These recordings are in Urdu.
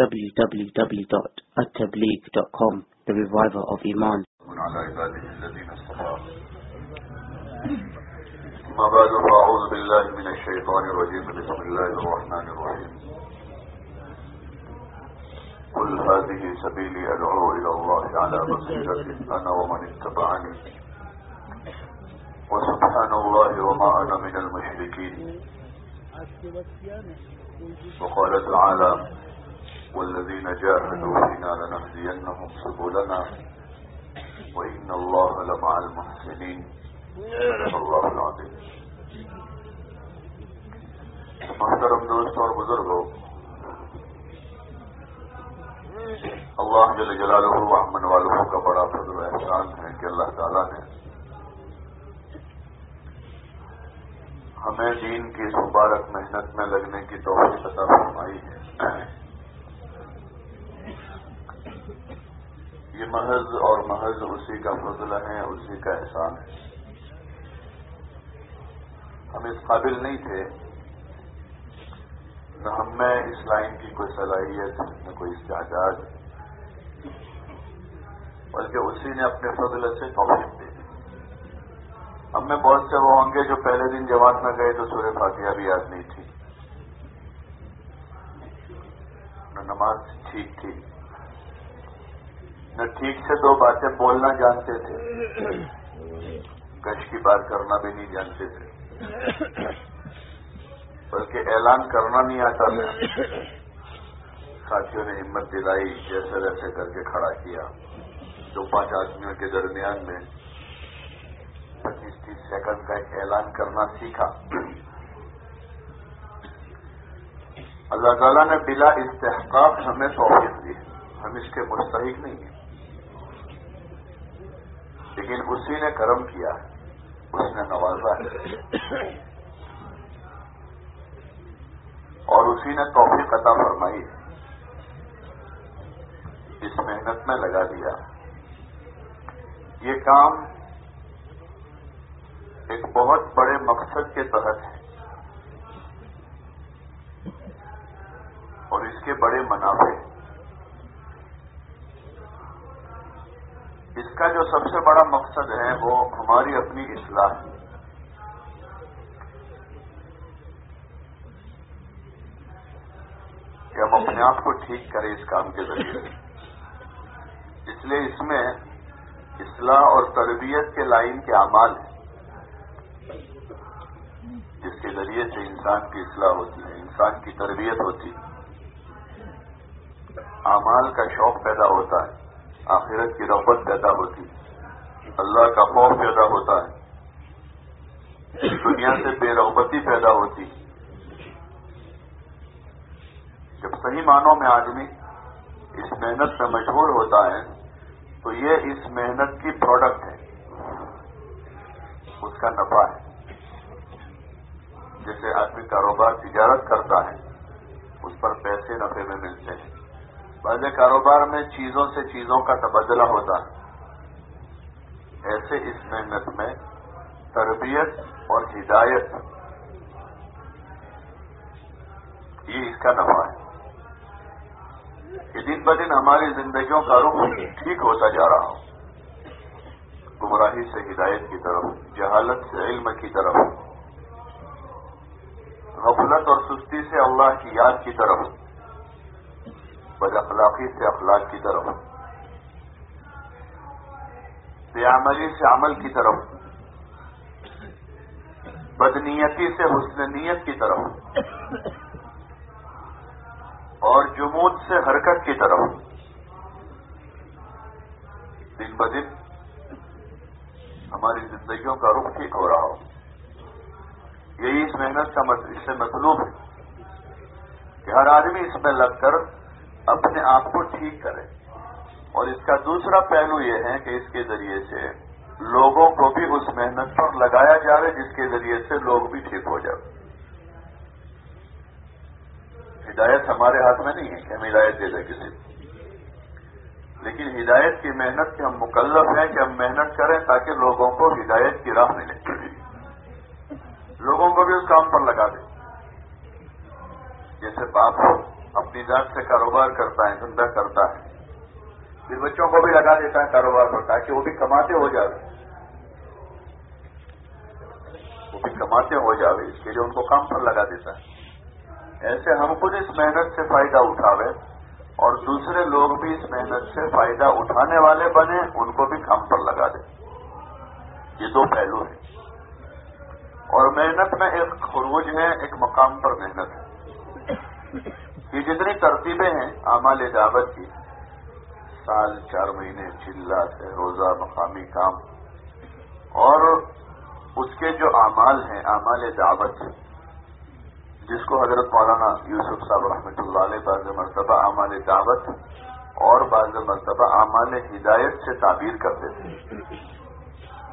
www.attableek.com, the reviver of Iman. على عباده الذين اصطفى أما بعد فأعوذ بالله من الشيطان الرجيم بسم الله الرحمن الرحيم قل هذه سبيلي أدعو إلى الله على بصيرة أنا ومن اتبعني وسبحان الله وما أنا من المشركين وقال تعالى والذين جاهدوا فينا لنهدينهم سبلنا وإن الله لمع المحسنين. صدق الله العظيم محترم دوست اور بزرگوں اللہ جل جلالہ امن والوں کا بڑا فضل و احسان ہے کہ اللہ تعالیٰ نے ہمیں دین کی اس مبارک محنت میں لگنے کی توفیق عطا فرمائی ہے۔ یہ محض اور محض اسی کا فضل ہے، اسی کا احسان ہے۔ ہم اس قابل نہیں تھے، نہ ہم میں اس لائن کی کوئی صلاحیت، نہ کوئی استعداد بلکہ اسی نے اپنے فضل سے توفیق دے دی۔ ہم میں بہت سے وہ ہوں گے جو پہلے دن جماعت میں گئے تو سورہ فاتحہ بھی یاد نہیں تھی۔ نہ نماز ٹھیک تھی۔ نہ ٹھیک سے دو باتیں بولنا جانتے تھے، گش کی بات کرنا بھی نہیں جانتے تھے۔ بلکہ اعلان کرنا نہیں آتا تھا۔ ساتھیوں نے ہمت دلائی، جیسے ویسے کر کے کھڑا کیا۔ دو پانچ آدمیوں کے درمیان میں پچیس تیس سیکنڈ کا ایک اعلان کرنا سیکھا۔ اللہ تعالیٰ نے بلا استحقاق ہمیں توفیق دی۔ ہم اس کے مستحق نہیں ہیں۔ لیکن اسی نے کرم کیا ہے اس نے نوازا۔ ہے اور اسی نے توفیق عطا فرمائی۔ ہے اس محنت میں لگا دیا۔ یہ کام ایک بہت بڑے مقصد کے تحت ہے۔ اور اس کے بڑے منافع۔ اس کا جو سب سے بڑا مقصد ہے وہ ہماری اپنی اصلاح ہے۔ کہ ہم اپنے آپ کو ٹھیک کریں اس کام کے ذریعے۔ اس لیے اس میں اصلاح اور تربیت کے لائن کے اعمال ہیں۔ جس کے ذریعے سے انسان کی اصلاح ہوتی ہے، انسان کی تربیت ہوتی ہے۔ اعمال کا شوق پیدا ہوتا ہے۔ آخرت کی رغبت پیدا ہوتی ہے۔ اللہ کا خوف پیدا ہوتا ہے۔ دنیا سے بے رغبتی پیدا ہوتی جب صحیح معنوں میں آدمی اس محنت سے مشہور ہوتا ہے، تو یہ اس محنت کی پروڈکٹ ہے۔ اس کا نفع ہے۔ جیسے آدمی کاروبار تجارت کرتا ہے، اس پر پیسے نفے میں ملتے ہیں۔ بعض کاروبار میں چیزوں سے چیزوں کا تبادلہ ہوتا ہے۔ ایسے اس محنت میں تربیت اور ہدایت یہ اس کا نفع ہے۔ کہ دن بدن ہماری زندگیوں کا رخ ٹھیک ہوتا جا رہا ہو۔ گمراہی سے ہدایت کی طرف، جہالت سے علم کی طرف۔ غفلت اور سستی سے اللہ کی یاد کی طرف۔ بد اخلاقی سے اخلاق کی طرف۔ بے عملی سے عمل کی طرف۔ بدنیتی سے حسن نیت کی طرف۔ اور جمود سے حرکت کی طرف۔ دن بدن ہماری زندگیوں کا رخ ٹھیک ہو رہا ہو۔ یہی اس محنت کا اس سے مطلوب ہے کہ ہر آدمی اس میں لگ کر ٹھیک کرے۔ اور اس کا دوسرا پہلو یہ ہے کہ اس کے ذریعے سے لوگوں کو بھی اس محنت پر لگایا جائے جس کے ذریعے سے لوگ بھی ٹھیک ہو جائے ہدایت ہمارے ہاتھ میں نہیں ہے کہ ہم ہدایت دے دیں کسی کو۔ لیکن ہدایت کی محنت کے ہم مکلف ہیں کہ ہم محنت کریں تاکہ لوگوں کو ہدایت کی راہ ملے۔ لوگوں کو بھی اس کام پر لگا دیں۔ جیسے باپ اپنی ذات سے کاروبار کرتا ہے دھندا کرتا ہے۔ پھر بچوں کو بھی لگا دیتا ہے کاروبار پر، تاکہ وہ بھی کماتے ہو جائے وہ بھی کماتے ہو جاوے، اس کے لیے ان کو کام پر لگا دیتا ہے۔ ایسے ہم خود اس محنت سے فائدہ اٹھاوے اور دوسرے لوگ بھی اس محنت سے فائدہ اٹھانے والے بنے، ان کو بھی کام پر لگا دیں یہ دو پہلو ہیں۔ اور محنت میں ایک خروج ہے، ایک مقام پر محنت ہے۔ یہ جتنی ترتیبیں ہیں اعمال دعوت کی، سال چار مہینے چلا سے روزہ، مقامی کام، اور اس کے جو اعمال ہیں، اعمال دعوت جس کو حضرت مولانا یوسف صاحب رحمۃ اللہ علیہ بعض مرتبہ اعمال دعوت اور بعض مرتبہ اعمال ہدایت سے تعبیر کرتے تھے۔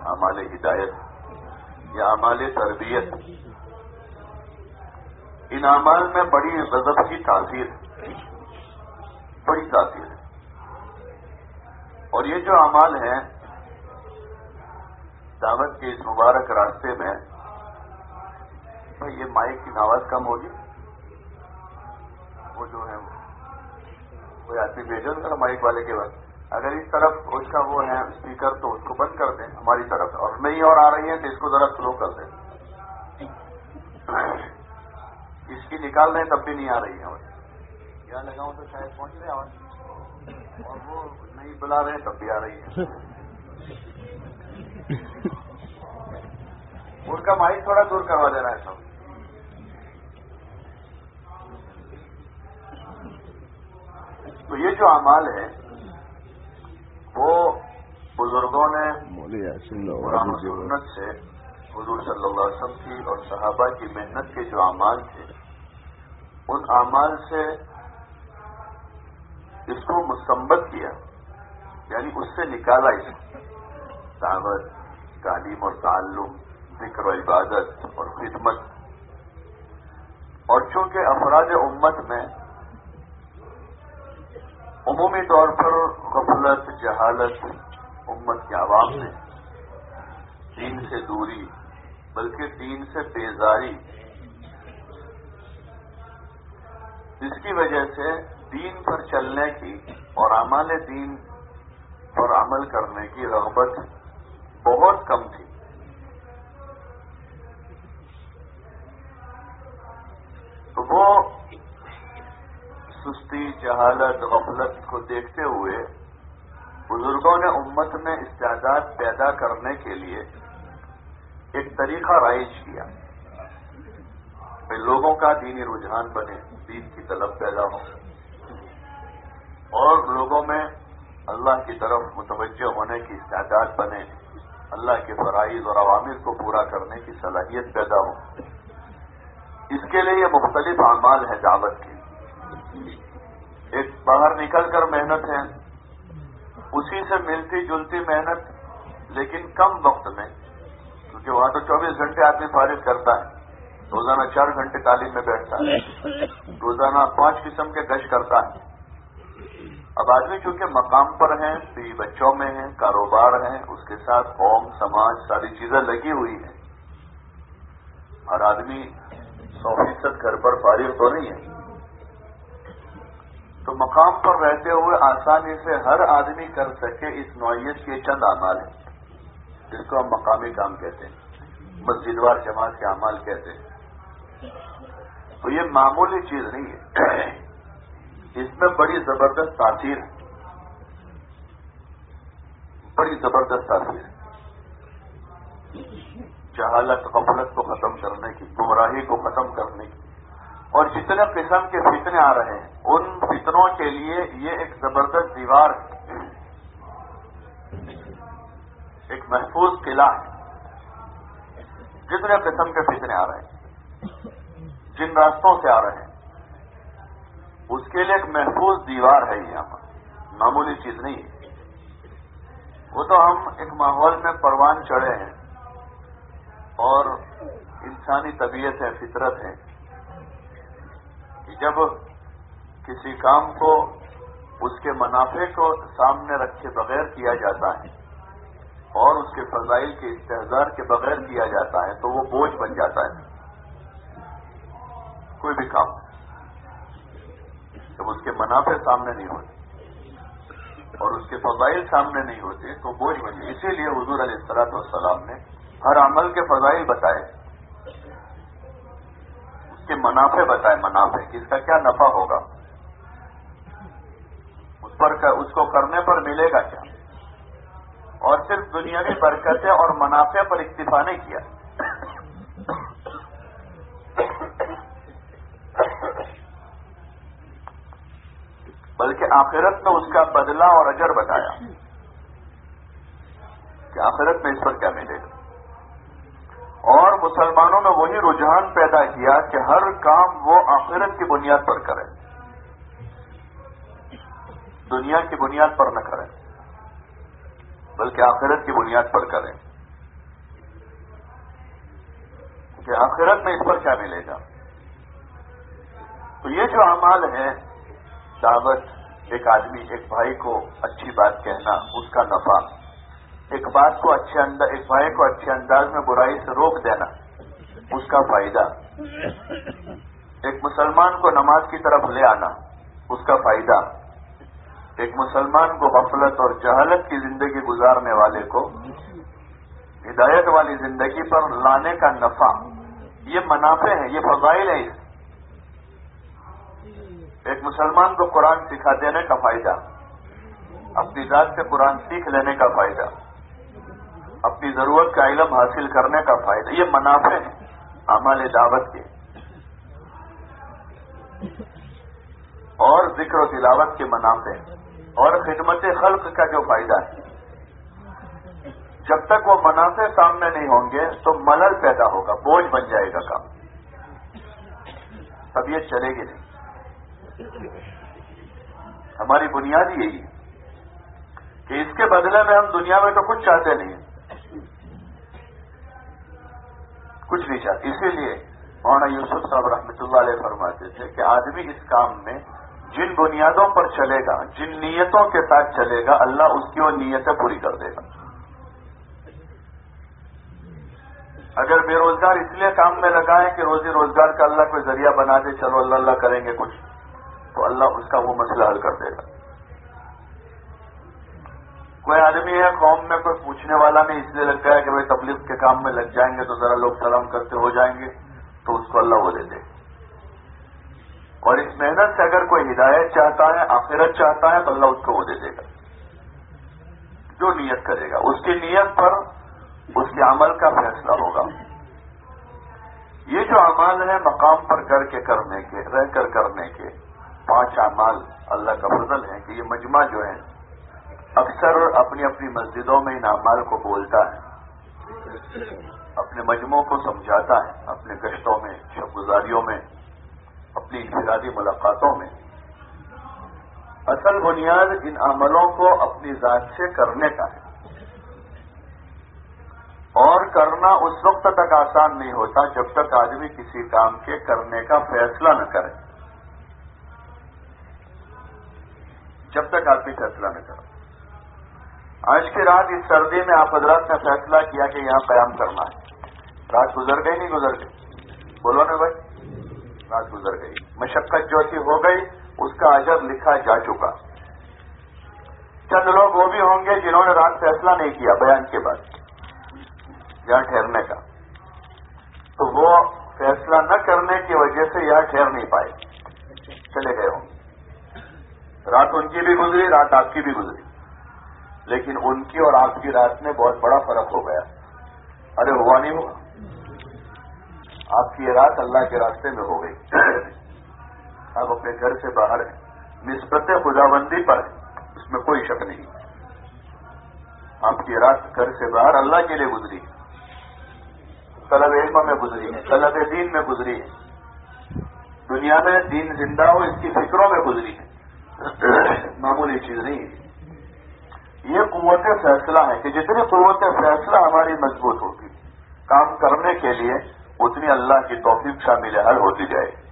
اعمال ہدایت یا اعمال تربیت۔ ان اعمال میں بڑی غضب کی تاثیر بڑی تاثیر ہے۔ اور یہ جو اعمال ہیں، دعوت کے اس مبارک راستے میں، یہ مائک کی آواز کم ہوگی۔ وہ جو ہے وہ آدمی بھیجو ذرا مائک والے کے بعد اگر اس طرف اس کا وہ ہے اسپیکر، تو اس کو بند کر دیں ہماری طرف۔ اور نہیں اور آ رہی ہے تو اس کو ذرا سلو کر دیں۔ اس کی نکال رہے ہیں تب بھی نہیں آ رہی ہے۔ کیا لگاؤں تو شاید پہنچ رہے آواز اور وہ نہیں بلا رہے ہیں تب بھی آ رہی ہے۔ ان کا مائک تھوڑا دور کروا دینا ہے سب۔ تو یہ جو اعمال ہے وہ بزرگوں نے قرآن سنت سے حضور صلی اللہ علیہ وسلم کی اور صحابہ کی محنت کے جو اعمال تھے ان اعمال سے اس کو مسمت کیا یعنی اس سے نکالا اس دعوت، تعلیم اور تعلم، ذکر و عبادت اور خدمت۔ اور چونکہ افراد امت میں عمومی طور پر غفلت، جہالت امت کے عوام میں، دین سے دوری، بلکہ دین سے بیزاری اس کی وجہ سے دین پر چلنے کی اور عمال دین پر عمل کرنے کی رغبت بہت کم تھی۔ تو وہ سستی، جہالت، غفلت کو دیکھتے ہوئے بزرگوں نے امت میں استعداد پیدا کرنے کے لیے ایک طریقہ رائج کیا کہ لوگوں کا دینی رجحان بنے۔ دین کی طلب پیدا ہو اور لوگوں میں اللہ کی طرف متوجہ ہونے کی استعداد بنے، اللہ کے فرائض اور عوامل کو پورا کرنے کی صلاحیت پیدا ہو اس کے لیے یہ مختلف اعمال ہیں دعوت کے۔ ایک باہر نکل کر محنت ہے، اسی سے ملتی جلتی محنت، لیکن کم وقت میں، کیونکہ وہاں تو چوبیس گھنٹے آدمی فارغ کرتا ہے۔ روزانہ چار گھنٹے تعلیم میں بیٹھتا ہے۔ روزانہ پانچ قسم کے گش کرتا ہے۔ اب آدمی چونکہ مقام پر ہیں بیوی بچوں میں ہیں کاروبار ہیں اس کے ساتھ قوم، سماج، ساری چیزیں لگی ہوئی ہیں۔ ہر آدمی سو فیصد گھر پر فارغ تو نہیں ہے۔ تو مقام پر رہتے ہوئے آسانی سے ہر آدمی کر سکے اس نوعیت کے چند اعمال ہیں۔ جس کو ہم مقامی کام کہتے ہیں مسجدوار جماعت کے اعمال کہتے ہیں۔ تو یہ معمولی چیز نہیں ہے۔ اس میں بڑی زبردست تاثیر ہے۔ بڑی زبردست تاثیر ہے۔ جہالت، غفلت کو ختم کرنے کی، گمراہی کو ختم کرنے کی۔ اور جتنے قسم کے فتنے آ رہے ہیں، ان فتنوں کے لیے یہ ایک زبردست دیوار ہے۔ ایک محفوظ قلعہ ہے۔ جتنے قسم کے فتنے آ رہے ہیں۔ جن راستوں سے آ رہے ہیں، اس کے لیے ایک محفوظ دیوار ہے یہاں پر۔ معمولی چیز نہیں ہے۔ وہ تو ہم ایک ماحول میں پروان چڑھے ہیں اور انسانی طبیعت ہے، فطرت ہے۔ کہ جب کسی کام کو اس کے منافع کو سامنے رکھے بغیر کیا جاتا ہے اور اس کے فضائل کے استحصار کے بغیر کیا جاتا ہے، تو وہ بوجھ بن جاتا ہے۔ کوئی بھی کام جب اس کے منافع سامنے نہیں ہوتے اور اس کے فضائل سامنے نہیں ہوتے، تو بوجھ بنے اسی لیے حضور علیہ السلاط والسلام نے ہر عمل کے فضائل بتائے۔ اس کے منافع بتائے، منافع کہ اس کا کیا نفع ہوگا؟ اس پر اس کو کرنے پر ملے گا کیا؟ اور صرف دنیاوی برکتیں اور منافع پر اکتفا نہیں کیا۔ بلکہ آخرت میں اس کا بدلہ اور اجر بتایا۔ کہ آخرت میں اس پر کیا ملے گا؟ اور مسلمانوں میں وہی رجحان پیدا کیا کہ ہر کام وہ آخرت کی بنیاد پر کرے۔ دنیا کی بنیاد پر نہ کریں بلکہ آخرت کی بنیاد پر کریں کہ آخرت میں اس پر کیا ملے گا؟ تو یہ جو اعمال ہیں دعوت ایک آدمی، ایک بھائی کو اچھی بات کہنا، اس کا نفع۔ ایک بات کو اچھے انداز، ایک بھائی کو اچھے انداز میں برائی سے روک دینا، اس کا فائدہ۔ ایک مسلمان کو نماز کی طرف لے آنا، اس کا فائدہ۔ ایک مسلمان کو غفلت اور جہالت کی زندگی گزارنے والے کو، ہدایت والی زندگی پر لانے کا نفع۔ یہ منافع ہیں یہ فضائل ہے ایک مسلمان کو قرآن سکھا دینے کا فائدہ، اپنی ذات سے قرآن سیکھ لینے کا فائدہ، اپنی ضرورت کا علم حاصل کرنے کا فائدہ، یہ منافع ہیں عمل دعوت کے۔ اور ذکر و تلاوت کے منافع اور خدمت خلق کا جو فائدہ ہے۔ جب تک وہ منافع سامنے نہیں ہوں گے تو ملل پیدا ہوگا، بوجھ بن جائے گا کام۔ طبیعت چلے گی نہیں۔ ہماری بنیاد یہی ہے کہ اس کے بدلے میں ہم دنیا میں تو کچھ چاہتے نہیں کچھ نہیں چاہتے۔ اسی لیے مولانا یوسف صاحب رحمۃ اللہ علیہ فرماتے تھے کہ آدمی اس کام میں جن بنیادوں پر چلے گا، جن نیتوں کے ساتھ چلے گا، اللہ اس کی وہ نیتیں پوری کر دے گا۔ اگر بے روزگار اس لیے کام میں لگائیں کہ روزی روزگار کا اللہ کوئی ذریعہ بنا دے، چلو اللہ اللہ کریں گے کچھ۔ تو اللہ اس کا وہ مسئلہ حل کر دے گا۔ کوئی آدمی ہے قوم میں کوئی پوچھنے والا نہیں، اس لیے لگ گیا کہ بھائی تبلیغ کے کام میں لگ جائیں گے تو ذرا لوگ سلام کرتے ہو جائیں گے، تو اس کو اللہ وہ دے دے۔ اور اس محنت سے اگر کوئی ہدایت چاہتا ہے، آخرت چاہتا ہے، تو اللہ اس کو وہ دے دے گا۔ جو نیت کرے گا۔ اس کی نیت پر اس کے عمل کا فیصلہ ہوگا۔ یہ جو اعمال ہے مقام پر کر کے کرنے کے، رہ کر کرنے کے پانچ اعمال اللہ کا فضل ہے کہ یہ مجمع جو ہے اکثر اپنی اپنی مسجدوں میں ان اعمال کو بولتا ہے، اپنے مجموعوں کو سمجھاتا ہے، اپنے گشتوں میں، شب گزاریوں میں، اپنی انفرادی ملاقاتوں میں۔ اصل بنیاد ان عملوں کو اپنی ذات سے کرنے کا ہے۔ اور کرنا اس وقت تک آسان نہیں ہوتا جب تک آدمی کسی کام کے کرنے کا فیصلہ نہ کرے۔ جب تک آدمی فیصلہ نہ کرے۔ آج کی رات اس سردی میں آپ حضرات نے فیصلہ کیا کہ یہاں قیام کرنا ہے۔ رات گزر گئی نہیں گزر گئی؟ بولو نا بھائی۔ رات گزر گئی۔ مشقت جو تھی ہو گئی، اس کا اجر لکھا جا چکا۔ چند لوگ وہ بھی ہوں گے جنہوں نے رات فیصلہ نہیں کیا بیان کے بعد۔ یہاں ٹھہرنے کا۔ تو وہ فیصلہ نہ کرنے کی وجہ سے یہاں ٹھہر نہیں پائے۔ چلے گئے ہوں۔ گے رات ان کی بھی گزری، رات آپ کی بھی گزری۔ لیکن ان کی اور آپ کی رات میں بہت بڑا فرق ہو گیا۔ ارے، ہوا نہیں ہوا؟ آپ کی یہ رات اللہ کے راستے میں ہو گئی۔ آپ اپنے گھر سے باہر ہیں۔ نسبت خداوندی پر ہے اس میں کوئی شک نہیں۔ آپ کی رات گھر سے باہر اللہ کے لیے گزری۔ طلب علم میں گزری ہے، طلب دین میں گزری ہے۔ دنیا میں دین زندہ ہو، اس کی فکروں میں گزری ہے۔ معمولی چیز نہیں ہے۔ یہ قوت فیصلہ ہے کہ جتنی قوت فیصلہ ہماری مضبوط ہوگی، کام کرنے کے لیے اتنی اللہ کی توفیق شامل حل ہوتی جائے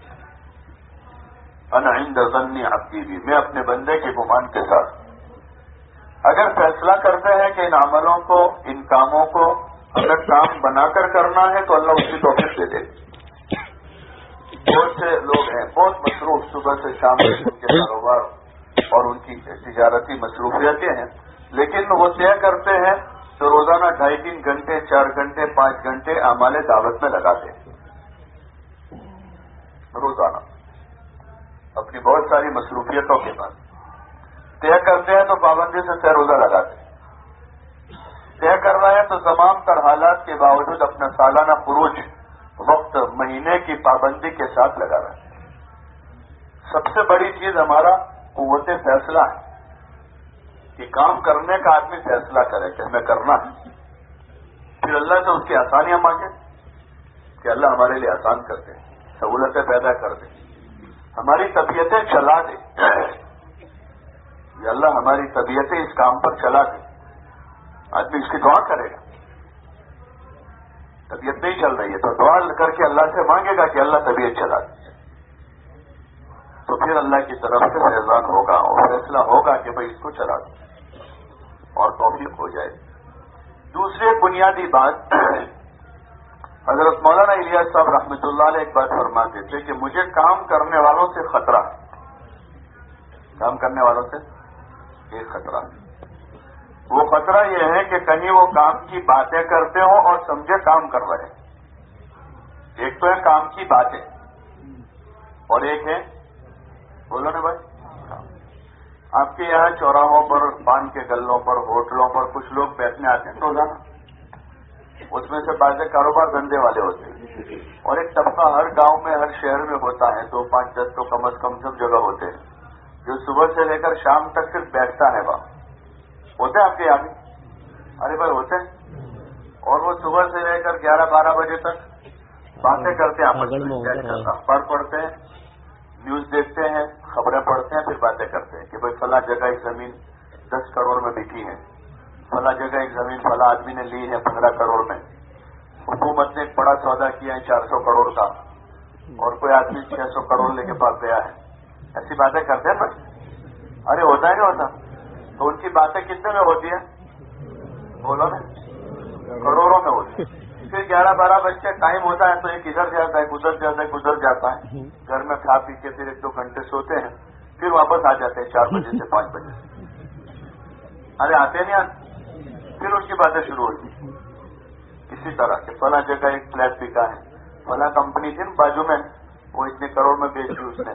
عند ضنی آپ کی بھی، میں اپنے بندے کے گمان کے ساتھ۔ اگر فیصلہ کرتے ہیں کہ ان عملوں کو، ان کاموں کو اگر کام بنا کر کرنا ہے تو اللہ اس کی توفیق دے دے۔ بہت سے لوگ ہیں، بہت مصروف صبح سے شام تک ان کے کاروبار اور ان کی تجارتی مصروفیتیں ہیں۔ لیکن وہ طے کرتے ہیں تو روزانہ ڈھائی تین گھنٹے، چار گھنٹے، پانچ گھنٹے امال دعوت میں لگاتے ہیں۔ روزانہ۔ اپنی بہت ساری مصروفیتوں کے بعد۔ طے کرتے ہیں تو پابندی سے طے روزہ لگاتے ہیں۔ طے کر رہے ہیں تو تمام تر حالات کے باوجود اپنا سالانہ فروج وقت، مہینے کی پابندی کے ساتھ لگا رہا ہے۔ سب سے بڑی چیز ہمارا قوت فیصلہ ہے کہ کام کرنے کا آدمی فیصلہ کرے، کہ ہمیں کرنا ہے۔ پھر اللہ سے اس کی آسانیاں مانگے کہ اللہ ہمارے لیے آسان کر دے، سہولتیں پیدا کر دے۔ ہماری طبیعتیں چلا دے۔ یہ اللہ ہماری طبیعتیں اس کام پر چلا دے۔ آدمی اس کی دعا کرے گا۔ طبیعت نہیں چل رہی ہے تو دعا کر کے اللہ سے مانگے گا کہ اللہ طبیعت چلا دے۔ تو پھر اللہ کی طرف سے فیضان ہوگا اور فیصلہ ہوگا کہ بھائی اس کو چلا دیں اور توفیق ہو جائے۔ دوسری بنیادی بات، حضرت مولانا الیاس صاحب رحمۃ اللہ علیہ ایک بات فرماتے تھے کہ مجھے کام کرنے والوں سے خطرہ ہے۔ کام کرنے والوں سے ایک خطرہ ہے۔ وہ خطرہ یہ ہے کہ کہیں وہ کام کی باتیں کرتے ہوں اور سمجھے کام کر رہے ہیں۔ ایک تو ہے کام کی باتیں اور ایک ہے بولو نا بھائی۔ آپ کے یہاں چوراہوں پر پان کے گلوں پر ہوٹلوں پر کچھ لوگ بیٹھنے آتے ہیں روزانہ اس میں سے بازے کاروبار دھندے والے ہوتے ہیں۔ اور ایک طبقہ ہر گاؤں میں ہر شہر میں ہوتا ہے دو پانچ دس تو کم از کم سب جگہ ہوتے ہیں۔ جو صبح سے لے کر شام تک صرف بیٹھتا ہے وہاں۔ ہوتے ہیں آپ کے یہاں ارے بھائی ہوتے ہیں۔ اور وہ صبح سے لے کر گیارہ بارہ بجے تک باتیں کرتے ہیں اخبار پڑھتے ہیں۔ نیوز دیکھتے ہیں، خبریں پڑھتے ہیں، پھر باتیں کرتے ہیں کہ بھائی فلاں جگہ ایک زمین دس کروڑ میں بکی ہے۔ فلاں جگہ ایک زمین فلاں آدمی نے لی ہے پندرہ کروڑ میں۔ حکومت نے ایک بڑا سودا کیا ہے چار سو کروڑ کا۔ اور کوئی آدمی چھ سو کروڑ لے کے پاس گیا ہے۔ ایسی باتیں کرتے ہیں بھائی ارے، ہوتا ہے نہیں ہوتا۔ تو ان کی باتیں کتنے میں ہوتی ہیں؟ بولو نا۔ کروڑوں میں ہوتی ہے پھر گیارہ بارہ بجے ٹائم ہوتا ہے تو ایک ادھر جاتا ہے گزر جاتا ہے گزر جاتا ہے۔ گھر میں کھا پی کے پھر ایک دو گھنٹے سوتے ہیں پھر واپس آ جاتے ہیں چار بجے سے پانچ بجے۔ ارے آتے نہیں آتے؟ پھر اس کی باتیں شروع ہوتی اسی طرح کے فلاں جگہ ایک فلیٹ بکا ہے۔ فلاں کمپنی تھی نا بازو میں وہ اتنے کروڑ میں بیچ دی اس نے۔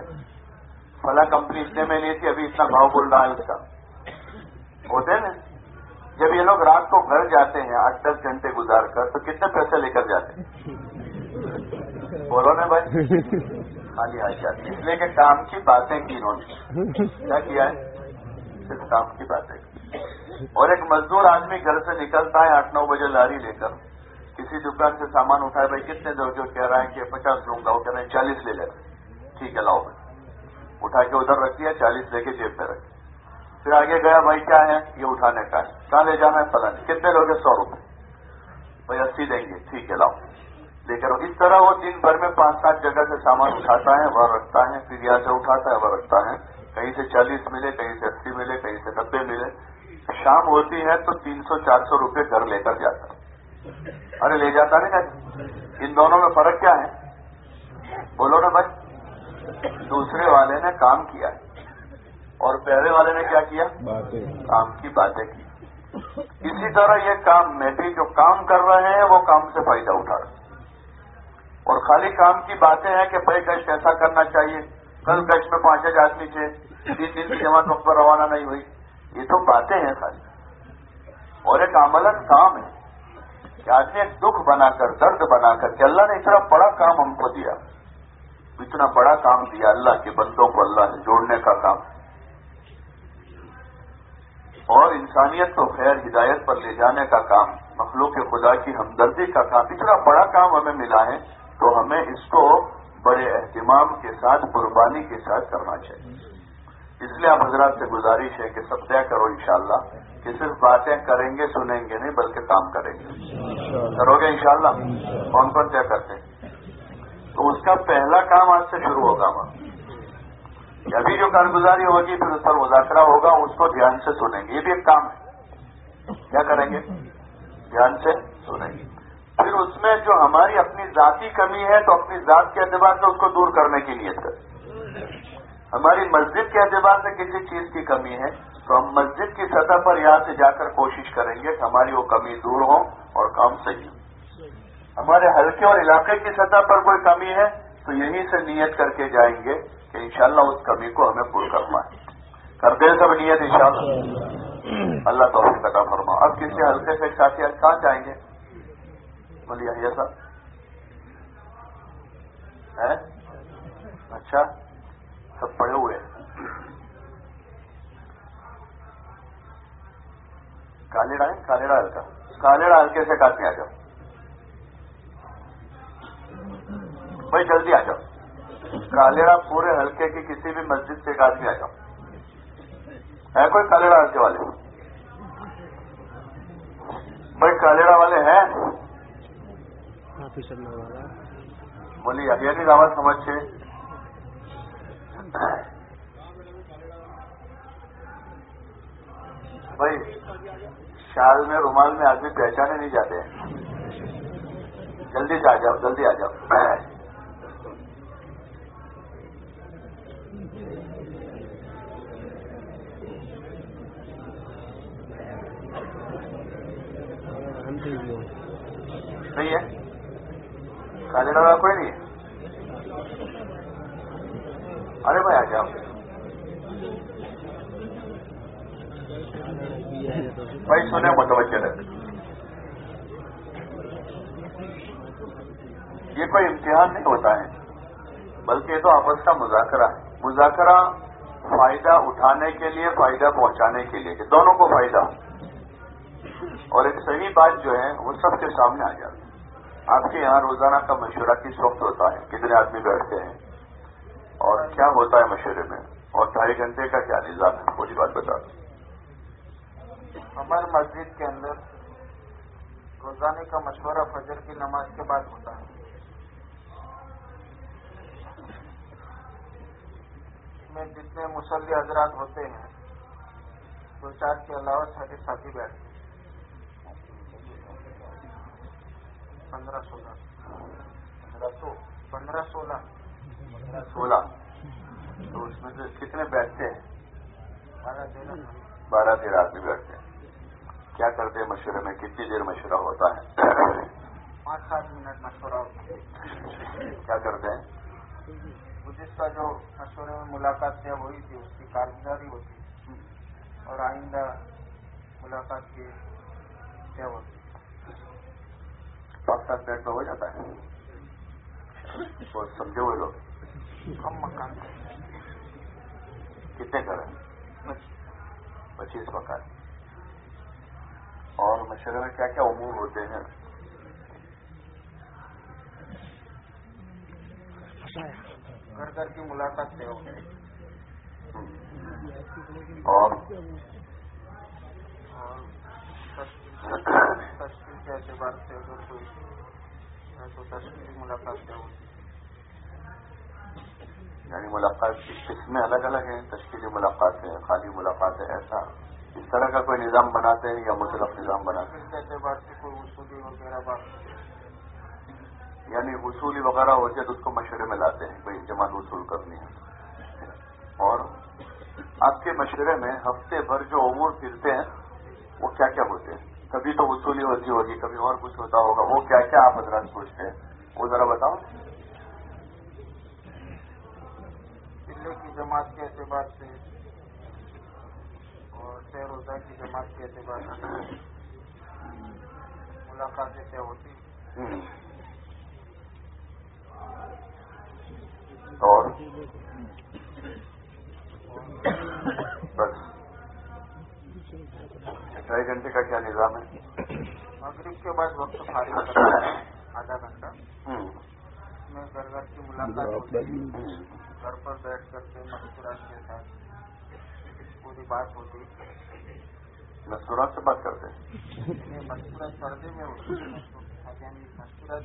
فلاں کمپنی اتنے میں لی تھی ابھی اتنا بھاؤ بول رہا ہے اس کا۔ ہوتے ہیں نا؟ جب یہ لوگ رات کو گھر جاتے ہیں، آٹھ دس گھنٹے گزار کر، تو کتنے پیسے لے کر جاتے ہیں؟ بولو نا بھائی۔ خالی آ جاتے اس لیے کہ کام کی باتیں کی انہوں نے۔ کیا کیا ہے؟ صرف کام کی باتیں۔ کی اور ایک مزدور آدمی گھر سے نکلتا ہے، آٹھ نو بجے لاری لے کر۔ کسی دکان سے سامان اٹھائے، بھائی کتنے دو جو کہہ رہا ہے کہ پچاس لوں گا، وہ کہہ رہے ہیں چالیس لے لے ٹھیک ہے، لاؤ۔ بھائی اٹھا کے ادھر رکھ دیا، چالیس لے کے جیب میں رکھ پھر آگے گیا بھائی کیا ہے؟ یہ اٹھانے کا ہے۔ کہاں لے جانا ہے؟ فلاں کتنے لوگ سو روپئے بھائی اسی دیں گے۔ ٹھیک ہے، لاؤ۔ لے کر اس طرح وہ دن بھر میں پانچ سات جگہ سے سامان اٹھاتا ہے وہ رکھتا ہے، پھر یہاں سے اٹھاتا ہے وہ رکھتا ہے۔ کہیں سے چالیس ملے، کہیں سے اسی ملے، کہیں سے نبے ملے۔ شام ہوتی ہے تو تین سو، چار سو روپئے گھر لے کر جاتا ہے۔ ارے، لے جاتا نہیں ان دونوں میں فرق کیا ہے؟ بولو نا بھائی۔ دوسرے والے نے کام کیا ہے۔ اور پہلے والے نے کیا کیا؟ کام کی باتیں کی۔ اسی طرح یہ کام میں بھی جو کام کر رہے ہیں وہ کام سے فائدہ اٹھا رہے اور خالی کام کی باتیں ہیں کہ بھائی گشت ایسا کرنا چاہیے۔ کل گشت میں پانچ آدمی تھے تین دن کی جماعت وقت پر روانہ نہیں ہوئی۔ یہ تو باتیں ہیں خالی۔ اور ایک عملن کام ہے کہ آدمی ایک دکھ بنا کر درد بنا کر کہ اللہ نے اتنا بڑا کام ہم کو دیا۔ اتنا بڑا کام دیا اللہ کے بندوں کو اللہ نے جوڑنے کا کام۔ اور انسانیت کو خیر ہدایت پر لے جانے کا کام مخلوق خدا کی ہمدردی کا کام اتنا بڑا کام ہمیں ملا ہے تو ہمیں اس کو بڑے اہتمام کے ساتھ قربانی کے ساتھ کرنا چاہیے۔ اس لیے آپ حضرات سے گزارش ہے کہ سب طے کرو انشاءاللہ کہ صرف باتیں کریں گے سنیں گے نہیں بلکہ کام کریں گے۔ کرو گے انشاءاللہ؟ کون کون طے کرتے ہیں؟ تو اس کا پہلا کام آج سے شروع ہوگا وہاں ابھی جو کارگزاری ہوگی، پھر اس پر مذاکرہ ہوگا، اس کو دھیان سے سنیں گے۔ یہ بھی ایک کام ہے۔ کیا کریں گے؟ دھیان سے سنیں گے۔ پھر اس میں جو ہماری اپنی ذاتی کمی ہے، تو اپنی ذات کے اعتبار سے اس کو دور کرنے کی نیت ہے ہماری مسجد کے اعتبار سے کسی چیز کی کمی ہے، تو ہم مسجد کی سطح پر یہاں سے جا کر کوشش کریں گے کہ ہماری وہ کمی دور ہو اور کام صحیح ہو ہمارے حلقے اور علاقے کی سطح پر کوئی کمی ہے، تو یہیں سے نیت کر کے جائیں گے۔ انشاءاللہ اس کمی کو ہمیں پور کرنا ہے۔ کرتے ہیں سب نیت انشاءاللہ۔ اللہ تو عطا فرما۔ اب کسی حلقے سے ساتھی کہاں جائیں گے؟ بولیے صاحب۔ ہے اچھا۔ سب پڑے ہوئے کالیڑا ہے کالیڑا ہلکا کالیڑا ہلکے سے کاٹنے آ جاؤ۔ بھائی جلدی آ جاؤ۔ کالیڑا پورے ہلکے کی کسی بھی مسجد سے ایک آدمی آ جاؤ ہے کوئی کالیڑا ہلکے والے؟ بھائی کالیڑا والے ہیں؟ بولیے، ابھی ابھی دعوت سمجھ بھائی، شال میں رومال میں آدمی پہچانے نہیں جاتے۔ جلدی سے آ جاؤ، جلدی آ جاؤ۔ صحیح ہے؟ کالے ڈالا کوئی نہیں ہے؟ ارے بھائی آ جاؤ۔ بھائی سنے متوجہ رکھ یہ کوئی امتحان نہیں ہوتا ہے، بلکہ یہ تو آپس کا مذاکرہ ہے۔ مذاکرہ فائدہ اٹھانے کے لیے، فائدہ پہنچانے کے لیے دونوں کو فائدہ اور ایک صحیح بات جو ہے، وہ سب کے سامنے آ جاتی ہے۔ آپ کے یہاں روزانہ کا مشورہ کس وقت ہوتا ہے؟ کتنے آدمی بیٹھتے ہیں؟ اور کیا ہوتا ہے مشورے میں؟ اور ڈھائی گھنٹے کا کیا نظام ہے؟ پوری بات بتا دیں۔ ہماری مسجد کے اندر روزانے کا مشورہ فجر کی نماز کے بعد ہوتا ہے۔ میں جتنے مسلی حضرات ہوتے ہیں، دو چار کے علاوہ سارے ساتھی بیٹھتے ہیں۔ پندرہ سولہ پندرہ سو پندرہ سولہ سولہ تو اس میں سے کتنے بیٹھتے ہیں بارہ تیرہ بارہ تیرہ آدمی بیٹھتے ہیں کیا کرتے ہیں مشورے میں کتنی دیر مشورہ ہوتا ہے پانچ سات منٹ مشورہ کیا کرتے ہیں گزشتہ جو مشورے میں ملاقات طے ہوئی تھی اس کی کارگزاری ہوتی اور آئندہ ملاقات کی طے ہوتی سات منٹ میں ہو جاتا ہے۔ بہت سمجھے ہوئے لوگ۔ کم مکان۔ کتنے گھر ہیں؟ پچیس مکان۔ اور مشورے میں کیا کیا امور ہوتے ہیں؟ گھر گھر کی ملاقات طے ہو گئی۔ اور؟ کے اعتبار سے اگر کوئی تو تشکیلی ملاقات ہوگی یعنی ملاقات کی قسمیں الگ الگ ہیں تشکیلی ملاقات ہیں خالی ملاقات ہے ایسا اس طرح کا کوئی نظام بناتے ہیں یا مطلب نظام بناتے تشکیل کے اعتبار سے کوئی اصولی وغیرہ بات ہیں یعنی اصولی وغیرہ ہوتے ہیں تو اس کو مشورے میں لاتے ہیں کوئی جماعت وصول کرنی ہے۔ اور آپ کے مشورے میں ہفتے بھر جو امور پھرتے ہیں وہ کیا کیا ہوتے ہیں؟ کبھی تو وصولی ہوتی ہوگی کبھی اور کچھ ہوتا ہوگا۔ وہ کیا کیا آپ حضرات پوچھتے ہیں؟ وہ ذرا بتاؤ۔ ضلع کی جماعت کے اعتبار سے اور شہ روزہ کی جماعت کے اعتبار سے ملاقاتیں طے ہوتی۔ اور بس۔ ڈھائی گھنٹے کا کیا نظام ہے؟ مغرب کے بعد وقت فارغ ہے آدھا گھنٹہ۔ اس میں گھر گھر کی ملاقات ہوتی ہوں۔ گھر پر بیٹھ کر کے مشورات کے ساتھ پوری بات ہوتی مستورات سے بات کرتے ہیں؟ میں مشورات پردے میں ہوتی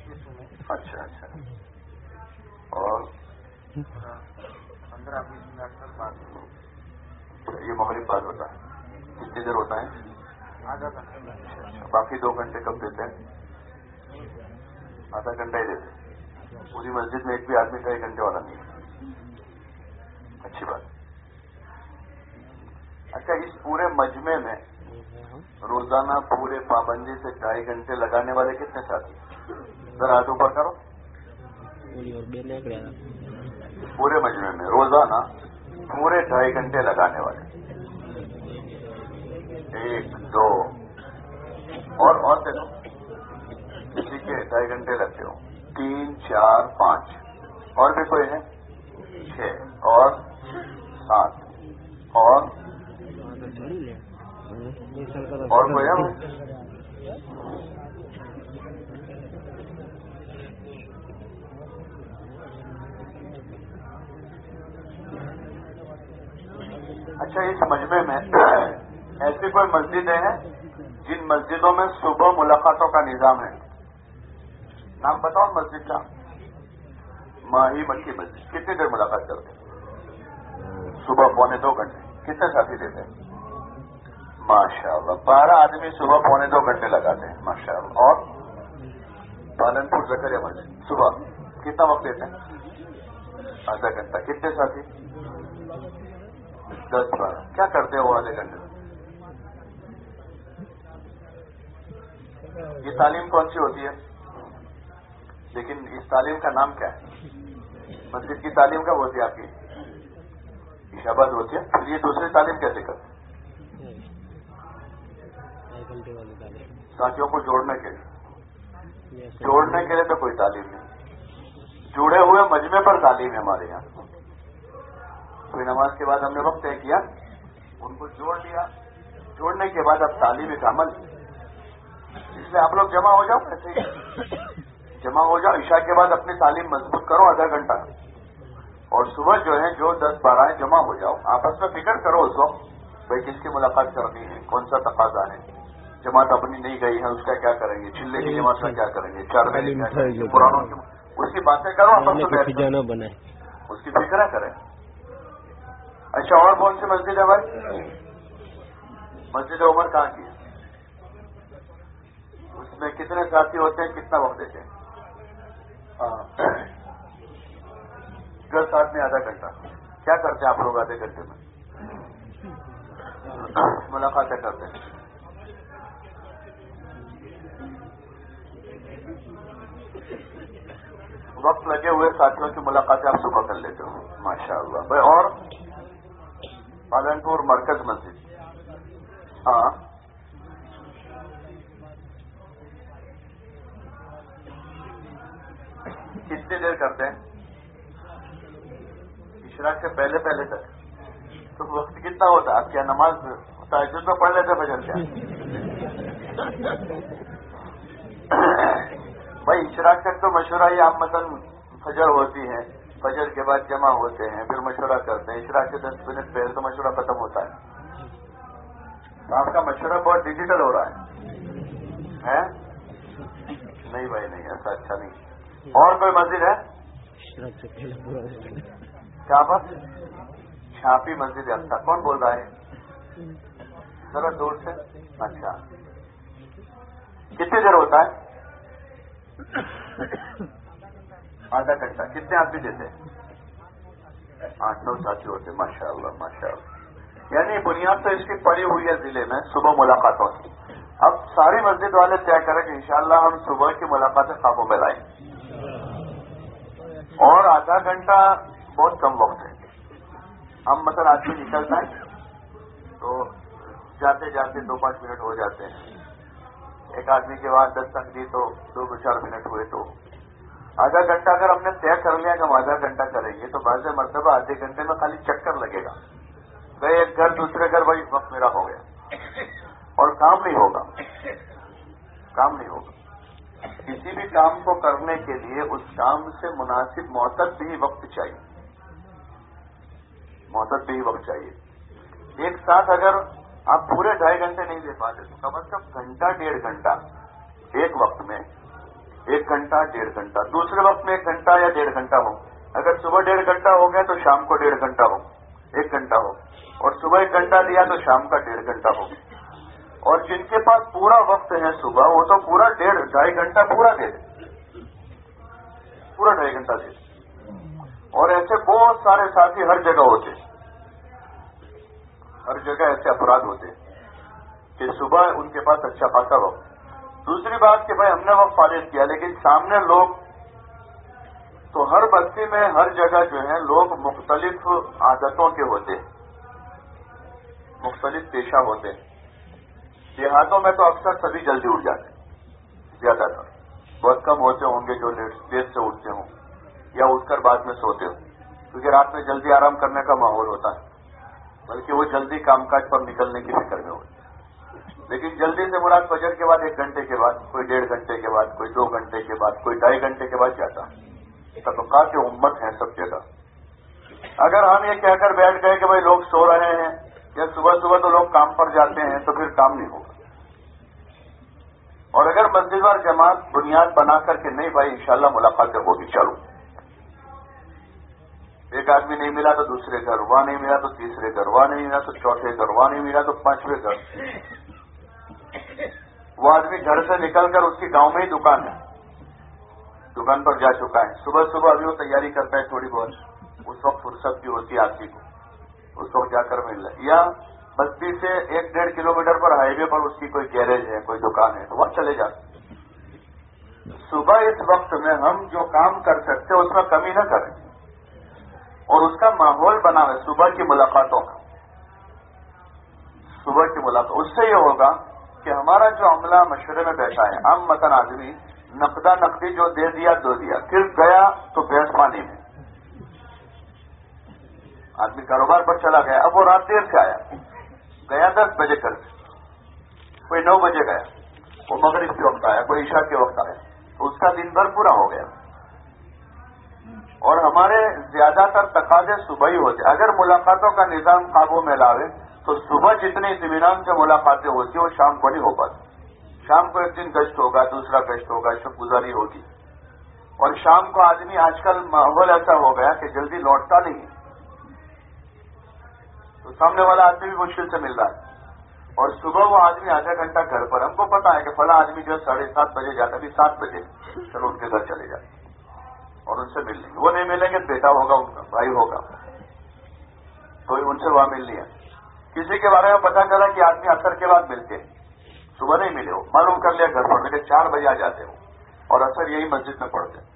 بھی سنے اچھا اچھا۔ اور؟ پندرہ بیس منٹ تک بات یہ مغرب بعد ہوتا ہے۔ کتنی دیر ہوتا ہے؟ باقی دو گھنٹے کب دیتے ہیں؟ آدھا گھنٹہ ہی دیتے پوری مسجد میں ایک بھی آدمی ڈھائی گھنٹے والا نہیں ہے۔ اچھی بات۔ اچھا اس پورے مجمے میں روزانہ پورے پابندی سے ڈھائی گھنٹے لگانے والے کتنے ساتھی ذرا ہاتھ اوپر کرو۔ پورے مجمے میں روزانہ پورے ڈھائی گھنٹے لگانے والے۔ ایک، دو، اور اور دیکھو کسی کے ڈھائی گھنٹے لگتے ہو تین، چار، پانچ۔ اور بھی کوئی ہے؟ چھ۔ اور سات۔ اور اور کوئی ہے؟ اچھا اس مجمع میں ایسی کوئی مسجدیں ہیں جن مسجدوں میں صبح ملاقاتوں کا نظام ہے؟ نام بتاؤ مسجد کا۔ ماہی مکی مسجد۔ کتنی دیر ملاقات کرتے صبح پونے دو گھنٹے۔ کتنے ساتھی دیتے ہیں؟ ماشاء اللہ بارہ آدمی صبح پونے دو گھنٹے لگاتے ہیں ماشاء اللہ اور پالنپور زکریا مسجد، صبح۔ کتنا وقت دیتے ہیں؟ آدھا گھنٹہ۔ کتنے ساتھی؟ دس بارہ۔ کیا کرتے ہو آدھے گھنٹے؟ یہ تعلیم کون سی ہوتی ہے؟ لیکن اس تعلیم کا نام کیا ہے؟ مسجد کی تعلیم کب ہوتی ہے آپ کی؟ عشاباد ہوتی ہے۔ پھر یہ دوسری تعلیم کیسے کرتے ساتھیوں کو جوڑنے کے لیے۔ جوڑنے کے لیے تو کوئی تعلیم نہیں۔ جڑے ہوئے مجمے پر تعلیم ہے ہمارے یہاں۔ کوئی نماز کے بعد ہم نے وقت طے کیا، ان کو جوڑ لیا۔ جوڑنے کے بعد اب تعلیم ایک عمل اس لیے آپ لوگ جمع ہو جاؤ ایسے جمع ہو جاؤ عشاء کے بعد اپنی تعلیم مضبوط کرو آدھا گھنٹہ۔ اور صبح جو ہے جو دس بارہ جمع ہو جاؤ۔ آپس میں فکر کرو اس وقت بھائی کس کی ملاقات کرنی ہے؟ کون سا تقاضا ہے؟ جماعت اپنی نہیں گئی ہے اس کا کیا کریں گے؟ چلے کی جماعت کا کیا کریں گے؟ چار پرانوں کی اس کی باتیں کرو آپس میں اس کی فکر کریں۔ اچھا اور کون سی مسجد ہے بھائی؟ مسجد عمر کہاں کی اس میں کتنے ساتھی ہوتے ہیں، کتنا وقت دیتے ہیں؟ ہاں۔ دس آدمی آدھا گھنٹہ۔ کیا کرتے ہیں آپ لوگ آدھے گھنٹے میں؟ ملاقاتیں کرتے ہیں؟ وقت لگے ہوئے ساتھیوں کی ملاقاتیں آپ صبح کر لیتے ہو ماشاء اللہ بھائی اور پالنپور مرکز مسجد۔ ہاں۔ کتنی دیر کرتے ہیں؟ اشراق سے پہلے پہلے تک۔ تو وقت کتنا ہوتا آپ کیا نماز تاجد میں پڑھ لیتے بجن کیا؟ بھائی اشراق تک تو مشورہ ہی آپ مثلاً فجر ہوتی ہے، فجر کے بعد جمع ہوتے ہیں، پھر مشورہ کرتے ہیں۔ اشراق کے دس منٹ پہلے تو مشورہ ختم ہوتا ہے۔ تو آپ کا مشورہ بہت ڈیجیٹل ہو رہا ہے۔ نہیں بھائی، نہیں، ایسا اچھا نہیں۔ اور کوئی مسجد ہے؟ کیا بس چھاپی مسجد اچھا کون بول رہا ہے؟ ذرا دور سے۔ اچھا۔ کتنی دیر ہوتا ہے؟ آدھا گھنٹہ۔ کتنے آدمی دیتے آٹھ نو ساتھی ہوتے ماشاء اللہ ماشاء اللہ۔ یعنی بنیاد تو اس کی پڑی ہوئی ہے ضلع میں صبح ملاقاتوں کی۔ اب ساری مسجد والے طے کریں کہ انشاءاللہ ہم صبح کی ملاقاتیں قابو میں لائیں۔ اور آدھا گھنٹہ بہت کم وقت ہے۔ ہم مثلا آدمی نکلتا ہے تو جاتے جاتے دو پانچ منٹ ہو جاتے ہیں۔ ایک آدمی کے بعد دس تک دی تو دو دو چار منٹ ہوئے تو۔ آدھا گھنٹہ اگر ہم نے طے کر لیا کہ ہم آدھا گھنٹہ کریں گے تو بعض مرتبہ آدھے گھنٹے میں خالی چکر لگے گا۔ گئے ایک گھر، دوسرے گھر، وہی وقت میرا ہو گیا۔ اور کام نہیں ہوگا۔ کام نہیں ہوگا۔ کسی بھی کام کو کرنے کے لیے اس کام سے مناسب محتت بھی وقت چاہیے۔ محتت بھی وقت چاہیے۔ ایک ساتھ اگر آپ پورے ڈھائی گھنٹے نہیں دے پاتے تو کم از کم گھنٹہ ڈیڑھ گھنٹہ ایک وقت میں، ایک گھنٹہ ڈیڑھ گھنٹہ، دوسرے وقت میں ایک گھنٹہ یا ڈیڑھ گھنٹہ ہو۔ اگر صبح ڈیڑھ گھنٹہ ہو گیا تو شام کو ڈیڑھ گھنٹہ ہو، ایک گھنٹہ ہو۔ اور صبح ایک گھنٹہ دیا تو شام کا ڈیڑھ گھنٹہ ہو۔ اور جن کے پاس پورا وقت ہے صبح، وہ تو پورا ڈیڑھ، ڈھائی گھنٹہ پورا دے دیں پورا ڈھائی گھنٹہ دیتے اور ایسے بہت سارے ساتھی ہر جگہ ہوتے ہر جگہ ایسے افراد ہوتے کہ صبح ان کے پاس اچھا خاصا وقت۔ دوسری بات کہ بھائی، ہم نے وقت فارغ کیا، لیکن سامنے لوگ تو ہر بستی میں ہر جگہ جو ہے لوگ مختلف عادتوں کے ہوتے مختلف پیشہ ہوتے دیہاتوں میں تو اکثر سبھی جلدی اٹھ جاتے ہیں، زیادہ تر۔ بہت کم ہوتے ہوں گے جو دیر سے اٹھتے ہوں، یا اٹھ کر بعد میں سوتے ہوں، کیونکہ رات میں جلدی آرام کرنے کا ماحول ہوتا ہے۔ بلکہ وہ جلدی کام کاج پر نکلنے کی فکر میں ہوتی لیکن جلدی سے مراد فجر کے بعد ایک گھنٹے کے بعد، کوئی ڈیڑھ گھنٹے کے بعد، کوئی دو گھنٹے کے بعد، کوئی ڈھائی گھنٹے کے بعد جاتا طبقات کے امت ہیں سب جگہ۔ اگر ہم یہ کہہ کر بیٹھ گئے کہ بھائی لوگ سو رہے ہیں، یا صبح صبح تو لوگ کام پر جاتے ہیں، تو پھر کام نہیں ہوگا۔ اور اگر مسجد اور جماعت بنیاد بنا کر کے نہیں بھائی، انشاءاللہ ملاقاتیں ہوگی، چلو۔ ایک آدمی نہیں ملا تو دوسرے گھر، وہاں نہیں ملا تو تیسرے گھر، وہاں نہیں ملا تو چوتھے گھر، وہاں نہیں ملا تو پانچویں گھر۔ وہ آدمی گھر سے نکل کر اس کی گاؤں میں ہی دکان ہے۔ دکان پر جا چکا ہے۔ صبح صبح ابھی وہ تیاری کرتا ہے تھوڑی بہت۔ اس وقت فرصت کی ہوتی ہے آدمی کو۔ اس وقت جا کر مل رہا ہے۔ یا بستی سے ایک ڈیڑھ کلو میٹر پر ہائی وے پر اس کی کوئی گیریج ہے، کوئی دکان ہے، تو وہاں چلے جاتے صبح اس وقت میں ہم جو کام کر سکتے اس میں کمی نہ کریں۔ اور اس کا ماحول بنا ہے صبح کی ملاقاتوں کا۔ صبح کی ملاقات، اس سے یہ ہوگا کہ ہمارا جو عملہ مشورے میں بیٹھا ہے، عام متن آدمی، نقدہ نقدی جو دے دیا، دو دیا۔ پھر گیا تو بحث پانی میں۔ آدمی کاروبار پر چلا گیا، اب وہ رات دیر سے آیا۔ گیا دس بجے کل۔ کوئی نو بجے گیا۔ وہ مغرب کے وقت آیا، کوئی عشاء کے وقت آیا۔ تو اس کا دن بھر پورا ہو گیا۔ اور ہمارے زیادہ تر تقاضے صبح ہی ہوتے۔ اگر ملاقاتوں کا نظام قابو میں لاوے، تو صبح جتنے اطمینان سے ملاقاتیں ہوتی ہیں وہ شام کو نہیں ہو پاتی۔ شام کو ایک دن گشت ہوگا، دوسرا گشت ہوگا شب گزاری ہوگی۔ اور شام کو آدمی آج کل ماحول ایسا ہو گیا کہ جلدی لوٹتا نہیں۔ تو سامنے والا آدمی بھی مشکل سے مل رہا ہے۔ اور صبح وہ آدمی آدھا گھنٹہ گھر پر، ہم کو پتا ہے کہ فلاں آدمی جو ساڑھے سات بجے جاتا ابھی سات بجے۔ چلو ان کے گھر چلے جاتے اور ان سے مل لیں گے۔ وہ نہیں ملیں گے بیٹا ہوگا، ان کا بھائی ہوگا۔ کوئی ان سے وہاں مل لیا کسی کے بارے میں پتا چلا کہ آدمی اثر کے بعد ملتے۔ صبح نہیں ملے ہو معلوم کر لیا گھر پر، لیکن چار بجے آ جاتے ہو اور اثر یہی مسجد میں پڑھتے۔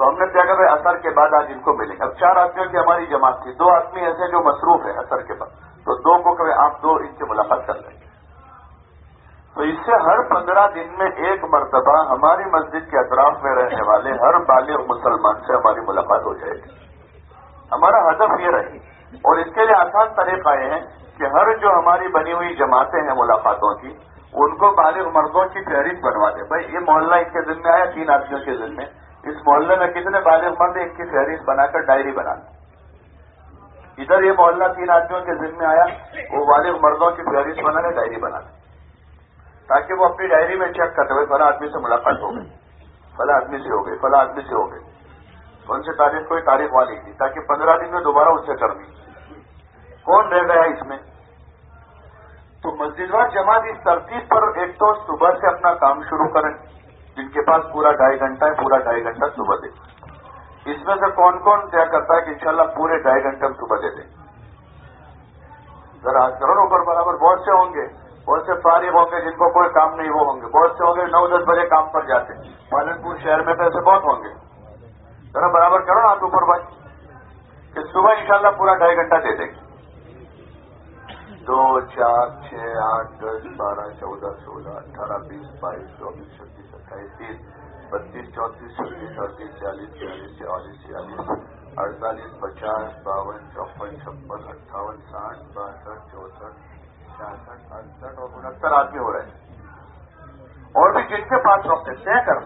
تو ہم نے کیا کر رہے اثر کے بعد آج ان کو ملیں گے اب چار آدمیوں کی ہماری جماعت تھی۔ دو آدمی ایسے جو مصروف ہیں اثر کے بعد۔ تو دو کو کہ آپ دو ان سے ملاقات کر لیں گے۔ تو اس سے ہر پندرہ دن میں ایک مرتبہ ہماری مسجد کے اطراف میں رہنے والے ہر بالغ مسلمان سے ہماری ملاقات ہو جائے گی۔ ہمارا ہدف یہ رہی۔ اور اس کے لیے آسان طریقہ یہ ہے کہ ہر جو ہماری بنی ہوئی جماعتیں ہیں ملاقاتوں کی، ان کو بالغ مردوں کی فہرست بنوا دیں۔ بھائی، یہ محلہ اس کے ذمہ آیا، تین آدمیوں کے ذمہ اس محلے میں کتنے بالغ مرد ایک کی فہرست بنا کر ڈائری بنا ادھر یہ محلہ تین آدمیوں کے ذمہ آیا، وہ بالغ مردوں کی فہرست بنا کر ڈائری بنا تاکہ وہ اپنی ڈائری میں چیک کرتے ہوئے فلاں آدمی سے ملاقات ہو گئی۔ فلاں آدمی سے ہو گئی، فلاں آدمی سے ہو گئی۔ کون سی تاریخ کوئی تاریخ والی تھی تاکہ پندرہ دن میں دوبارہ ان سے کرنی کون رہ گیا اس میں؟ تو مسجد جماعت اس ترتیب پر ایک تو صبح سے اپنا کام شروع کریں۔ جن کے پاس پورا ڈھائی گھنٹہ ہے، پورا ڈھائی گھنٹہ صبح دے۔ اس میں سے کون کون کیا کرتا ہے کہ انشاءاللہ پورے ڈھائی گھنٹے ہم صبح دے دیں۔ ذرا کرو اوپر برابر، بہت سے ہوں گے۔ بہت سے فارغ ہوں گے جن کو کوئی کام نہیں، وہ ہوں گے۔ بہت سے ہوں گے نو دس بجے کام پر جاتے پالن پور شہر میں تو ایسے بہت ہوں گے۔ ذرا برابر کرو نا آپ اوپر بھائی کہ صبح انشاءاللہ پورا ڈھائی گھنٹہ دے دیں۔ گے دو، چار، چھ، آٹھ، دس، بارہ، چودہ، سولہ، اٹھارہ، بیس، بائیس، چوبیس، چھبیس اٹھائیس تیس بتیس چونتیس چھبیس اڑتیس چالیس بیالیس چوالیس چھیالیس اڑتالیس پچاس باون چوپن چھپن اٹھاون ساٹھ باسٹھ چونسٹھ چھیاسٹھ اڑسٹھ اور انہتر آدمی ہو رہے ہیں۔ اور بھی جن کے پاس وقت طے کر۔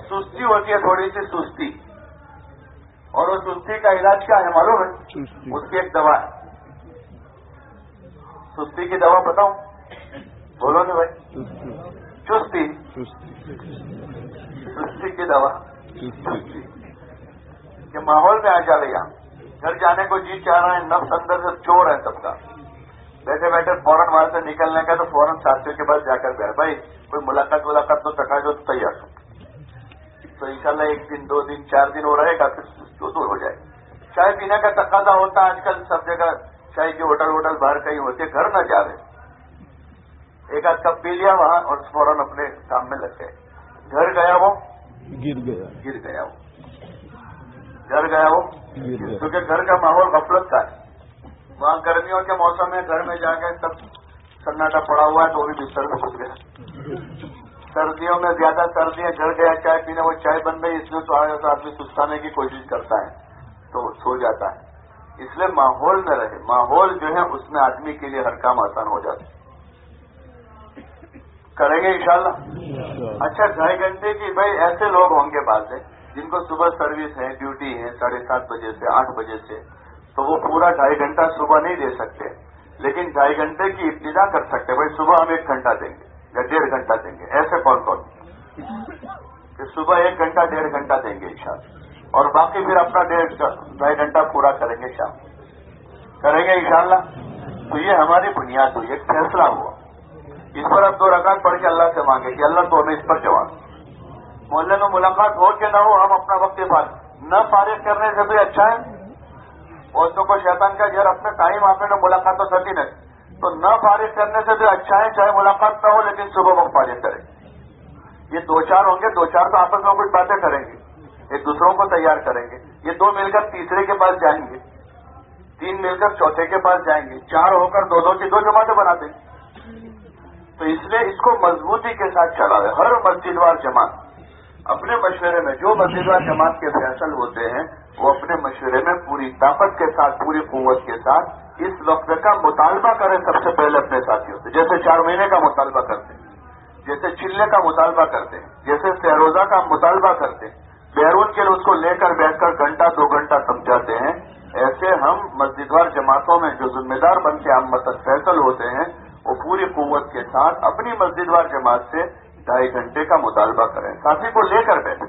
سستی ہوتی ہے تھوڑی سی سستی۔ اور وہ سستی کا علاج کیا ہے معلوم ہے؟ اس کی ایک دوا ہے۔ سستی کی دوا بتاؤں؟ بولو نا بھائی۔ چستی سستی کی دوا؟ کہ ماحول میں آ جا رہی گھر جانے کو جی چاہ رہے ہیں نفس اندر سے چور ہے سب کا۔ بیٹھے بیٹھے فوراً وہاں سے نکلنے کا تو فوراً ساتھیوں کے پاس جا کر بیٹھ۔ بھائی کوئی ملاقات ملاقات تو تکا جو تیار تو انشاءاللہ ایک دن دو دن چار دن ہو رہے گا پھر جو دور ہو جائے۔ چائے پینے کا تقاضا ہوتا آج کل سب جگہ چائے کے ہوٹل ووٹل باہر کہیں ہوتے گھر نہ جا رہے۔ ایک آدھ کپ پی لیا وہاں اور فوراً اپنے کام میں لگ گئے۔ گھر گیا وہ؟ گر گیا۔ گر گیا وہ۔ گھر گیا وہ؟ کیونکہ گھر کا ماحول غفلت کا ہے وہاں گرمیوں کے موسم میں گھر میں جا کے تب سناٹا پڑا ہوا ہے تو بھی بستر میں گھس گیا۔ سردیوں میں زیادہ سردیاں گھر گیا چائے پینے وہ چائے بن گئی اس میں تو آدمی سستانے کی کوشش کرتا ہے تو سو جاتا ہے۔ اس لیے ماحول میں رہے۔ ماحول جو ہے اس میں آدمی کے لیے ہر کام آسان ہو جاتا ہے۔ کریں گے انشاءاللہ؟ اچھا ڈھائی گھنٹے کی، بھائی، ایسے لوگ ہوں گے بعد میں جن کو صبح سروس ہے، ڈیوٹی ہے، ساڑھے سات بجے سے، آٹھ بجے سے، تو وہ پورا ڈھائی گھنٹہ صبح نہیں دے سکتے، لیکن ڈھائی گھنٹے کی ابتدا کر سکتے، بھائی، صبح ہم ایک گھنٹہ دیں گے یا ڈیڑھ گھنٹہ دیں گے، ایسے کون کون؟ کہ صبح ایک گھنٹہ، ڈیڑھ گھنٹہ دیں گے شام اور باقی پھر اپنا ڈیڑھ ڈھائی گھنٹہ پورا کریں گے شام کریں گے انشاءاللہ؟ تو یہ ہماری بنیاد ہوئی، ایک فیصلہ ہوا۔ اس پر اب دو رکعت پڑھ کے اللہ سے مانگے کہ اللہ تو ہمیں اس پر جواب محلے میں ملاقات ہو کہ نہ ہو، ہم اپنا وقت فارغ نہ فارغ کرنے سے بھی اچھا ہے؟ اور تو کوئی شیطان کا جھر اپنے ٹائم آپ نے ملاقات تو سکی نہیں۔ تو نہ فارغ کرنے سے بھی اچھا ہے؟ چاہے ملاقات نہ ہو لیکن صبح وقت فارغ کریں یہ دو چار ہوں گے، دو چار تو آپس میں کچھ باتیں کریں گے۔ ایک دوسروں کو تیار کریں گے۔ یہ دو مل کر تیسرے کے پاس جائیں گے۔ تین مل کر چوتھے کے پاس جائیں گے۔ چار ہو کر دو دو کی دو جماعتیں بنا دیں گے تو اس لیے اس کو مضبوطی کے ساتھ چلا ہر مسجد وار جماعت، اپنے مشورے میں جو مسجد وار جماعت کے فیصل ہوتے ہیں، وہ اپنے مشورے میں پوری طاقت کے ساتھ، پوری قوت کے ساتھ اس وقت کا مطالبہ کریں۔ سب سے پہلے اپنے ساتھیوں سے، جیسے چار مہینے کا مطالبہ کرتے ہیں، جیسے چلنے کا مطالبہ کرتے ہیں، جیسے سہروزہ کا مطالبہ کرتے ہیں۔ بیرون کے اس کو لے کر بیٹھ کر گھنٹہ، دو گھنٹہ سمجھاتے ہیں۔ ایسے ہم مسجد وار جماعتوں میں جو ذمہ دار بن کے ہم متد فیصل ہوتے ہیں وہ پوری قوت کے ساتھ اپنی مسجد وار جماعت سے ڈھائی گھنٹے کا مطالبہ کریں، ساتھی کو لے کر بیٹھے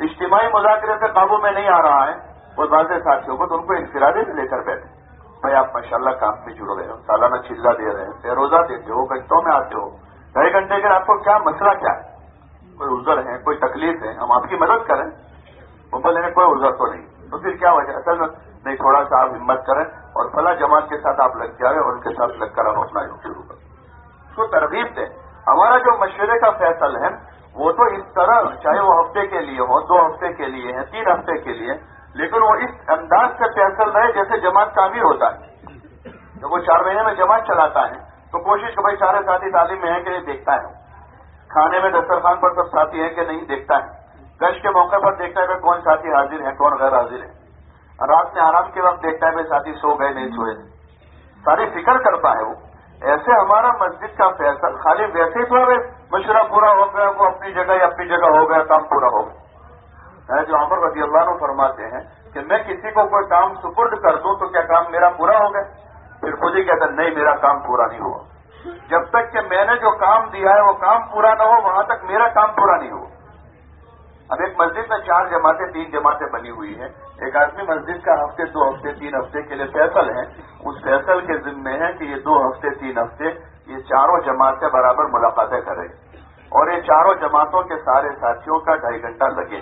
اجتماعی مذاکرے سے قابو میں نہیں آ رہا ہے وہ واضح ساتھیوں کو تو ان کو انفرادی سے لے کر بیٹھے بھائی، آپ ماشاء اللہ کام میں جڑ رہے ہو سالانہ چلا دے رہے ہیں فیروزہ دیتے ہو، گھنٹوں میں آتے ہو۔ ڈھائی گھنٹے کے آپ کو کیا مسئلہ کیا ہے؟ کوئی عذر ہے، کوئی تکلیف ہے، ہم آپ کی مدد کریں۔ ممبئی لینے کوئی عذر تو نہیں۔ تو پھر کیا وجہ اصل میں نہیں، تھوڑا سا آپ ہمت کریں اور فلاں جماعت کے ساتھ آپ لگ جائیں اور ان کے ساتھ لگ کر ہم اپنا شروع کریں۔ اس کو ترغیب دیں۔ ہمارا جو مشورے کا فیصل ہے، وہ تو اس طرح، چاہے وہ ہفتے کے لیے ہو، دو ہفتے کے لیے ہے، تین ہفتے کے لیے، لیکن وہ اس انداز سے فیصل رہے جیسے جماعت تعمیر ہوتا ہے۔ جب وہ چار مہینے میں جماعت چلاتا ہے، تو کوشش کہ بھائی سارے ساتھی تعلیم میں ہیں کہ نہیں، دیکھتا ہے۔ کھانے میں دسترخوان پر سب ساتھی ہیں کہ نہیں، دیکھتا ہے۔ گش کے موقع پر دیکھتا ہے کہ کون ساتھی حاضر ہیں، کون غیر حاضر ہے رات میں آرام کے وقت دیکھتا ہے ساتھی سو گئے، نہیں سوئے۔ ساری فکر کرتا ہے وہ۔ ایسے ہمارا مسجد کا فیصل خالی ویسے ہی تھوڑا مشورہ پورا ہو گیا، وہ اپنی جگہ یا اپنی جگہ ہو گیا، کام پورا ہو گیا۔ جو عمر رضی اللہ عنہ فرماتے ہیں کہ میں کسی کو کوئی کام سپرد کر دوں تو کیا کام میرا پورا ہو گیا؟ پھر خود ہی کہتا نہیں، میرا کام پورا نہیں ہوا۔ جب تک کہ میں نے جو کام دیا ہے وہ کام پورا نہ ہو، وہاں تک میرا کام پورا نہیں ہوا۔ اب ایک مسجد میں چار جماعتیں، تین جماعتیں بنی ہوئی ہیں۔ ایک آدمی مسجد کا ہفتے، دو ہفتے، تین ہفتے کے لیے فیصل ہے۔ اس فیصل کے ذمے ہے کہ یہ دو ہفتے، تین ہفتے، یہ چاروں جماعتیں برابر ملاقاتیں کریں۔ اور یہ چاروں جماعتوں کے سارے ساتھیوں کا ڈھائی گھنٹہ لگے۔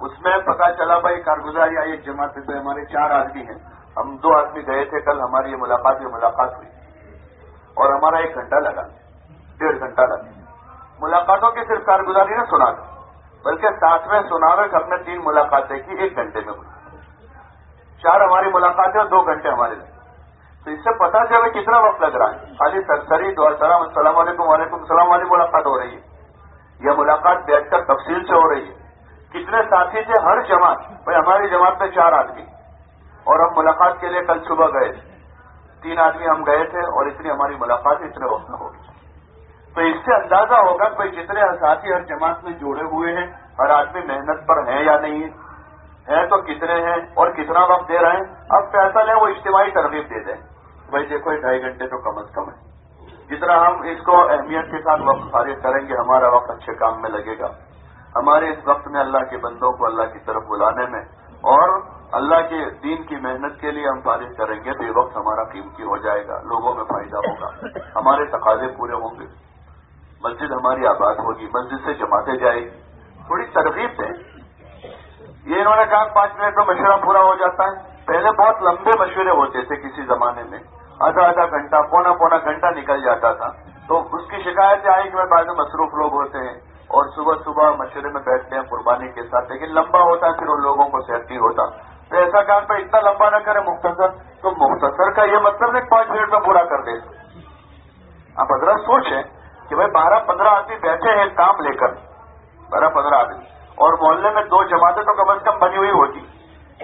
اس میں پتا چلا بھائی کارگزار یا ایک جماعت سے ہمارے چار آدمی ہیں۔ ہم دو آدمی گئے تھے، کل ہماری یہ ملاقات یہ ملاقات ہوئی۔ اور ہمارا ایک گھنٹہ لگا، ڈیڑھ گھنٹہ لگا۔ ملاقاتوں کی صرف کارگزاری نے سنا تھا۔ بلکہ ساتھ میں سناوے ہم نے تین ملاقاتیں کی، ایک گھنٹے میں ہوئی۔ چار ہماری ملاقاتیں اور دو گھنٹے ہمارے لگے تو اس سے پتا چلے کتنا وقت لگ رہا ہے۔ خالی سرسری دو السلام السلام علیکم، وعلیکم السلام والی ملاقات ہو رہی ہے۔ یہ ملاقات بیٹھ کر تفصیل سے ہو رہی ہے۔ کتنے ساتھی تھے؟ ہر جماعت۔ بھائی، ہماری جماعت میں چار آدمی۔ اور ہم ملاقات کے لیے کل صبح گئے۔ تین آدمی ہم گئے تھے اور اتنی ہماری ملاقات اتنے وقت میں ہوگی تو اس سے اندازہ ہوگا کہ جتنے ساتھی ہر جماعت میں جوڑے ہوئے ہیں، ہر آدمی محنت پر ہیں یا نہیں؟ ہے تو کتنے ہیں اور کتنا وقت دے رہے ہیں؟ اب فیصل ہے وہ اجتماعی ترغیب دے دیں بھائی دیکھو، یہ ڈھائی گھنٹے تو کم از کم ہے جتنا ہم اس کو اہمیت کے ساتھ وقت فارغ کریں گے، ہمارا وقت اچھے کام میں لگے گا۔ ہمارے اس وقت میں اللہ کے بندوں کو اللہ کی طرف بلانے میں اور اللہ کے دین کی محنت کے لیے ہم فارغ کریں گے تو یہ وقت ہمارا قیمتی ہو جائے گا، لوگوں میں فائدہ ہوگا۔ ہمارے تقاضے پورے ہوں گے۔ مسجد ہماری آباد ہوگی، مسجد سے جماتے جائے گی تھوڑی ترغیب دیں۔ یہ انہوں نے کہا، پانچ منٹ میں مشورہ پورا ہو جاتا ہے۔ پہلے بہت لمبے مشورے ہوتے تھے کسی زمانے میں۔ آدھا آدھا گھنٹہ، پونا پونا گھنٹہ نکل جاتا تھا۔ تو اس کی شکایتیں آئی کہ بعد میں مصروف لوگ ہوتے ہیں اور صبح صبح مشورے میں بیٹھتے ہیں قربانی کے ساتھ، لیکن لمبا ہوتا ہے پھر ان لوگوں کو صحت نہیں ہوتا۔ تو ایسا کام پہ اتنا لمبا نہ کرے مختصر۔ تو مختصر کا یہ مطلب ہے پانچ منٹ میں پورا کر دے آپ حضرت سوچیں۔ کہ بھائی بارہ پندرہ آدمی بیٹھے ہیں کام لے کر۔ بارہ پندرہ آدمی۔ اور محلے میں دو جماعتیں تو کم از کم بنی ہوئی ہوگی۔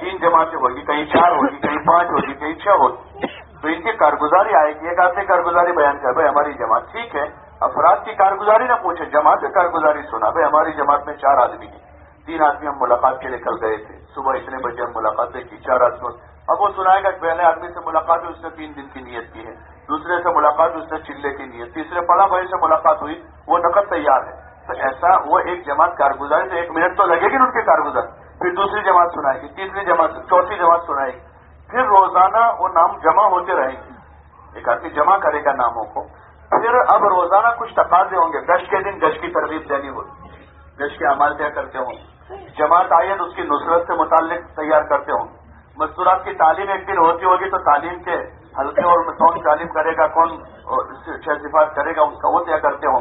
تین جماعتیں ہوگی، کہیں چار ہوگی، کہیں پانچ ہوگی، کہیں چھ ہوگی۔ تو ان کی کارگزاری آئے گی، ایک آدمی کارگزاری بیان کر، بھائی ہماری جماعت ٹھیک ہے۔ افراد کی کارگزاری نہ پوچھے جماعت سے کارگزاری سنا، بھائی ہماری جماعت میں چار آدمی ہیں۔ تین آدمی ہم ملاقات کے لیے کل گئے تھے۔ صبح اتنے بجے ہم ملاقاتیں کی، چار آدمی۔ اب وہ سنائے گا پہلے آدمی سے ملاقات ہوئی، اس نے تین دن کی نیت کی ہے۔ دوسرے سے ملاقات اس نے چلے کی نیت تیسرے پڑا بھائی سے ملاقات ہوئی، وہ نقد تیار ہے۔ تو ایسا وہ ایک جماعت کارگزاری تو ایک منٹ تو لگے گی ان کی کارگزار۔ پھر دوسری جماعت سنائے گی، تیسری جماعت چوتھی جماعت سنائے گی۔ پھر روزانہ وہ نام جمع ہوتے رہیں گے ایک آدمی جمع کرے گا ناموں کو۔ پھر اب روزانہ کچھ تقاضے ہوں گے۔ گش کے دن گش کی ترغیب دینی ہوگی گش کے عمال طے کرتے ہوں؟ جماعت آئے تو اس کی نصرت سے متعلق تیار کرتے ہوں۔ مستورات کی تعلیم ایک دن ہوتی ہوگی تو تعلیم کے ہلکے اور کون تعلیم کرے گا کون چھ صفات کرے گا، اس کا وہ طے کرتے ہوں۔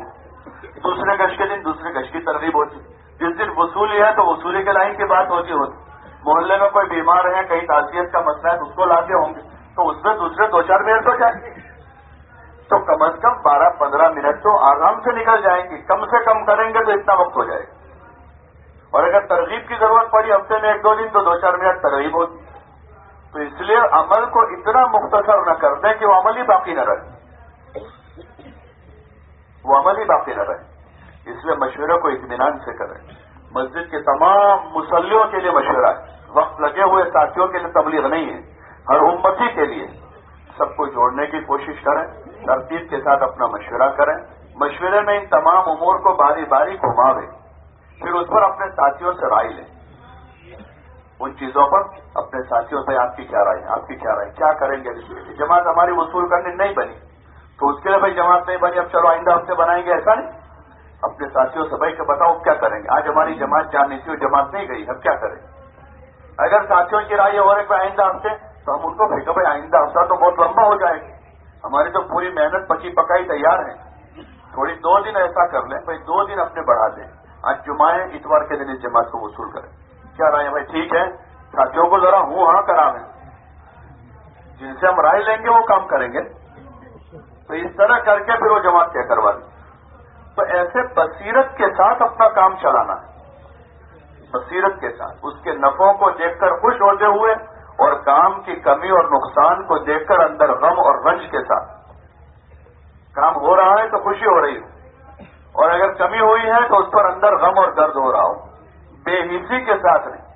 دوسرے گش کے دن دوسرے گش کی ترغیب ہوتی۔ جس دن وصولی ہے تو وصولی کے لائن کی بات ہوتی ہوتی۔ محلے میں کوئی بیمار ہے، کہیں تعزیت کا مسئلہ ہے، تو اس کو لاتے ہوں گے۔ تو اس میں دوسرے دو چار منٹ ہو جائیں گے۔ تو کم از کم بارہ پندرہ منٹ تو آرام سے نکل جائیں گی کم سے کم کریں گے تو اتنا وقت ہو جائے گا۔ اور اگر ترغیب کی ضرورت پڑی ہفتے میں ایک دو دن تو دو چار منٹ ترغیب ہوتی۔ تو اس لیے عمل کو اتنا مختصر نہ کر دیں کہ وہ عمل ہی باقی نہ رہے۔ وہ عمل ہی باقی نہ رہے۔ اس لیے مشورے کو اطمینان سے کریں۔ مسجد کے تمام مسلموں کے لیے مشورہ ہے۔ وقت لگے ہوئے ساتھیوں کے لیے تبلیغ نہیں ہے۔ ہر امتی کے لیے۔ سب کو جوڑنے کی کوشش کریں۔ ترتیب کے ساتھ اپنا مشورہ کریں۔ مشورے میں ان تمام امور کو باری باری گھماویں پھر اس پر اپنے ساتھیوں سے رائے لیں۔ ان چیزوں پر اپنے ساتھیوں سے آپ کی کیا رائے آپ کی کیا رائے کیا کریں گے جماعت ہماری وصول کرنے نہیں بنی۔ تو اس کے لیے بھائی جماعت نہیں بنی، اب چلو آئندہ ہفتے بنائیں گے، ایسا نہیں۔ اپنے ساتھیوں سے بھائی کہ بتاؤ کیا کریں گے؟ آج ہماری جماعت جاننی تھی جماعت نہیں گئی، اب کیا کریں؟ اگر ساتھیوں کی رائے ہو رہے آئندہ ہفتے تو ہم ان کو پھینکو بھائی آئندہ ہفتہ تو بہت لمبا ہو جائے گا۔ ہماری تو پوری محنت پکی پکائی تیار ہے۔ تھوڑی دو دن ایسا کر لیں، بھائی دو دن اپنے بڑھا دیں۔ آج جمعہ اتوار کے دن اس جماعت کو وصول کریں۔ کیا رائے بھائی ٹھیک ہے۔ ساتھیوں کو ذرا ہوں ہاں کرا لیں۔ جن سے ہم رائے لیں گے وہ کام کریں گے۔ تو اس طرح کر کے پھر وہ جماعت کیا کروا دیں تو ایسے بصیرت کے ساتھ اپنا کام چلانا۔ ہے بصیرت کے ساتھ۔ اس کے نفوں کو دیکھ کر خوش ہوتے ہوئے اور کام کی کمی اور نقصان کو دیکھ کر اندر غم اور رنج کے ساتھ۔ کام ہو رہا ہے تو خوشی ہو رہی ہو اور اگر کمی ہوئی ہے تو اس پر اندر غم اور درد ہو رہا ہو۔ بے حصی کے ساتھ نہیں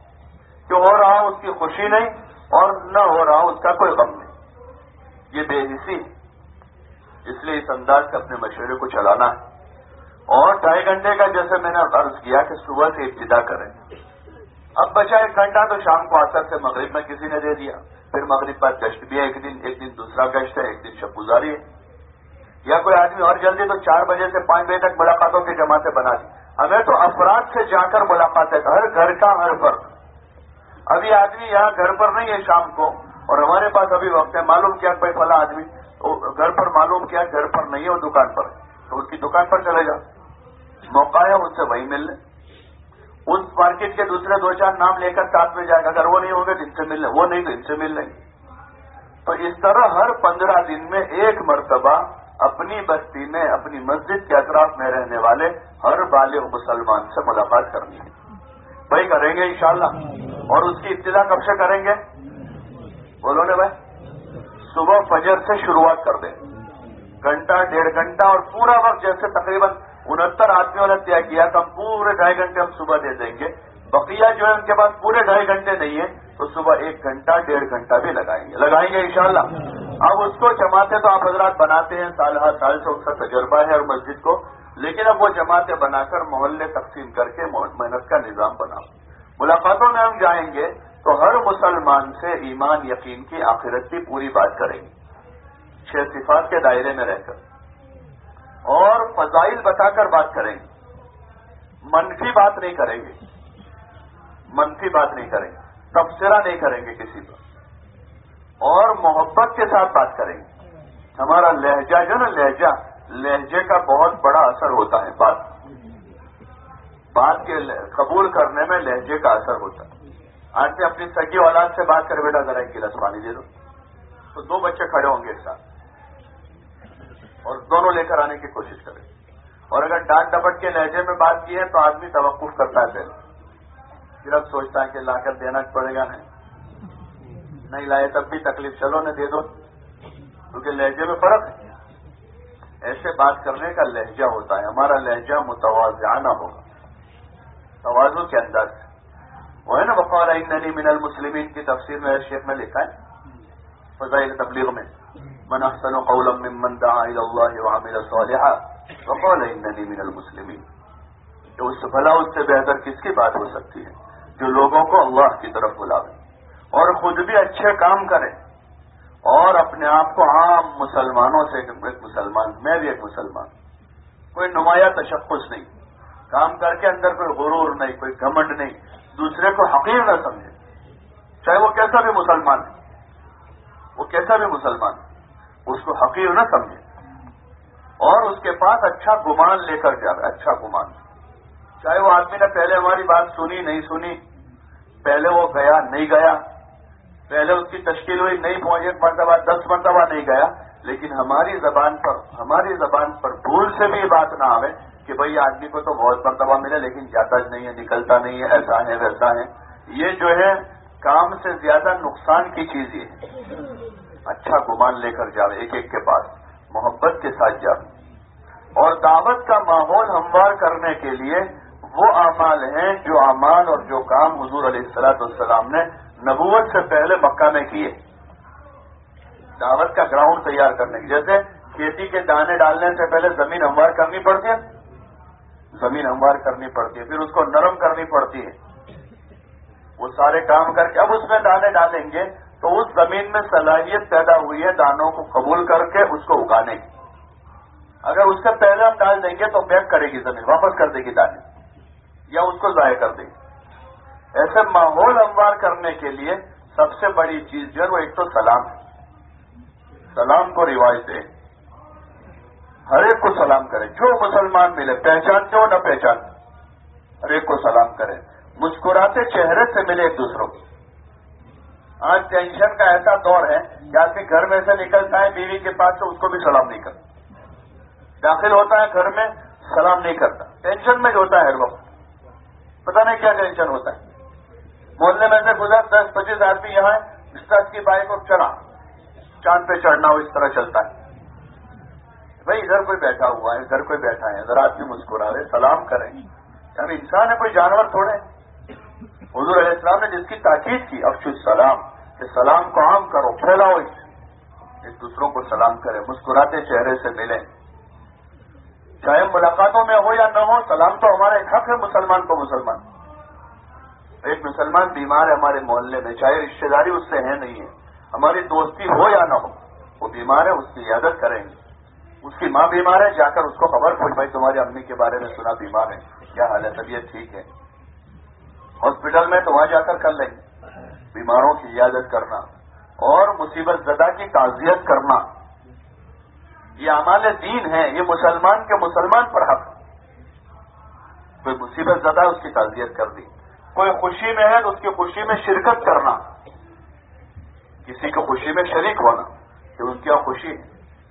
جو ہو رہا اس کی خوشی نہیں اور نہ ہو رہا اس کا کوئی غم نہیں۔ یہ بے حصی اس لیے اس انداز سے اپنے مشورے کو چلانا ہے۔ اور ڈھائی گھنٹے کا جیسے میں نے عرض کیا کہ صبح سے ابتدا کریں۔ اب بچا ایک گھنٹہ تو شام کو آسر سے مغرب میں کسی نے دے دیا۔ پھر مغرب پر گشت بھی ہے، ایک دن ایک دن دوسرا گشت ہے، ایک دن شب گزاری ہے۔ یا کوئی آدمی اور جلدی تو چار بجے سے پانچ بجے تک ملاقاتوں کی جماعتیں بنا دی۔ ہمیں تو افراد سے جا کر ملاقاتیں ہر گھر کا ہر فرق ابھی آدمی یہاں گھر پر نہیں ہے شام کو، اور ہمارے پاس ابھی وقت ہے، معلوم کیا کوئی فلاں آدمی گھر پر معلوم کیا گھر پر نہیں ہے، وہ دکان پر تو اس کی دکان پر چلے جا۔ موقع ہے، اس سے وہی مل لیں اس مارکیٹ کے دوسرے دو چار نام لے کر ساتھ میں جائے گا۔ اگر وہ نہیں ہوں گے تو ان سے مل لیں۔ وہ نہیں تو ان سے مل لیں۔ تو اس طرح ہر پندرہ دن میں ایک مرتبہ اپنی بستی میں، اپنی مسجد کے اطراف میں رہنے والے ہر بالغ مسلمان سے ملاقات کرنی ہے۔ بھائی کریں گے انشاءاللہ۔ اور اس کی ابتدا کب سے کریں گے؟ بولو نے بھائی۔ صبح فجر سے شروعات کر دیں۔ گھنٹہ، ڈیڑھ گھنٹہ اور پورا وقت جیسے تقریباً انہتر آدمیوں نے طے کیا تو ہم پورے ڈھائی گھنٹے ہم صبح دے دیں گے۔ بقیہ جو ہے ان کے پاس پورے ڈھائی گھنٹے نہیں ہے تو صبح ایک گھنٹہ، ڈیڑھ گھنٹہ بھی لگائیں گے۔ لگائیں گے انشاءاللہ۔ اب اس کو جماعتیں تو آپ حضرات بناتے ہیں، سال ہر سال سے اس کا تجربہ ہے اور مسجد کو۔ لیکن اب وہ جماعتیں بنا کر محلے تقسیم کر کے محنت کا نظام بنا ملاقاتوں میں ہم جائیں گے تو ہر مسلمان سے ایمان، یقین کی آخرت کی پوری بات کریں گے۔ چھ صفات کے دائرے میں رہ کر۔ اور فضائل بتا کر بات کریں گے۔ منفی بات نہیں کریں گے۔ منفی بات نہیں کریں گے۔ تبصرہ نہیں کریں گے کسی پر۔ اور محبت کے ساتھ بات کریں گے۔ ہمارا لہجہ جو نا، لہجہ، لہجے کا بہت بڑا اثر ہوتا ہے بات۔ بات کے قبول کرنے میں لہجے کا اثر ہوتا ہے۔ آج سے اپنی سگی اولاد سے بات کر بیٹا ذرا ایک گلاس پانی دے دو۔ تو دو بچے کھڑے ہوں گے ایک ساتھ۔ اور دونوں لے کر آنے کی کوشش کریں۔ اور اگر ڈانٹ ڈپٹ کے لہجے میں بات کی ہے تو آدمی توقف کرتا ہے پہلے۔ پھر اب سوچتا ہے کہ لا کر دینا پڑے گا۔ نہیں نہیں لائے تب بھی تکلیف چلو، نہ دے دو۔ کیونکہ لہجے میں فرق ہے۔ ایسے بات کرنے کا لہجہ ہوتا ہے، ہمارا لہجہ متوازانہ ہوگا۔ توازو کے انداز سے۔ وہ ہے نا بقول ننی من المسلمین کی تفسیر میں شیخ میں لکھا ہے، فضائل تبلیغ میں۔ من احسن قولا ممن دعا الى الله وعمل صالحا، وقال انني من المسلمین۔ کہ اس سے بھلا، اس سے بہتر کس کی بات ہو سکتی ہے؟ جو لوگوں کو اللہ کی طرف بلاوے۔ اور خود بھی اچھے کام کرے اور اپنے آپ کو عام مسلمانوں سے ایک مسلمان، میں بھی ایک مسلمان، کوئی نمایاں تشخص نہیں۔ کام کر کے اندر کوئی غرور نہیں، کوئی گھمنڈ نہیں، دوسرے کو حقیر نہ سمجھے۔ چاہے وہ کیسا بھی مسلمان ہے وہ کیسا بھی مسلمان ہے اس کو حقیر نہ سمجھے۔ اور اس کے پاس اچھا گمان لے کر جائے اچھا گمان۔ چاہے وہ آدمی نے پہلے ہماری بات سنی، نہیں سنی، پہلے وہ گیا، نہیں گیا۔ پہلے اس کی تشکیل ہوئی نہیں پہنچے مرتبہ دس مرتبہ نہیں گیا، لیکن ہماری زبان پر ہماری زبان پر بھول سے بھی بات نہ آئے کہ بھائی آدمی کو تو بہت مرتبہ ملے، لیکن جاتا نہیں ہے، نکلتا نہیں ہے، ایسا ہے، ویسا ہے۔ یہ جو ہے، کام سے زیادہ نقصان کی چیز یہ اچھا گمان لے کر جاؤ، ایک ایک کے پاس، محبت کے ساتھ جاؤ۔ اور دعوت کا ماحول ہموار کرنے کے لیے وہ اعمال ہیں جو اعمال اور جو کام حضور علیہ السلاط والسلام نے نبوت سے پہلے مکہ میں کیے۔ دعوت کا گراؤنڈ تیار کرنے کی جیسے کھیتی کے دانے ڈالنے سے پہلے زمین ہموار کرنی پڑتی ہے۔ زمین ہموار کرنی پڑتی ہے، پھر اس کو نرم کرنی پڑتی ہے۔ وہ سارے کام کر کے اب اس میں دانے ڈالیں گے تو اس زمین میں صلاحیت پیدا ہوئی ہے دانوں کو قبول کر کے اس کو اگانے کی۔ اگر اس سے پہلے ہم ڈال دیں گے تو بیک کرے گی زمین، واپس کر دے گی دانے، یا اس کو ضائع کر دے گی۔ ایسے ماحول ہموار کرنے کے لیے سب سے بڑی چیز جو ہے وہ ایک تو سلام ہے۔ سلام کو رواج دے۔ ہر ایک کو سلام کرے۔ جو مسلمان ملے، پہچان ہو نہ پہچان۔ ہر ایک کو سلام کرے۔ مسکراتے چہرے سے ملے ایک دوسروں کو آج ٹینشن کا ایسا دور ہے کہ آدمی گھر میں سے نکلتا ہے، بیوی کے پاس تو اس کو بھی سلام نہیں کرتا۔ داخل ہوتا ہے گھر میں، سلام نہیں کرتا۔ ٹینشن میں جو ہوتا ہے ہر وقت۔ پتا نہیں کیا ٹینشن ہوتا ہے۔ محلے میں سے گزر دس پچیس آدمی یہاں اس طرح کی بائک کو چلا چاند پہ چڑھنا ہو، اس طرح چلتا ہے۔ بھائی، ادھر کوئی بیٹھا ہوا ہے، ادھر کوئی بیٹھا ہے، ادھر آدمی مسکرا رہے، سلام کریں۔ یعنی انسان ہے، کوئی جانور تھوڑے حضور علیہ السلام نے جس کی تاکید کی افش السلام، کہ سلام کو عام کرو، پھیلاؤ اس ایک دوسروں کو سلام کرے مسکراتے چہرے سے ملیں۔ چاہے ملاقاتوں میں ہو یا نہ ہو، سلام تو ہمارا ایک حق ہے، مسلمان کو مسلمان۔ ایک مسلمان بیمار ہے، ہمارے محلے میں، چاہے رشتے داری اس سے ہے، نہیں ہے۔ ہماری دوستی ہو یا نہ ہو، وہ بیمار ہے، اس کی عیادت کریں گے۔ اس کی ماں بیمار ہے، جا کر اس کو خبر پوچھ، بھائی، تمہاری امی کے بارے میں سنا، بیمار ہے۔ کیا حال ہے؟ طبیعت ٹھیک ہے۔ ہاسپٹل میں تو وہاں جا کر کر لیں۔ گے بیماروں کی عیادت کرنا اور مصیبت زدہ کی تعزیت کرنا۔ یہ امال دین ہے یہ مسلمان کے مسلمان پر حق۔ کوئی مصیبت زدہ اس کی تعزیت کر دی۔ کوئی خوشی میں ہے تو اس کی خوشی میں شرکت کرنا۔ کسی کو خوشی میں شریک ہونا کہ ان کی خوشی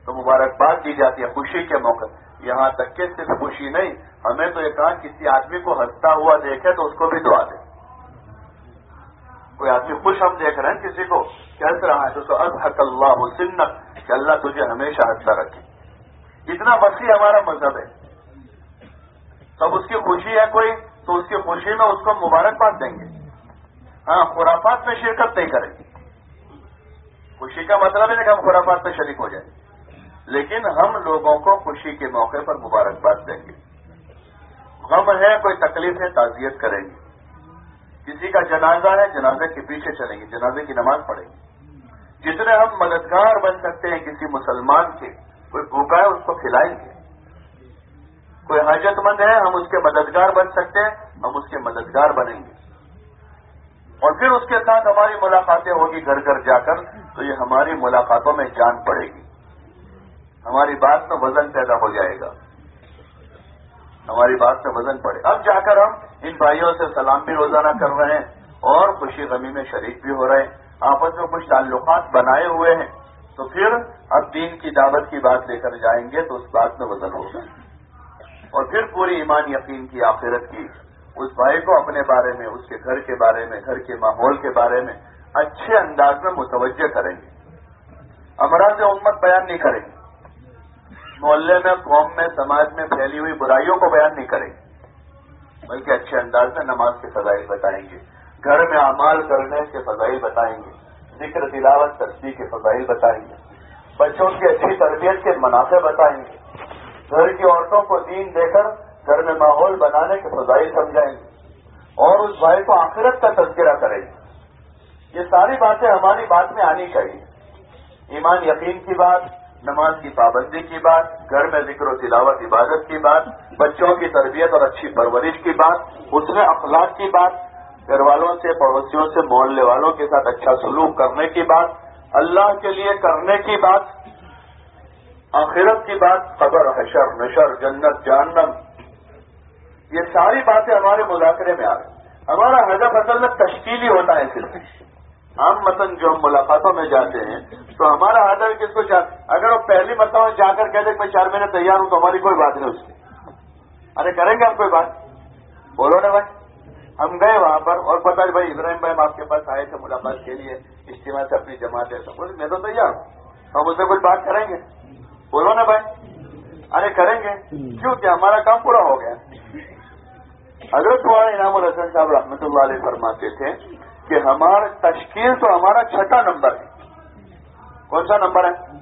تو مبارکباد دی جاتی ہے، خوشی کے موقع۔ یہاں تک کہ صرف خوشی نہیں، ہمیں تو یہ کہا، کسی آدمی کو ہنستا ہوا دیکھے تو اس کو بھی دعا دے۔ کوئی آدمی خوش ہم دیکھ رہے ہیں کسی کو، کہہ رہا ہے تو حق اللہ حسن کہ اللہ تجھے ہمیشہ ہنستا رکھے۔ اتنا وسیع ہمارا مذہب ہے۔ تب اس کی خوشی ہے کوئی؟ تو اس کی خوشی میں اس کو مبارکباد دیں گے۔ ہاں خرافات میں شرکت نہیں کریں۔ گے خوشی کا مطلب ہے کہ ہم خرافات میں شریک ہو جائیں۔ لیکن ہم لوگوں کو خوشی کے موقع پر مبارکباد دیں گے۔ غم ہے، کوئی تکلیف ہے، تعزیت کریں گے کسی کا جنازہ ہے، جنازے کے پیچھے چلیں گے جنازے کی نماز پڑھیں گے جتنے ہم مددگار بن سکتے ہیں، کسی مسلمان کے، کوئی بھوکا ہے، اس کو کھلائیں گے۔ کوئی حاجت مند ہے، ہم اس کے مددگار بن سکتے ہیں، ہم اس کے مددگار بنیں گے۔ اور پھر اس کے ساتھ ہماری ملاقاتیں ہوگی گھر گھر جا کر، تو یہ ہماری ملاقاتوں میں جان پڑے گی۔ ہماری بات میں وزن پیدا ہو جائے گا۔ ہماری بات میں وزن پڑے۔ اب جا کر ہم ان بھائیوں سے سلام بھی روزانہ کر رہے ہیں، اور خوشی غمی میں شریک بھی ہو رہے ہیں۔ آپس میں کچھ تعلقات بنائے ہوئے ہیں۔ تو پھر اب دین کی دعوت کی بات لے کر جائیں گے، تو اس بات میں وزن ہوگا۔ اور پھر پوری ایمان یقین کی آخرت کی، اس بھائی کو اپنے بارے میں، اس کے گھر کے بارے میں، گھر کے ماحول کے بارے میں اچھے انداز میں متوجہ کریں گے۔ امراض امت بیان نہیں کریں گے۔ محلے میں، قوم میں، سماج میں پھیلی ہوئی برائیوں کو بیان نہیں کریں گے۔ بلکہ اچھے انداز میں نماز کے فضائل بتائیں گے۔ گھر میں اعمال کرنے کے فضائل بتائیں گے۔ ذکر، تلاوت تصدیق کے فضائل بتائیں گے۔ بچوں کی اچھی تربیت کے منافع بتائیں گے۔ گھر کی عورتوں کو دین دے کر گھر میں ماحول بنانے کے فضائی سمجھائیں گے اور اس بھائی کو آخرت کا تذکرہ کریں گے۔ یہ ساری باتیں ہماری بات میں آنی چاہیے۔ ایمان یقین کی بات، نماز کی پابندی کی بات، گھر میں ذکر و تلاوت، عبادت کی بات، بچوں کی تربیت اور اچھی پرورش کی بات اس میں اخلاق کی بات، گھر والوں سے، پڑوسیوں سے، محلے والوں کے ساتھ اچھا سلوک کرنے کی بات، اللہ کے لیے کرنے کی بات آخرت کی بات قبر، حشر، نشر، جنت، جہنم، یہ ساری باتیں ہمارے مذاکرے میں آ رہی ہمارا ہدف اصل میں تشکیلی ہوتا ہے صرف۔ عام متن جو ہم ملاقاتوں میں جاتے ہیں، تو ہمارا ہدف کس کو چاہ اگر وہ پہلی مرتبہ جا کر کہہ دیں کہ میں چار مہینے تیار ہوں، تو ہماری کوئی بات نہیں اس کی۔ ارے، کریں گے ہم کوئی بات؟ بولو نا بھائی۔ ہم گئے وہاں پر اور پتا بھائی، ابراہیم بھائی آپ کے پاس آئے تھے ملاقات کے لیے، اجتماع سے اپنی جماعت ہے تو میں تو تیار ہوں۔ ہم اسے کچھ بات کریں گے؟ بولو نا بھائی۔ ارے کریں گے۔ کیوں کہ ہمارا کام پورا ہو گیا؟ اگر تمہارا انعام الحسن صاحب رحمۃ اللہ علیہ فرماتے تھے کہ ہمارا تشکیل تو ہمارا چھٹا نمبر ہے۔ کون سا نمبر ہے؟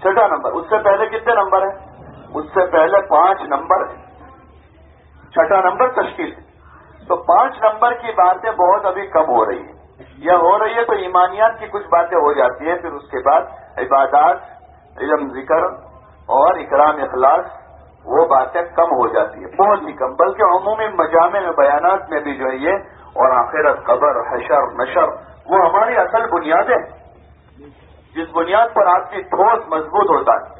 چھٹا نمبر۔ اس سے پہلے کتنے نمبر ہیں؟ اس سے پہلے پانچ نمبر ہیں۔ چھٹا نمبر تشکیل۔ تو پانچ نمبر کی باتیں بہت ابھی کم ہو رہی ہیں۔ یا ہو رہی ہے تو ایمانیات کی کچھ باتیں ہو جاتی ہیں پھر اس کے بعد عبادات علم، ذکر اور اکرام، اخلاص، وہ باتیں کم ہو جاتی ہیں۔ بہت ہی کم، بلکہ عمومی مجامع میں بیانات میں بھی جو ہے یہ، اور آخرت، قبر، حشر، نشر، وہ ہماری اصل بنیادیں جس بنیاد پر آپ کی ٹھوس، مضبوط ہوتا ہے۔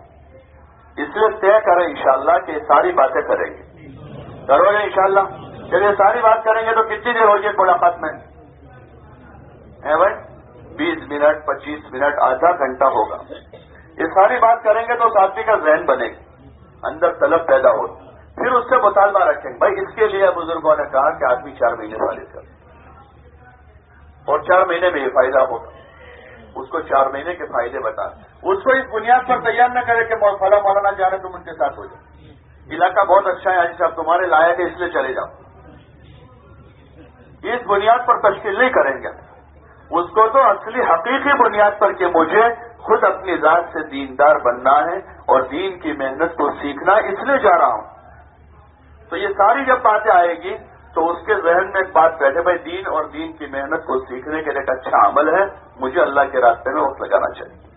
اس لیے طے کریں انشاءاللہ کہ ساری باتیں کریں گے۔ کرو گے انشاءاللہ۔ جب یہ ساری بات کریں گے تو کتنی دیر ہوگی ملاقات میں؟ بھائی، بیس منٹ، پچیس منٹ، آدھا گھنٹہ ہوگا۔ یہ ساری بات کریں گے تو اس آدمی کا ذہن بنے گا۔ اندر طلب پیدا ہو۔ پھر اس سے مطالبہ رکھیں گے، بھائی، اس کے لیے بزرگوں نے کہا کہ آدمی چار مہینے والے کر اور چار مہینے میں یہ فائدہ ہوگا اس کو چار مہینے کے فائدے بتا۔ اس کو اس بنیاد پر تیار نہ کرے کہ فلاں مولانا جا رہے تم ان کے ساتھ ہو جائے علاقہ بہت اچھا ہے صاحب، تمہارے لائق ہے، اس لیے چلے جاؤ۔ اس بنیاد پر تشکیل نہیں کریں گے۔ اس کو تو اصلی حقیقی بنیاد پر کہ مجھے خود اپنی ذات سے دیندار بننا ہے اور دین کی محنت کو سیکھنا اس لیے جا رہا ہوں۔ تو یہ ساری جب باتیں آئے گی، تو اس کے ذہن میں ایک بات بیٹھے بھائی دین اور دین کی محنت کو سیکھنے کے لیے ایک اچھا عمل ہے، مجھے اللہ کے راستے میں وقت لگانا چاہیے۔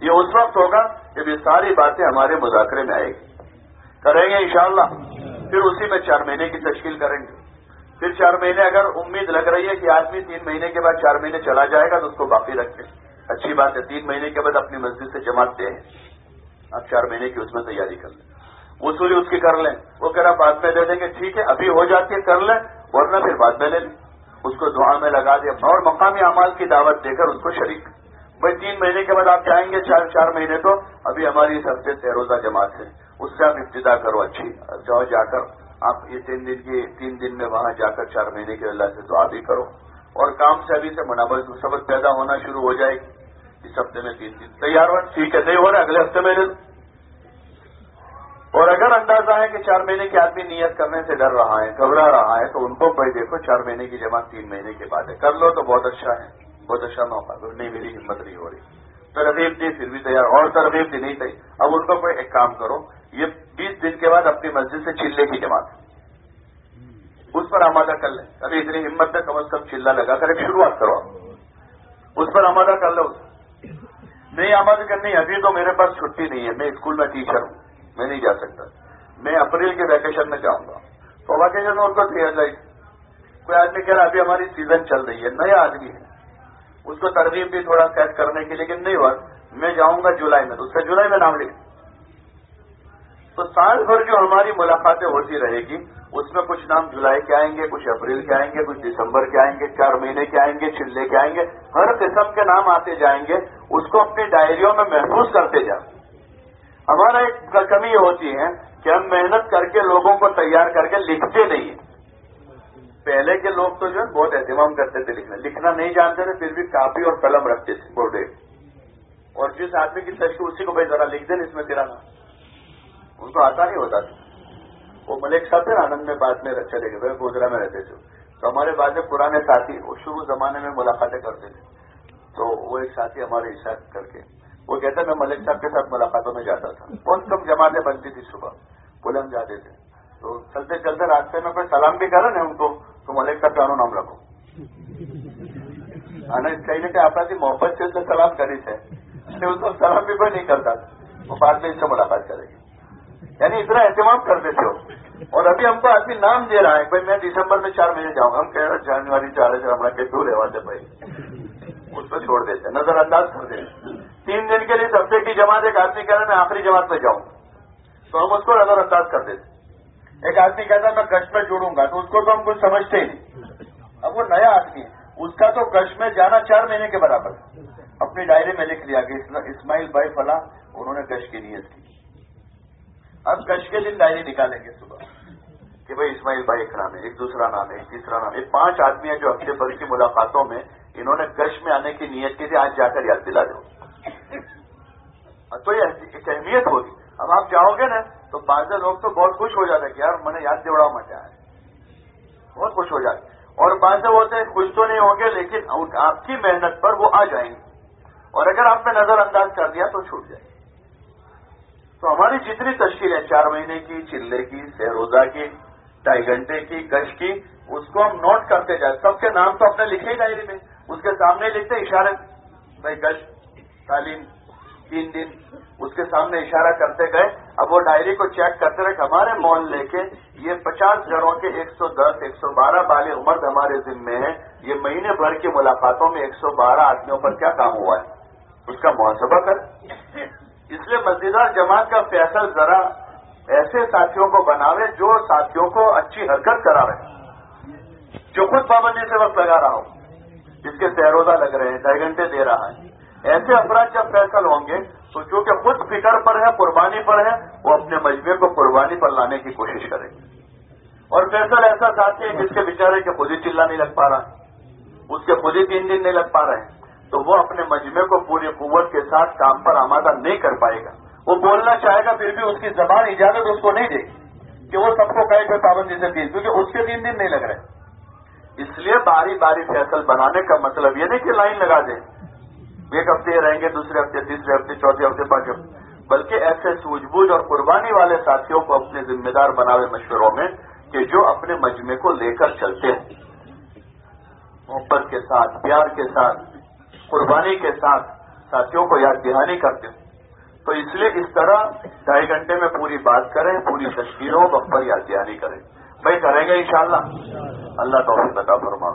یہ اس وقت ہوگا جب یہ ساری باتیں ہمارے مذاکرے میں آئے گی۔ کریں گے انشاءاللہ۔ پھر اسی میں چار مہینے کی تشکیل کریں گے۔ پھر چار مہینے اگر امید لگ رہی ہے کہ آدمی تین مہینے کے بعد چار مہینے چلا جائے گا، تو اس کو باقی رکھے اچھی بات ہے، تین مہینے کے بعد اپنی مسجد سے جماعت دیں اب چار مہینے کی اس میں تیاری کر لیں۔ وصولی اس کی کر لیں۔ وہ کہہ رہا، بعد میں دے دیں گے، ٹھیک ہے، ابھی ہو جاتی ہے، کر لیں، ورنہ پھر بعد میں لے لیں۔ اس کو دعا میں لگا دیا اور مقامی اعمال کی دعوت دے کر اس کو شریک۔ بھائی، تین مہینے کے بعد آپ جائیں گے، چار چار مہینے تو ابھی ہماری اس ہفتے سے روزہ جماعت ہے۔ اس سے آپ ابتدا کرو، اچھی۔ جاؤ جا کر، آپ یہ تین دن کی، تین دن میں وہاں جا کر چار مہینے کے اللہ سے دعا بھی کرو۔ اور کام سے ابھی سے منابع سبق پیدا ہونا شروع ہو جائے گی۔ اس ہفتے میں تین دن تیار ہو۔ ٹھیک ہے نہیں ہو رہا اگلے ہفتے میں لے اور اگر اندازہ ہے کہ چار مہینے کے آدمی نیت کرنے سے ڈر رہا ہے، گھبرا رہا ہے، تو ان کو بھائی دیکھو، چار مہینے کی جمع تین مہینے کے بعد ہے۔ کر لو تو بہت اچھا ہے، بہت اچھا موقع۔ نہیں، میری ہمت نہیں ہو رہی۔ ترغیب دی پھر بھی تیار۔ اور ترغیب دی نہیں تھی۔ اب ان کو کوئی ایک کام کرو، یہ بیس دن کے بعد اپنی مسجد سے چلے کی جماعت۔ اس پر آمادہ کر لیں۔ ابھی اتنی ہمت ہے، کم از کم چلا لگا کر شروعات کرو اس پر آمادہ کر لو۔ نہیں آمادہ کرنی، ابھی تو میرے پاس چھٹی نہیں ہے۔ میں اسکول میں ٹیچر ہوں۔ میں نہیں جا سکتا۔ میں اپریل کے ویکیشن میں جاؤں گا۔ تو ویکیشن میں ان کو کلیئر لائٹ کوئی آدمی کہہ رہا، ابھی ہماری سیزن چل رہی ہے۔ نیا آدمی ہے۔ اس کو ترغیب بھی تھوڑا سیٹ کرنے کی، لیکن نہیں ہوا۔ میں جاؤں گا جولائی میں۔ تو اس کا جولائی میں نام لکھ تو سال بھر جو ہماری ملاقاتیں ہوتی رہے گی اس میں کچھ نام جولائی کے آئیں گے، کچھ اپریل کے آئیں گے، کچھ دسمبر کے آئیں گے، چار مہینے کے آئیں گے چلے کے آئیں گے، ہر قسم کے نام آتے جائیں گے، اس کو اپنی ڈائریوں میں محفوظ کرتے جائیں ہمارا ایک کمی یہ ہوتی ہے کہ ہم محنت کر کے لوگوں کو تیار کر کے لکھتے نہیں پہلے کے لوگ تو جو ہے بہت اہتمام کرتے تھے لکھنا۔ لکھنا نہیں جانتے تھے، پھر بھی کاپی اور قلم رکھتے تھے بورڈے۔ اور جس آدمی کی تشکیل اسی کو بھائی ذرا لکھ دیں اس میں تیرا نام۔ ان کو آتا نہیں ہوتا تھا۔ وہ ملک صاحب تھے آنند میں بعد میں چلے گئے گوجرا میں رہتے تھے۔ تو ہمارے بعد میں پرانے ساتھی، وہ شروع زمانے میں ملاقاتیں کرتے تھے۔ تو وہ ایک ساتھی ہمارے عشا کر کے، وہ کہتے میں ملک صاحب کے ساتھ ملاقاتوں میں جاتا تھا۔ بہت کم جماعتیں بنتی تھی صبح بولے ہم جاتے تھے۔ تو چلتے چلتے راستے میں کوئی سلام بھی کرا نا ان کو، تو ملک صاحب کا نام رکھو۔ کہیں نہ آپ کی محبت سے سلام کری تھے اس کو سلام بھی کوئی نہیں کرتا وہ بعد میں اس سے ملاقات کرے گی۔ یعنی اتنا اہتمام کر دیتے ہو۔ اور ابھی ہم کو آدمی نام دے رہا ہے، بھائی میں دسمبر میں چار مہینے جاؤں گا۔ ہم کہہ رہے جنوری چار ہزار ہمارا کہ دور ہے بھائی۔ اس کو چھوڑ دیتے نظر انداز کر دیتے تین دن کے لیے ہفتے کی جماعت، ایک آدمی کہہ رہا میں آخری جماعت میں جاؤں۔ تو ہم اس کو نظر انداز کر دیتے ایک آدمی کہتا ہے، میں گش میں جڑوں گا، تو اس کو تو ہم کچھ سمجھتے ہی نہیں۔ اب وہ نیا آدمی ہے، اس کا تو گش میں جانا چار مہینے کے برابر اپنی ڈائری میں لکھ لیا کہ اسماعیل بھائی فلاں، انہوں نے گش کی نیت کی۔ اب گش کے دن ڈائری نکالیں گے صبح کہ بھائی اسماعیل بھائی ایک نام ہے ایک دوسرا نام ہے، ایک تیسرا نام ہے۔ پانچ آدمی ہیں جو ہفتے بھر کی ملاقاتوں میں انہوں نے گش میں آنے کی نیت کی تھی، آج جا کر یاد دلا دو ہاں، تو یہ اہمیت ہوگی۔ اب آپ جاؤ گے نا، تو بعض لوگ تو بہت خوش ہو جاتے کہ یار میں نے یاد دیوڑا مچا ہے بہت خوش ہو جاتے اور بعض ہوتے ہیں، خوش تو نہیں ہوں گے، لیکن آپ کی محنت پر وہ آ جائیں گے۔ اور اگر آپ نے نظر انداز کر دیا تو چھوٹ جائے تو ہماری جتنی تشکیل ہے چار مہینے کی، چلے کی سہروزہ کی، ڈھائی گھنٹے کی گش کی، اس کو ہم نوٹ کرتے جائیں۔ سب کے نام تو اپنے لکھے ہی ڈائری میں، اس کے سامنے لکھتے اشارے بھائی گش تعلیم، تین دن، اس کے سامنے اشارہ کرتے گئے۔ اب وہ ڈائری کو چیک کرتے رہے، ہمارے مال لے کے یہ پچاس گھروں کے ایک سو دس، ایک سو بارہ بال عمر ہمارے ذمے ہیں۔ یہ مہینے بھر کی ملاقاتوں میں ایک سو بارہ آدمیوں پر کیا کام ہوا ہے؟ اس کا محاسبہ کر اس لیے مسجدہ جماعت کا فیصل ذرا ایسے ساتھیوں کو بناوے جو ساتھیوں کو اچھی حرکت کرا رہے جو خود پابندی سے وقت لگا رہا ہوں جس کے سہروزہ لگ رہے ہیں، ڈھائی گھنٹے دے رہا ہے۔ ایسے افراد جب فیصل ہوں گے، تو جو کہ خود فکر پر ہے، قربانی پر ہے، وہ اپنے مجمے کو قربانی پر لانے کی کوشش کریں۔ گے اور فیصل ایسا ساتھی ہے جس کے بےچارے کے خود ہی چلا نہیں لگ پا رہا۔ اس کے خود ہی تین دن نہیں لگ پا رہے۔ ہیں تو وہ اپنے مجمے کو پوری قوت کے ساتھ کام پر آمادہ نہیں کر پائے گا۔ وہ بولنا چاہے گا، پھر بھی اس کی زبان اجازت اس کو نہیں دے گی کہ وہ سب کو کہے کہ پابندی سے تین کیونکہ اس کے تین دن نہیں لگ رہے۔ اس لیے باری باری فیصل بنانے کا مطلب یہ نہیں کہ لائن لگا دیں ایک ہفتے رہیں گے، دوسرے ہفتے، تیسرے ہفتے، چوتھے ہفتے پانچ ہفتے بلکہ ایسے سوجھ بوجھ اور قربانی والے ساتھیوں کو اپنے ذمہ دار بناوے مشوروں میں کہ جو اپنے مجمے کو لے کر چلتے ہیں۔ محبت کے ساتھ، پیار کے ساتھ قربانی کے ساتھ ساتھیوں کو یاد دہانی کرتے ہوں۔ تو اس لیے اس طرح ڈھائی گھنٹے میں پوری بات کریں، پوری تشکیلوں وقت پر یاد دہانی کریں۔ بھائی کریں گے انشاءاللہ۔ اللہ تو بتا فرما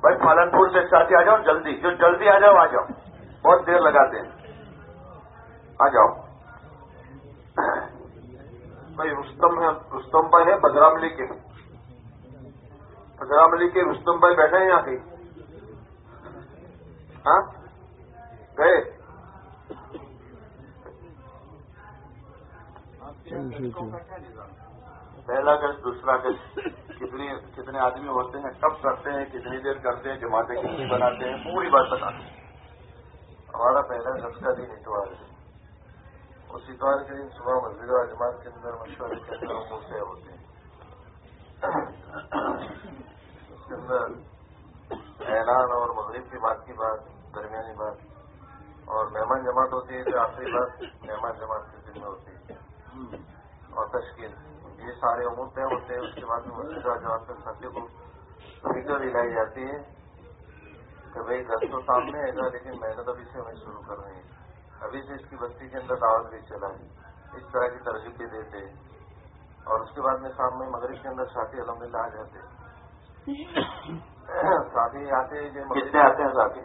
بھائی پالن پور سے ساتھی آ جاؤ، جلدی، جو جلدی آ جاؤ آ جاؤ۔ بہت دیر لگاتے ہیں۔ آ جاؤ۔ بھائی رستم ہے، رستم بھائی ہے، بدرام علی کے۔ بدرام علی کے رستم بھائی بیٹھے ہیں یہاں کہیں۔ ہاں؟ گئے۔ پہلا گز، دوسرا گز۔ کتنی، کتنے آدمی ہوتے ہیں، کب کرتے ہیں، کتنی دیر کرتے ہیں، جماعتیں کتنی بناتے ہیں، پوری بات بتاتے ہیں۔ ہمارا پہلا گز کا دن اتوار ہے۔ اس اتوار کے دن صبح مسجد و جماعت کے اندر مشورے کے اندر سے ہوتے ہیں۔ اس کے اندر اعلان اور مغرب کی بات کی بات، درمیانی بات، اور مہمان جماعت ہوتی ہے جو آخری بات مہمان جماعت کے دن میں ہوتی ہے۔ اور تشکیل، یہ سارے امور طے ہوتے ہیں، اس کے بعد میں مسجد اور جماعت کے ساتھی کو فکر ہلائی جاتی ہے کہ بھائی گھر تو سامنے ہے گا، لیکن محنت ابھی سے ہمیں شروع کر رہے ہیں۔ ابھی سے اس کی بستی کے اندر دعوت بھی چلا ہے۔ اس طرح کی ترغیب بھی دیتے اور اس کے بعد میں شام میں مغرب کے اندر ساتھی الحمد للہ آ جاتے ساتھی آتے کتنے آتے ہیں ساتھی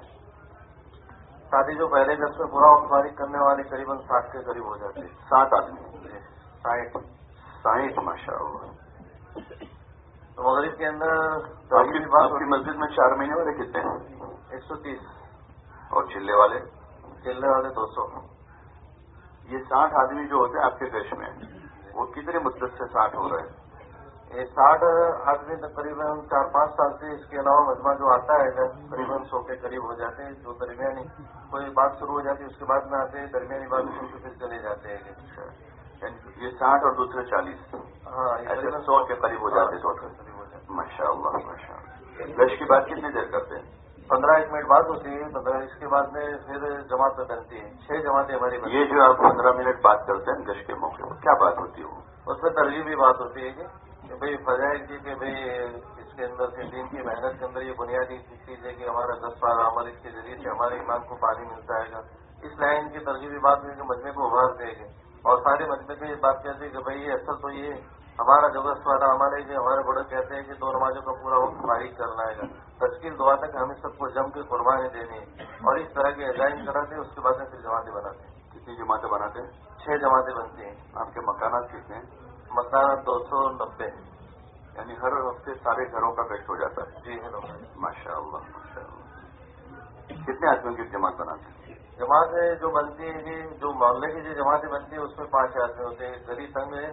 ساتھی جو پہلے گز میں پورا فارغ کرنے والے قریب ساٹھ کے قریب ہو جاتے سات آدمی۔ ساٹھ۔ سائٹ ماشاء اللہ تو مغرب کے اندر مسجد میں چار مہینے والے کتنے ہیں؟ ایک سو تیس۔ اور چلے والے؟ چلنے والے دو سو۔ یہ ساٹھ آدمی جو ہوتے ہیں آپ کے دیش میں وہ کتنے مدت سے ساٹھ ہو رہے ہیں؟ یہ ساٹھ آدمی تقریباً چار پانچ سال سے اس کے علاوہ مجمع جو آتا ہے قریباً سو کے قریب ہو جاتے ہیں جو درمیانی کوئی بات شروع ہو جاتی ہے اس کے بعد میں آتے ہیں درمیانی بات سن کے پھر چلے جاتے ہیں۔ یعنی یہ ساٹھ اور دوسرے چالیس۔ ہاں ایسے سو کے قریب ہو جاتے ماشاء اللہ ماشاء اللہ۔ گش کی بات کتنی دیر کرتے ہیں؟ پندرہ ایک منٹ بعد ہوتی ہے پندرہ اس کے بعد میں پھر جماعت میں بنتی ہے چھ جماعتیں ہماری یہ جو آپ پندرہ منٹ بات کرتے ہیں گش کے موقع پر کیا بات ہوتی ہے اس میں ترجیحی بات ہوتی ہے کہ بھائی فضائل کی کہ بھائی اس کے اندر سے دین کی محنت کے اندر یہ بنیادی چیز ہے کہ ہمارا دس سال عمل اس کے ذریعے سے ہمارے ایمان کو پانی ملتا ہے گا۔ اس لائن کی ترجیحی بات کہ مجمے کو ابھار دے گی اور سارے مجمے کی بات کہتے ہیں کہ بھائی یہ اصل تو یہ ہمارا جگہ والا عمل ہے کہ ہمارے بڑے کہتے ہیں کہ دو نمازوں کا پورا وقت فارغ کرنا ہے گا۔ تشکیل دعا تک ہمیں سب کو جم کے قربانی دینی ہے اور اس طرح کے عزائم کراتے ہیں اس کے بعد میں پھر جماعتیں بناتے ہیں۔ کتنی جماعتیں بناتے ہیں؟ چھ جماعتیں بنتی ہیں۔ آپ کے مکانات کتنے ہیں؟ مکانات دو سو نبے یعنی ہر ہفتے سارے گھروں کا بیسٹ ہو جاتا ہے۔ جی ہلو۔ ماشاء اللہ ماشاء اللہ کتنے آدمیوں کی جماعت بناتے ہیں؟ جماعتیں جو بنتی ہیں جو محلے کی جو جماعتیں بنتی ہیں اس میں پانچ آدمی ہوتے ہیں۔ گلی تنگ ہے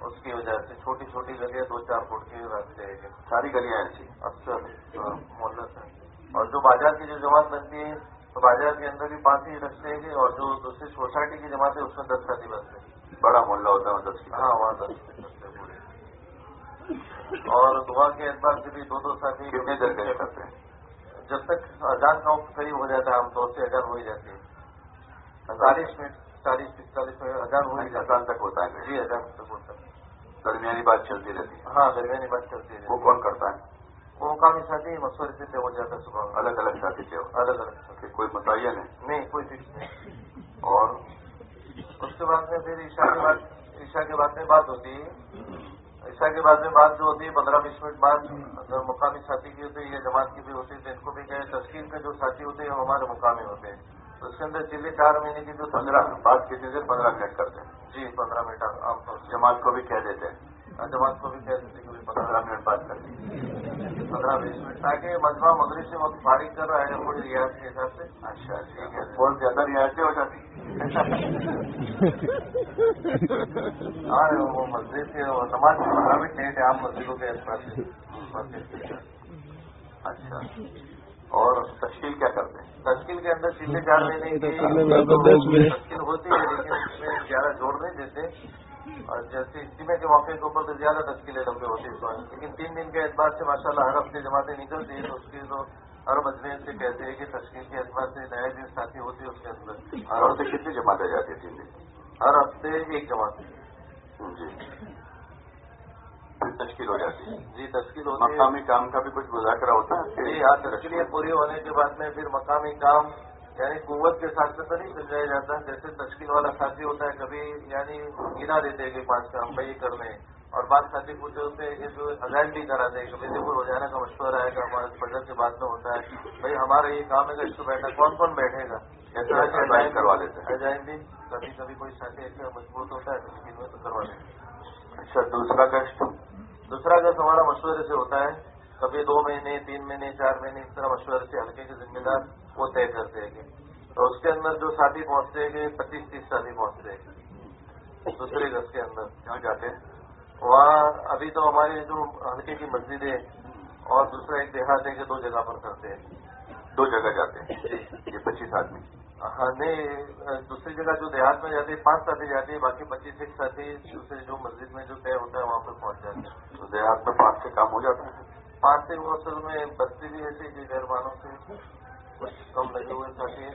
اس کی وجہ سے چھوٹی چھوٹی گلیاں دو چار فٹ کی راستے ہیں ساری گلیاں ایسی؟ اکثر محلہ سے اور جو بازار کی جو جماعت بنتی ہے تو بازار کے اندر بھی پانچ ہی رستے ہیں اور جو دوسری سوسائٹی کی جماعت ہے اس میں دس ساتھی بنتے ہیں۔ بڑا محلہ ہوتا ہے ہاں وہاں دس پورے اور دعا کے اعتبار سے بھی دو دو ساتھی گئے کرتے ہیں؟ جب تک اذان کا وقت قریب ہو جاتا ہے ہم دو سے اذان ہو ہی جاتی ہے چالیس منٹ چالیس پینتالیس منٹ اذان ہو اذان تک ہوتا ہے۔ جی اذان تک ہوتا ہے۔ درمیانی بات چلتی رہتی ہے۔ ہاں درمیانی بات چلتی ہے۔ وہ کون کرتا ہے؟ وہ مقامی ساتھی مشورے سے طے ہو جاتا ہے صبح الگ الگ ساتھی تھے الگ الگ کوئی متعین ہے؟ نہیں کوئی فکس نہیں۔ اور اس کے بعد میں پھر عشاء کے بعد عشاء کے بعد میں بات ہوتی ہے۔ عشاء کے بعد میں بات جو ہوتی ہے پندرہ بیس منٹ بعد اگر مقامی ساتھی کی ہوتی ہے یا جماعت کی بھی ہوتی ہے تو ان کو بھی کہیں تشکیل کے جو ساتھی ہوتے ہیں وہ ہمارے مقامی ہوتے ہیں۔ تو اس کے اندر چلے چار مہینے کی جو پندرہ بات کتنی دیر پندرہ منٹ کرتے ہیں۔ جی پندرہ منٹ سے جماعت کو بھی کہہ دیتے ہیں۔ جماعت کو بھی کہہ دیتے کہ پندرہ منٹ بات کرتے ہیں پندرہ بیس منٹ تاکہ مجمع مغرب سے وقت فارغ کر رہا ہے کوئی ریاض کے حساب سے۔ اچھا ٹھیک ہے۔ بہت زیادہ رعایتیں ہو جاتی۔ ہاں وہ مسجد کے نماز کے مطابق نہیں تھے عام مسجدوں کے اعتبار سے۔ اچھا۔ اور تشکیل کیا کرتے ہیں؟ تشکیل کے اندر سیدھے چار مہینے کی تشکیل ہوتی ہے لیکن اس میں زیادہ جوڑ نہیں دیتے۔ اور جیسے اجتماع کے موقع کے اوپر تو زیادہ تشکیلیں لمبے ہوتی ہیں لیکن تین دن کے اعتبار سے ماشاء اللہ ہر ہفتے جماعتیں نکلتی ہیں تو اس کی تو ہر مجمے سے کہتے ہیں کہ تشکیل کے اعتبار سے نیا جو ساتھی ہوتی ہے اس کے اندر۔ ہر ہفتے کتنی جماعتیں جاتی ہیں تین دن؟ ہر ہفتے ایک جماعت۔ جی۔ تشکیل ہو جاتی ہے۔ جی تشکیل ہوتی ہے۔ مقامی کام کا بھی کچھ مذاکرہ ہوتا ہے۔ جی ہاں تشکیلیں پوری ہونے کے بعد میں پھر مقامی کام یعنی قوت کے ساتھ سے تو نہیں سمجھایا جاتا جیسے تشکیل والا ساتھی ہوتا ہے کبھی یعنی گنا دیتے ہیں کہ پانچ کام بھائی یہ کر لیں اور بعض ساتھی پوچھے ہوتے ہیں کہ عزائم بھی کراتے ہیں کہ بھائی دیکھو روزانہ کا مشورہ آئے گا ہمارے فجر کے بعد میں ہوتا ہے۔ بھائی ہمارا یہ کام ہے کہ اس کو بیٹھا کون کون بیٹھے گا؟ عزائم کروا دیتے ہیں۔ عزائم بھی کبھی کبھی کوئی ساتھی ایسا مضبوط ہوتا ہے تشکیل میں تو کروا ہیں۔ اچھا دوسرا گشت دوسرا گز ہمارا مشورے سے ہوتا ہے کبھی دو مہینے تین مہینے چار مہینے اس طرح مشورے سے ہلکے کے ذمہ دار وہ طے کرتے ہیں تو اس کے اندر جو ساتھی پہنچتے ہیں پچیس تیس ساتھی پہنچتے ہیں۔ دوسرے گز کے اندر کہاں جاتے ہیں۔ وہاں ابھی تو ہمارے جو ہلکے کی مسجد ہے اور دوسرا ایک دیہات ہے کہ دو جگہ پر کرتے ہیں۔ دو جگہ جاتے ہیں۔ یہ پچیس آدمی۔ ہاں نہیں دوسری جگہ جو دیہات میں جاتے ہیں پانچ ساتھی جاتے ہیں باقی پچیس ایک ساتھی دوسرے جو مسجد میں جو طے ہوتا ہے وہاں پر پہنچ جاتے ہیں۔ تو دیہات میں پانچ سے کام ہو جاتا ہے۔ پانچ سے وہ اصل میں بستی بھی ایسی کہ مہربانوں سے کچھ کم لگے ہوئے ساتھی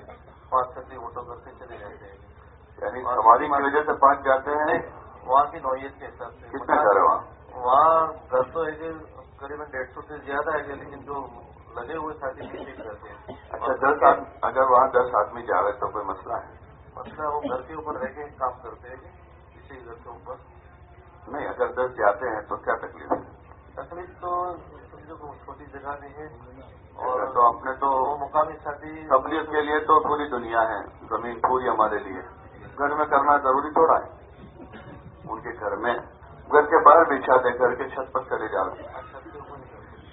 پانچ ساتھی آٹو کر کے چلے جاتے ہیں یعنی سواری کی وجہ سے پانچ جاتے ہیں۔ وہاں کی نوعیت کے حساب سے۔ کتنے گھر وہاں؟ وہاں گھر تو ہے کہ قریباً ڈیڑھ سو سے زیادہ ہے لیکن جو لگے ہوئے ساتھی بھی کرتے ہیں۔ اچھا دس اگر وہاں دس آدمی جا رہے تو کوئی مسئلہ ہے؟ مسئلہ وہ گھر کے اوپر رہ کے کام کرتے ہیں کسی گھر کے اوپر۔ نہیں اگر دس جاتے ہیں تو کیا تکلیف ہے؟ تکلیف تو چھوٹی جگہ نہیں ہے۔ اور تو اپنے تو مقامی ساتھی تبلیغ کے لیے تو پوری دنیا ہے زمین پوری ہمارے لیے۔ گھر میں کرنا ضروری تھوڑا ہے۔ ان کے گھر میں گھر کے باہر بچھا دے گھر کے چھت پر چلے جا رہے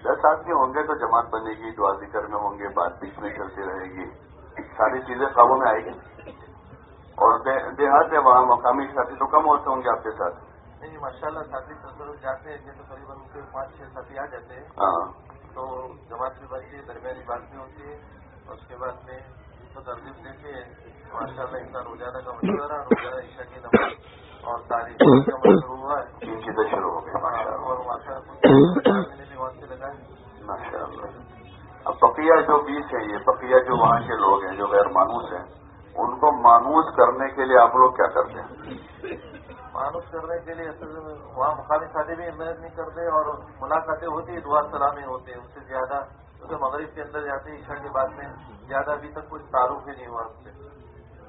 دس آدمی ہوں گے تو جماعت بنے گی دعا ذکر میں ہوں گے بات بیچ میں چلتی رہے گی۔ ساری چیزیں قابو میں آئے گی۔ اور دیہات ہے وہاں مقامی ساتھی تو کم ہوتے ہوں گے آپ کے ساتھ۔ نہیں ماشاء اللہ ساتھی جاتے ہیں تو قریباً ان کے پانچ چھ ساتھی آ جاتے ہیں۔ ہاں۔ تو جماعت بھی بنتی ہے درمیانی بات بھی ہوتی ہے۔ اس کے بعد میں تو ترجیح دے کے ماشاء اللہ ان کا روزانہ کا مشورہ روزانہ عشا کی نماز اور تاریخ کا شروع ہوا ہے۔ تین چیزیں شروع ہو گئی۔ اور ماشاء اللہ سے لگائے ماشاء اللہ اب بقیہ جو بیس ہیں یہ بقیہ جو وہاں کے لوگ ہیں جو غیر مانوس ہیں ان کو مانوس کرنے کے لیے آپ لوگ کیا کرتے ہیں؟ مانوس کرنے کے لیے وہاں مقامی ساتھی بھی محنت نہیں کرتے اور ملاقاتیں ہوتی ہیں دعا سلامی ہوتے ہیں ان سے زیادہ کیونکہ مغرب کے اندر جاتے ہیں عشاء کے بعد میں زیادہ ابھی تک کچھ تعارف ہی نہیں ہوا اس سے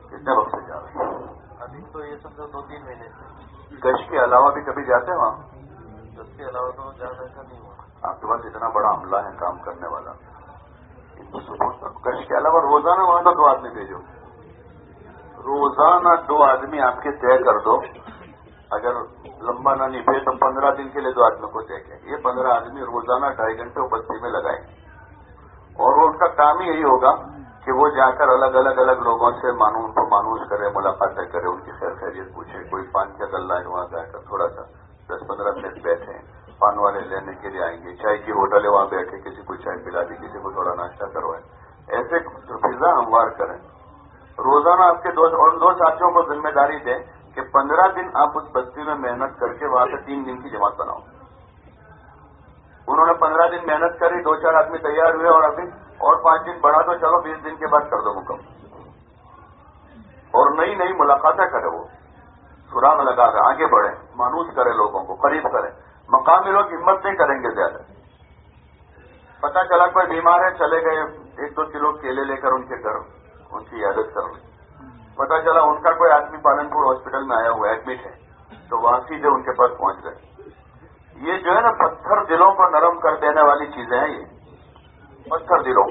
کتنے وقت سے جا رہے ہیں ابھی تو یہ سب دو تین مہینے سے۔ گش کے علاوہ بھی کبھی جاتے ہیں وہاں؟ اس کے علاوہ تو زیادہ ایسا نہیں ہوا۔ آپ کے پاس اتنا بڑا عملہ ہے کام کرنے والا۔ گش کے علاوہ روزانہ وہاں تو دو آدمی بھیجو۔ روزانہ دو آدمی آپ کے طے کر دو۔ اگر لمبا نہ نبھے تو پندرہ دن کے لیے دو آدمی کو دیکھیں۔ یہ پندرہ آدمی روزانہ ڈھائی گھنٹے بستی جی میں لگائیں اور ان کا کام ہی یہی ہوگا کہ وہ جا کر الگ الگ الگ لوگوں سے مانون کو مانوس کرے ملاقاتیں کرے، ان کی خیر خیریت پوچھے۔ کوئی پان کا گلہ ہے وہاں جا کر تھوڑا سا دس پندرہ منٹ بیٹھے، پان والے لینے کے لیے آئیں گے۔ چائے کی ہوٹل ہے وہاں بیٹھے، کسی کو چائے پلا دی، کسی کو تھوڑا ناشتہ کروائے۔ ایسے فضا ہموار کریں۔ روزانہ آپ کے دوست اور دو ساتھیوں کو ذمہ داری دیں کہ پندرہ دن آپ اس بستی میں محنت کر کے وہاں سے تین دن کی جماعت بناؤ۔ انہوں نے پندرہ دن محنت کری، دو چار آدمی تیار ہوئے اور ابھی اور پانچ دن بڑھا دو چلو بیس دن کے بعد کر دو مکم اور نئی نئی ملاقاتیں کرے وہ۔ سراغ لگا کر آگے بڑھے، مانوس کرے لوگوں کو، قریب کرے۔ مقامی لوگ ہمت نہیں کریں گے زیادہ۔ پتا چلا کوئی بیمار ہے، چلے گئے، ایک دو کلو کیلے لے کر ان کے گھر، ان کی عادت کر لی۔ پتا چلا ان کا کوئی آدمی پالن پور ہاسپٹل میں آیا ہوا ایڈمٹ ہے۔ تو وہاں سیدھے ان کے پاس پہنچ گئے۔ یہ جو ہے نا پتھر دلوں کو نرم کر دینے والی چیزیں ہیں یہ۔ پتھر دلوں۔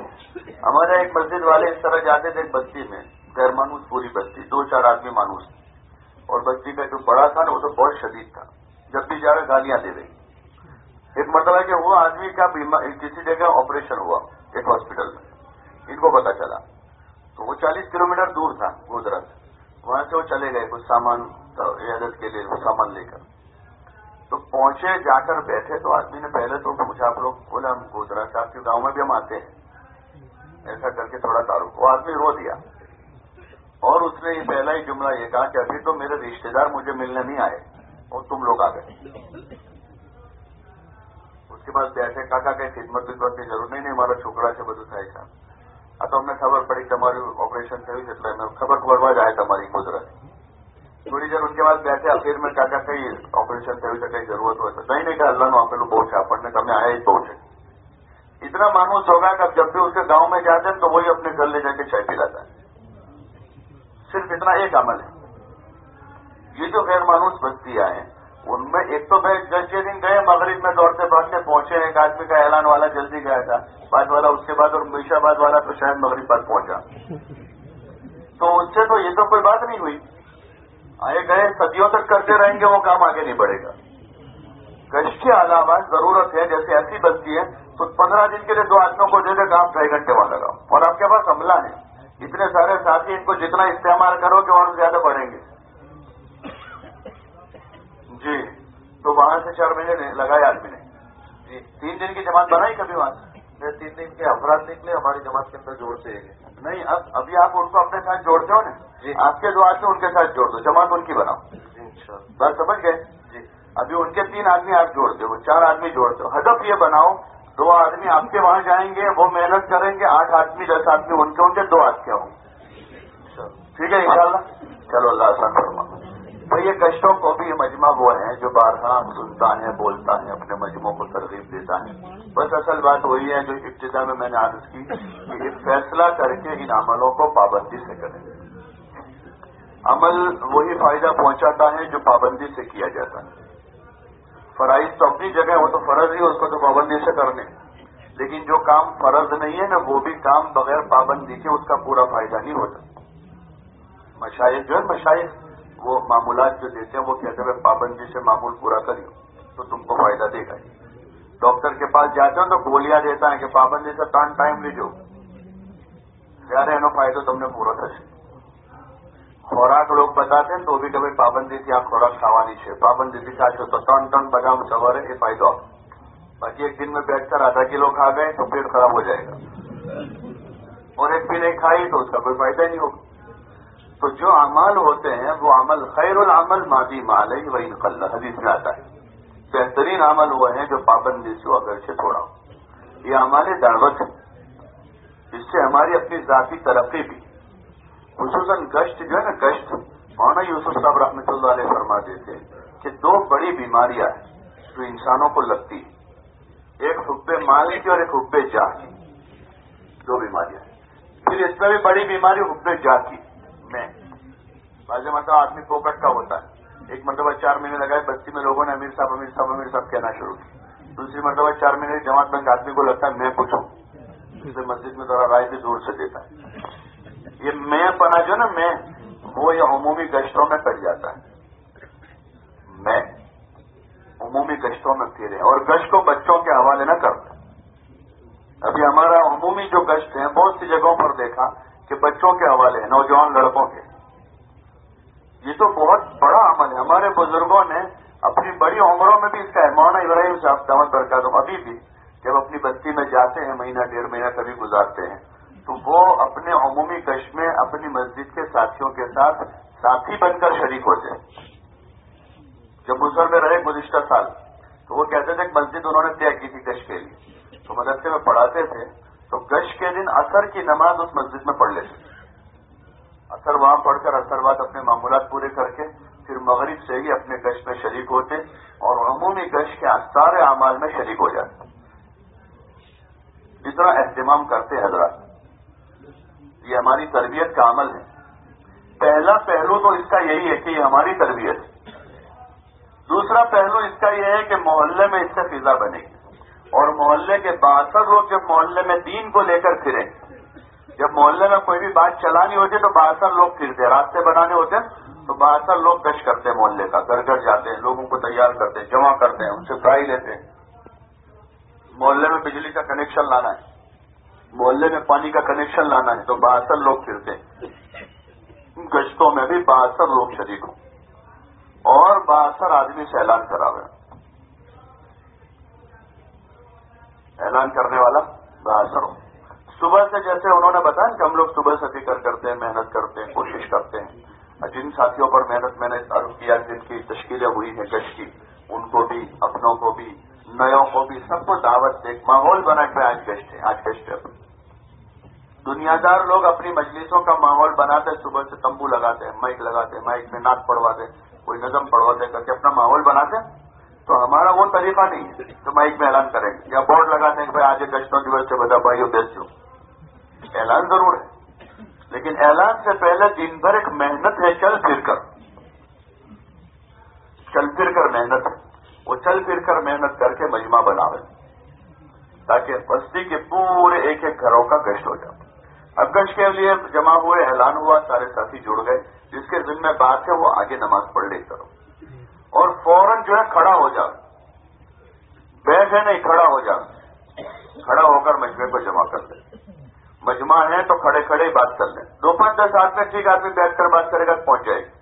ہمارے ایک مسجد والے اس طرح جاتے تھے ایک بستی میں، غیر مانوس پوری بستی، دو چار آدمی مانوس۔ اور بستی کا جو بڑا تھا نا، وہ تو بہت شدید تھا۔ جب بھی جا رہے گالیاں دے رہی۔ ایک مطلب ہے کہ وہ آدمی کا کسی جگہ آپریشن ہوا، ایک ہاسپٹل میں۔ ان کو پتا چلا۔ تو وہ چالیس کلو میٹر دور تھا گودرا سے وہاں سے وہ چلے گئے، کچھ سامان، عیادت کے لیے سامان لے کر۔ تو پہنچے، جا کر بیٹھے۔ تو آدمی نے پہلے تو پوچھا، آپ لوگ بولے ہم گودرا سے آپ کے گاؤں میں بھی ہم آتے ہیں۔ ایسا کر کے تھوڑا تعارف۔ وہ آدمی رو دیا۔ اور اس نے پہلا ہی جملہ یہ کہا کہ ابھی تو میرے رشتے دار مجھے ملنے نہیں آئے اور تم لوگ آ گئے۔ اس کے بعد بیٹھے کاکا کہ خدمت بھی کرنے کی ضرورت نہیں ہمارا چھوکرا سے بدھ تھا ایسا۔ آ تو ہم نے خبر پڑی ہمارے آپریشن تھے تو خبر خوب آئے تمری قدرت تھوڑی دیر اس کے بعد بیٹھے آ پھر میں چاہتا کئی آپریشن تھے کئی ضرورت ہو تو کئی نہیں کہ ہلر آپ لوگ بہت آپ نے گھر میں آئے تو اتنا مانو سو گیا کہ اب جب بھی اس کے گاؤں میں جاتے ہیں تو وہی اپنے گھر لے جا کے چہی لاتا ہے صرف اتنا ایک عمل ہے یہ جو غیرمانوس بچتی ہے ان میں ایک تو پھر جس کے دن گئے، مغرب میں دوڑتے بھاگتے پہنچے، ایک آدمی کا اعلان والا جلدی گیا تھا، بعد والا اس کے بعد اور میشا آباد والا تو شاید مغرب پر پہنچا۔ تو ان سے تو یہ تو کوئی بات نہیں ہوئی۔ آئے گئے، صدیوں تک کرتے رہیں گے، وہ کام آگے نہیں بڑھے گا۔ گش کے علاوہ ضرورت ہے، جیسے ایسی بستی ہے، تو پندرہ دن کے لیے دو آدمیوں کو دے دے کام ڈھائی گھنٹے وہاں لگاؤ۔ اور آپ کے پاس حملہ ہے۔ اتنے سارے ساتھی ان کو جتنا استعمال کرو گے، اور زیادہ بڑھیں گے۔ جی۔ تو وہاں سے چار مہینے لگائے آدمی نے۔ جی تین دن کی جماعت بنائی کبھی وہاں سے؟ تین دن کے افراد نکلے ہماری جماعت کے اندر جوڑ سے نہیں اب ابھی آپ ان کو اپنے ساتھ جوڑتے ہو نا؟ جی۔ آپ کے دو آدمی ان کے ساتھ جوڑ دو جماعت ان کی بناؤ۔ جی سمجھ گئے؟ جی۔ ابھی ان کے تین آدمی آپ جوڑتے ہو چار آدمی جوڑتے ہو۔ ہدف یہ بناؤ دو آدمی آپ کے وہاں جائیں گے وہ محنت کریں گے آٹھ آدمی دس آدمی ان کے ان کے دو آدمی ہوں ٹھیک ہے ان شاء اللہ چلو اللہ فرما بھائی، یہ کشتوں کو بھی مجمع وہ ہیں جو بارہ سنتا ہے بولتا ہے اپنے مجموعوں کو ترغیب دیتا ہے بس اصل بات وہی ہے جو ابتدا میں میں نے عرض کی کہ یہ فیصلہ کر کے ان عملوں کو پابندی سے کریں۔ عمل وہی فائدہ پہنچاتا ہے جو پابندی سے کیا جاتا ہے۔ فرائض تو اپنی جگہ وہ تو فرض ہی اس کو تو پابندی سے کرنے لیکن جو کام فرض نہیں ہے نا، وہ بھی کام بغیر پابندی کے اس کا پورا فائدہ نہیں ہوتا۔ مشاہد جو ہے، مشاہد۔ وہ معمولات جو دیتے ہیں، وہ کہتے ہیں پابندی سے معمول پورا کریو تو تم کو فائدہ دے گا ڈاکٹر کے پاس جاتے ہو تو گولیاں دیتا ہے کہ پابندی سے ٹائم ٹائم لیجو یار فائدہ تم نے پورا کر خوراک لوگ بتاتے ہیں، تو بھی کبھی پابندی تھی آپ خوراک کھوانی چاہیے۔ پابندی تھی چاہتے تو ٹن ٹن بجام سوارے، یہ فائدہ۔ باقی ایک دن میں بیٹھ کر آدھا کلو کھا گئے، تو پیٹ خراب ہو جائے گا۔ اور ایک بھی نہیں کھائی تو اس کا کوئی فائدہ نہیں ہوگا۔ تو جو عمل ہوتے ہیں، وہ عمل خیر العمل مادی مال ہے وہی نقل حدیث میں آتا ہے۔ بہترین عمل وہ ہیں جو پابندی سے اگر سے تھوڑا ہو۔ یہ ہمارے دعوت ہے اس سے ہماری اپنی ذاتی ترقی بھی۔ خصوصاً گشت جو ہے نا، گشت۔ مولانا یوسف صاحب رحمۃ اللہ علیہ فرما دیتے کہ دو بڑی بیماریاں ہیں جو انسانوں کو لگتی ہیں۔ ایک حب مال کی اور ایک حب جا کی دو بیماریاں۔ پھر اس میں بھی بڑی بیماری حب جا کی میں۔ بازی مطلب آدمی پوکٹ کا ہوتا ہے۔ ایک مرتبہ چار مہینے لگائے، بستی میں لوگوں نے امیر صاحب امیر صاحب امیر صاحب کہنا شروع کی دوسری مرتبہ چار مہینے جماعت بند، آدمی کو لگتا ہے میں پوچھوں اسے مسجد میں ذرا رائے بھی دور سے دیتا ہے۔ یہ میں پنا جو نا، میں وہ یہ عمومی گشتوں میں کٹ جاتا ہے۔ میں عمومی گشتوں میں پھرے اور گشت کو بچوں کے حوالے نہ کرتے ابھی ہمارا عمومی جو گشت ہیں بہت سی جگہوں پر دیکھا۔ کہ بچوں کے حوالے ہیں نوجوان لڑکوں کے۔ یہ تو بہت بڑا عمل ہے۔ ہمارے بزرگوں نے اپنی بڑی عمروں میں بھی اس کا مولانا ابراہیم صاحب دعوت درکار دو ابھی بھی جب اپنی بستی میں جاتے ہیں، مہینہ، ڈیڑھ مہینہ کبھی گزارتے ہیں، تو وہ اپنے عمومی کش میں اپنی مسجد کے ساتھیوں کے ساتھ ساتھی بن کر شریک ہوتے ہیں۔ جب مسل میں رہے گزشتہ سال، تو وہ کہتے تھے کہ مسجد انہوں نے طے کی تھی کش کے لیے۔ تو مدرسے میں پڑھاتے تھے تو گش کے دن اثر کی نماز اس مسجد میں پڑھ لیتے اثر وہاں پڑھ کر اثر بعد اپنے معمولات پورے کر کے پھر مغرب سے ہی اپنے گش میں شریک ہوتے اور عمومی گش کے سارے اعمال میں شریک ہو جاتے اتنا اہتمام کرتے حضرات۔ یہ ہماری تربیت کا عمل ہے۔ پہلا پہلو تو اس کا یہی ہے کہ یہ ہماری تربیت ہے۔ دوسرا پہلو اس کا یہ ہے کہ محلے میں اس سے فضا بنے گی۔ اور محلے کے باسر لوگ جب محلے میں دین کو لے کر پھریں، جب محلے میں کوئی بھی بات چلانی ہوتی تو باسر لوگ پھرتے راستے بنانے ہوتے تو باسر لوگ گش کرتے ہیں محلے کا گھر گھر جاتے ہیں، لوگوں کو تیار کرتے ہیں، جمع کرتے ہیں، ان سے گائی لیتے ہیں۔ محلے میں بجلی کا کنیکشن لانا ہے۔ محلے میں پانی کا کنیکشن لانا ہے تو بہتر لوگ پھرتے ہیں۔ گشتوں میں بھی بہتر لوگ شریک ہوں۔ اور بہتر آدمی سے اعلان کرا ہوئے اعلان کرنے والا بہتر صبح سے جیسے انہوں نے بتایا کہ ہم لوگ صبح سے فکر کرتے ہیں، محنت کرتے ہیں، کوشش کرتے ہیں۔ جن ساتھیوں پر محنت میں نے عرض کیا، جن کی تشکیلیں ہوئی ہیں گش کی، ان کو بھی، اپنوں کو بھی، نئوں کو بھی، سب کو دعوت دے ماحول بنا کے آج گشت ہے آج گشت ہے دنیا دار لوگ اپنی مجلسوں کا ماحول بناتے، صبح سے تمبو لگاتے ہیں مائک لگاتے ہیں مائک میں ناک پڑواتے کوئی نظم پڑھواتے، کر کے اپنا ماحول بناتے۔ تو ہمارا وہ طریقہ نہیں ہے تو مائک میں اعلان کریں گے یا بورڈ لگاتے ہیں کہ بھائی آج گشتوں کی وجہ سے بتا بھائی بیچ دوں اعلان ضرور ہے۔ لیکن اعلان سے پہلے دن بھر ایک محنت ہے، چل پھر کر۔ چل پھر کر محنت۔ ہے وہ چل پھر کر محنت کر کے مجمع بناوے۔ تاکہ بستی کے پورے ایک ایک گھروں کا گشت ہو جائے۔ اگش کے لیے جمع ہوئے، اعلان ہوا، سارے ساتھی جڑ گئے۔ جس کے ذمہ بات ہے، وہ آگے نماز پڑھ لے کرو۔ اور فوراً جو ہے کھڑا ہو جا۔ بیٹھے نہیں، کھڑا ہو جا۔ کھڑا ہو کر مجمے کو جمع کر لیں مجمع ہے تو کھڑے کھڑے بات کر لیں دو پانچ دس آدمی، ٹھیک آدمی بیٹھ کر بات کرے گا پہنچ جائے۔ گی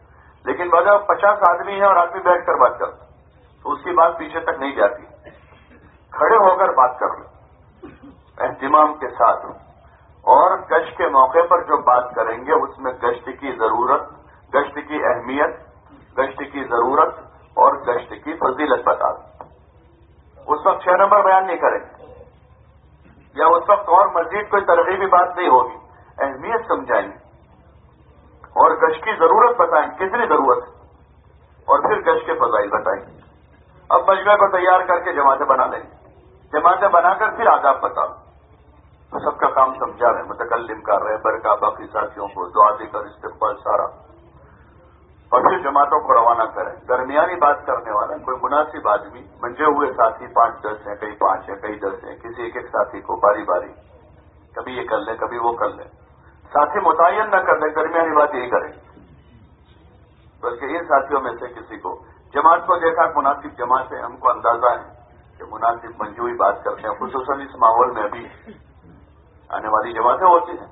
لیکن وجہ پچاس آدمی ہے اور آدمی بیٹھ کر بات کرتا تو اس کی بات پیچھے تک نہیں جاتی۔ کھڑے ہو کر بات کر لو۔ اہتمام کے ساتھ۔ اور گشت کے موقع پر جو بات کریں گے، اس میں گشت کی ضرورت، گشت کی اہمیت، گشت کی ضرورت اور گشت کی فضیلت بتا دیں۔ اس وقت چھ نمبر بیان نہیں کریں۔ یا اس وقت اور مزید کوئی ترغیبی بات نہیں ہوگی۔ اہمیت سمجھائیں۔ اور گشت کی ضرورت بتائیں، کتنی ضرورت ہے؟ اور پھر گشت کے فضائل بتائیں۔ اب مجمع کو تیار کر کے جماعتیں بنا لیں۔ گے جماعتیں بنا کر پھر آداب بتا تو سب کا کام سمجھا رہے ہیں، متکلم کر رہے ہیں برکا باقی ساتھیوں کو دعا دے کر استقبال سارا۔ اور پھر جماعتوں کو روانہ کریں۔ درمیانی بات کرنے والا کوئی مناسب آدمی منجے ہوئے ساتھی پانچ دس ہیں، کئی پانچ ہیں، کئی دس ہیں۔ کسی ایک ایک ساتھی کو باری باری۔ کبھی یہ کر لیں، کبھی وہ کر لیں۔ ساتھی متعین نہ کر لیں، درمیانی بات یہی کریں۔ بلکہ ان ساتھیوں میں سے کسی کو۔ جماعت کو دیکھا، مناسب جماعت ہے، ہم کو اندازہ ہے کہ مناسب منجوئی بات کرتے ہیں، خصوصاً اس ماحول میں ابھی آنے والی جماعتیں ہوتی ہیں۔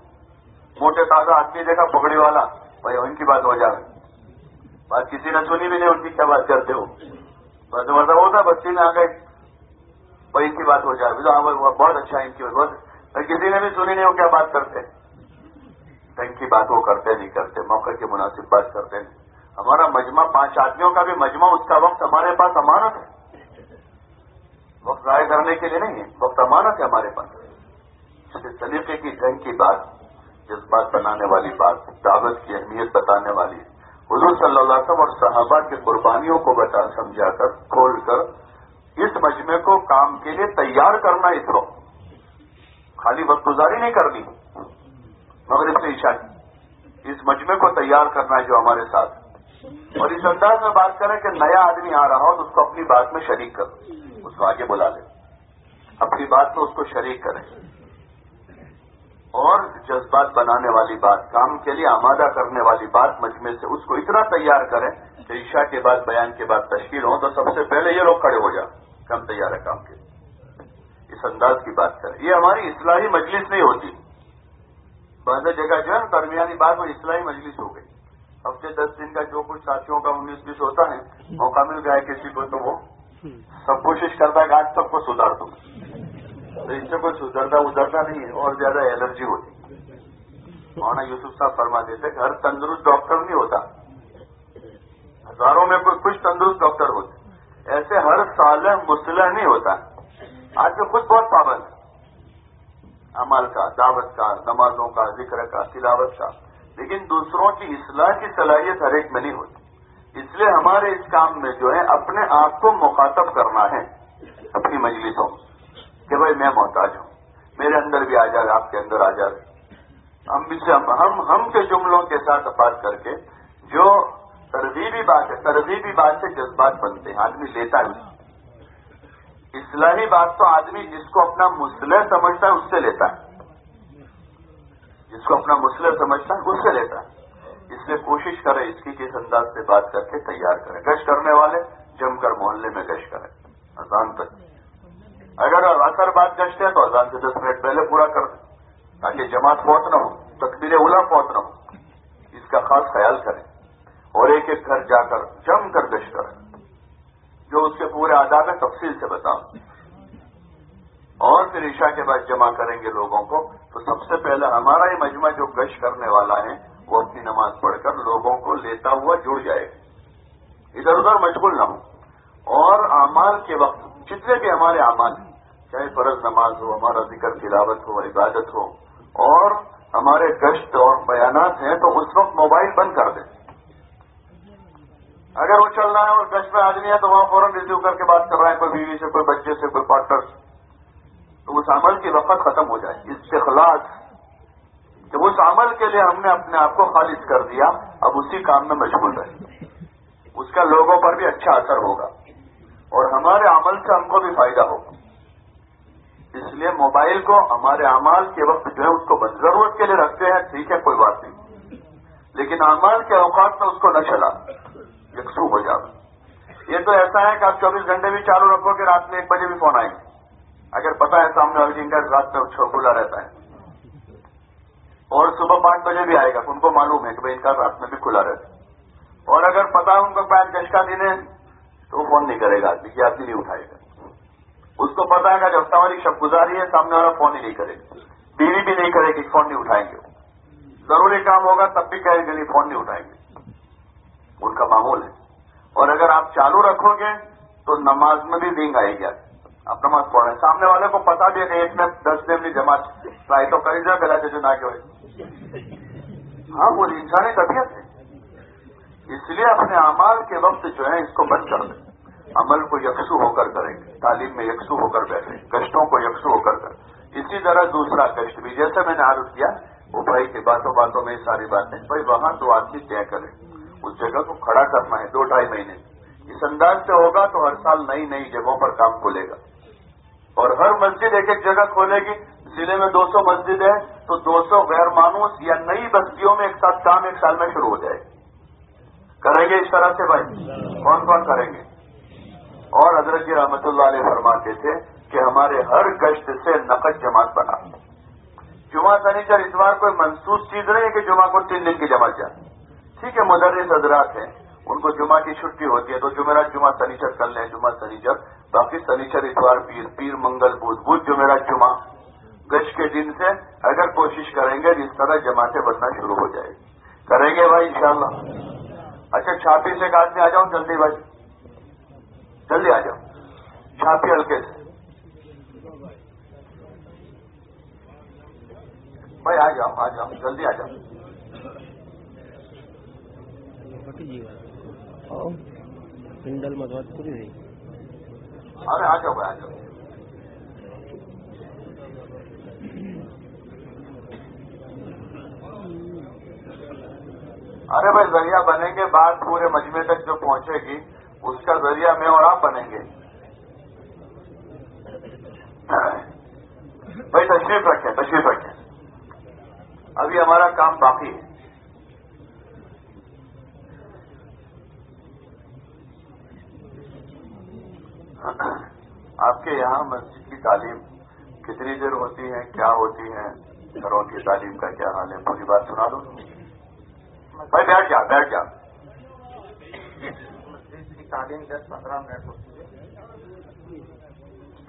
موٹے تازہ آدمی دیکھا، پگڑی والا، بھائی، ان کی بات ہو جائے۔ بات کسی نے سنی بھی نہیں، ان کی کیا بات کرتے ہو؟ بس مطلب ہوتا بستی میں آ گئے بھائی کی بات ہو جائے ہاں بہت اچھا ہے ان کی بہت کسی نے بھی سنی نہیں، وہ کیا بات کرتے؟ ڈنگ کی بات وہ کرتے، نہیں کرتے، موقع کی مناسب بات کرتے نہیں ہمارا مجمع، پانچ آدمیوں کا بھی مجمع، اس کا وقت ہمارے پاس امانت ہے۔ وقت ضائع کرنے کے لیے نہیں ہے، وقت امانت ہے ہمارے پاس۔ سلیقے کی ڈنگ کی بات، جذبات بنانے والی بات، دعوت کی اہمیت بتانے والی حضور صلی اللہ علیہ وسلم اور صحابہ کی قربانیوں کو بتا سمجھا کر، کھول کر، اس مجمع کو کام کے لیے تیار کرنا اس خالی وقت گزاری نہیں کرنی۔ مگر اس سے عشا اس مجمع کو تیار کرنا ہے جو ہمارے ساتھ۔ اور اس انداز میں بات کریں کہ نیا آدمی آ رہا ہو تو اس کو اپنی بات میں شریک کرو اس کو آگے بلا لیں اپنی بات میں اس کو شریک کریں۔ اور جذبات بنانے والی بات، کام کے لیے آمادہ کرنے والی بات مجمع سے اس کو اتنا تیار کریں کہ عشاء کے بعد، بیان کے بعد تشکیل ہو تو سب سے پہلے یہ لوگ کھڑے ہو جائیں کم تیار ہے کام کے لیے۔ اس انداز کی بات کریں۔ یہ ہماری اصلاحی مجلس نہیں ہوتی۔ بعض جگہ جو ہے درمیانی بات وہ اصلاحی مجلس ہو گئی۔ ہفتے دس دن کا جو کچھ ساتھیوں کا انیس بیس ہوتا ہے، موقع مل گیا کسی کو تو وہ سب کوشش کرتا ہے کہ آج سب کو سدھار دوں۔ تو اس سے کوئی سدھرتا ادھرتا نہیں ہے، اور زیادہ الرجی ہوتی مولانا یوسف صاحب فرما دیتے کہ ہر تندرست ڈاکٹر نہیں ہوتا۔ ہزاروں میں کوئی کچھ تندرست ڈاکٹر ہوتے ایسے ہر سال مسلح نہیں ہوتا۔ آج میں خود بہت پابند ہے۔ عمل کا، دعوت کا، نمازوں کا، ذکر کا، تلاوت کا۔ لیکن دوسروں کی اصلاح کی صلاحیت ہر ایک میں نہیں ہوتی۔ اس لیے ہمارے اس کام میں جو ہے، اپنے آپ کو مخاطب کرنا ہے۔ اپنی مجلسوں کہ بھائی میں محتاج ہوں۔ میرے اندر بھی آ جائے آپ کے اندر آ جائے ہم بھی سے ہم ہم کے جملوں کے ساتھ بات کر کے جو ترغیبی بات ہے، ترغیبی بات سے جذبات بنتے ہیں، آدمی لیتا ہے اصلاحی بات تو آدمی جس کو اپنا مسلح سمجھتا ہے، اس سے لیتا ہے۔ جس کو اپنا مسئلہ سمجھتا ہے، اس سے لیتا ہے۔ اس لیے کوشش کرے، اس کی کس انداز سے بات کر کے تیار کرے۔ گشت کرنے والے، جم کر محلے میں گشت کرے۔ اذان تک۔ اگر اثر بات گشت ہے تو اذان سے دس منٹ پہلے پورا کر دیں، تاکہ جماعت فوت نہ ہو تقبیر اولا فوت نہ ہو۔ اس کا خاص خیال کریں۔ اور ایک ایک گھر جا کر جم کر گشت کریں۔ جو اس کے پورے آداب ہے تفصیل سے بتاؤں۔ اور پھر عشاء کے بعد جمع کریں گے لوگوں کو۔ تو سب سے پہلے ہمارا ہی مجمع جو گش کرنے والا ہے، وہ اپنی نماز پڑھ کر لوگوں کو لیتا ہوا جڑ جائے ادھر ادھر مشغول نہ ہو اور اعمال کے وقت، جتنے بھی ہمارے اعمال ہیں چاہے فرض نماز ہو، ہمارا ذکر تلاوت ہو، عبادت ہو، اور ہمارے گشت اور بیانات ہیں تو اس وقت موبائل بند کر دیں۔ اگر وہ چل رہا ہے اور گشت میں آدمی ہے تو وہاں فوراً ریسیو کر کے بات کر رہے ہیں کوئی بیوی سے، کوئی بچے سے، کوئی پارٹنر سے تو اس عمل کی وقت ختم ہو جائے۔ اس سے خلاص جب اس عمل کے لیے ہم نے اپنے آپ کو خالص کر دیا، اب اسی کام میں مشغول رہے۔ اس کا لوگوں پر بھی اچھا اثر ہوگا اور ہمارے عمل سے ہم کو بھی فائدہ ہوگا۔ اس لیے موبائل کو ہمارے اعمال کے وقت جو ہے اس کو ضرورت کے لیے رکھتے ہیں، ٹھیک ہے، کوئی بات نہیں۔ لیکن اعمال کے اوقات میں اس کو نہ چلا یکسو ہو جاتا۔ یہ تو ایسا ہے کہ آپ چوبیس گھنٹے بھی چالو رکھو گے رات میں ایک بجے بھی فون آئیں گے اگر پتا ہے سامنے والی جن کا رات میں کھلا رہتا ہے۔ اور صبح پانچ بجے بھی آئے گا، ان کو معلوم ہے کہ بھائی ان کا رات میں بھی کھلا رہتا ہے۔ اور اگر پتا ہے ان کو پانچ گش کا دن ہے، تو وہ فون نہیں کرے گا، آدمی کی آدمی نہیں اٹھائے گا۔ اس کو پتا ہے کہ ہفتہ والی شب گزاری ہے، سامنے والا فون ہی نہیں کرے گا۔ بیوی بھی نہیں کرے گی، فون نہیں اٹھائیں گے۔ ضروری کام ہوگا تب بھی کہیں گے نہیں، فون نہیں اٹھائیں گے۔ ان کا معمول ہے۔ اور اگر آپ چالو رکھو گے تو نماز میں بھی دینگ آئے گی۔ آپ نماز پڑھ رہے ہیں۔ سامنے والے کو پتا بھی ہے ایک میں دس دن بھی جماعت ٹرائی تو کری جائے گلا جو نہ ہوئے ہاں وہ انسانی طبیعت ہے اس لیے اپنے اعمال کے وقت جو ہے اس کو بند کر دیں۔ عمل کو یکسو ہو کر کریں گے، تعلیم میں یکسو ہو کر بیٹھیں، کشتوں کو یکسو ہو کر کریں۔ اسی طرح دوسرا کشت بھی، جیسے میں نے عرض کیا، وہ بھائی کی باتوں باتوں میں یہ ساری باتیں، بھائی وہاں تو آدمی طے کرے اس جگہ کو کھڑا کرنا ہے، دو ڈھائی مہینے۔ اس انداز سے ہوگا تو ہر سال نئی نئی جگہوں پر کام کھلے گا۔ اور ہر مسجد ایک ایک جگہ کھولے گی۔ ضلع میں دو سو مسجد ہے تو دو سو غیر مانوس یا نئی بستیوں میں ایک ساتھ کام ایک سال میں شروع ہو جائے۔ کریں گے اس طرح سے بھائی؟ کون کون کریں گے؟ اور حضرت جی رحمت اللہ علیہ فرماتے تھے کہ ہمارے ہر گشت سے نقد جماعت بنا جمعہ سنیچر اتوار کوئی منسوخ چیز نہیں ہے کہ جمعہ کو تین دن کی جماعت جائے۔ ٹھیک ہے، مدرس حضرات ہیں، ان کو جمعہ کی چھٹی ہوتی ہے، تو جمعرات جمعہ سنیچر کر لیں، جمعہ سنیچر باقی سنیچر اتوار پیر پیر منگل بدھ بدھ جمعرات جمعہ۔ گش کے دن سے اگر کوشش کریں گے، جس طرح جماعتیں بننا شروع ہو جائے گی۔ کریں گے بھائی، انشاءاللہ۔ اچھا چھاپی سے کاٹ میں آ جاؤں جلدی بھائی۔ جلدی آ جاؤ۔ چھاپی ہلکے سے۔ بھائی، آ جاؤ آ جاؤ، جلدی آ جاؤ۔ پنڈل مدوات پوری رہی ارے، آ جاؤ بھائی، آ جاؤ۔ ارے بھائی، ذریعہ بنیں گے بات پورے مجمے تک جو پہنچے گی اس کا ذریعہ میں اور آپ بنیں گے۔ بھائی تشریف رکھیں تشریف رکھیں۔ ابھی ہمارا کام باقی ہے۔ آپ کے یہاں مسجد کی تعلیم کتنی دیر ہوتی ہے، کیا ہوتی ہے؟ گھروں کی تعلیم کا کیا حال ہے؟ پوری بات سنا دو۔ بھائی بیٹھ جا بیٹھ جا۔ تعلیم دس پندرہ منٹ ہوتی ہے۔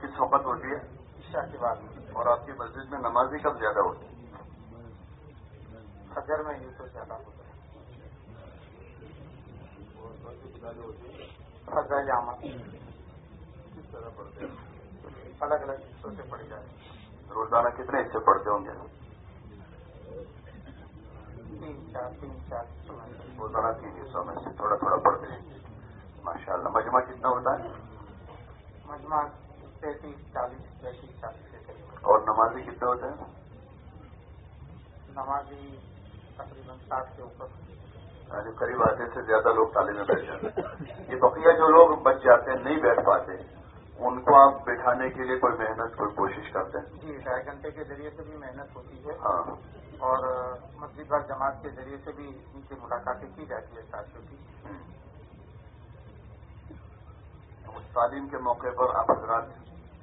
کس وقت ہوتی ہے۔ عشاء کے بعد۔ اور آپ کی مسجد میں نمازی کب زیادہ ہوتی ہے؟ فجر میں یہ تو زیادہ ہوتا ہے۔ فضا جامع کس طرح پڑھتے ہیں؟ الگ الگ حصوں سے پڑی جاتی روزانہ کتنے حصے پڑھتے ہوں گے؟ تین چار تین چار۔ روزانہ تین حصوں میں سے تھوڑا تھوڑا پڑھتے ہیں۔ ماشاء اللہ مجمع کتنا ہوتا ہے؟ مجمع تینتیس چالیس پینتیس چالیس کے قریب اور نمازی کتنے ہوتے ہیں؟ نمازی تقریباً ساٹھ کے اوپر۔ یعنی قریب آدھے سے زیادہ لوگ تعلیم میں بیٹھ جاتے ہیں۔ یہ بقیہ جو لوگ بچ جاتے ہیں نہیں بیٹھ پاتے ان کو آپ بٹھانے کے لیے کوئی محنت کوئی کوشش کرتے ہیں۔ جی ڈھائی گھنٹے کے ذریعے سے بھی محنت ہوتی ہے۔ ہاں۔ اور مسجد بار جماعت کے ذریعے سے بھی ان کی ملاقاتیں کی جاتی ہے ساتھیوں کی اس تعلیم کے موقع پر آپ حضرات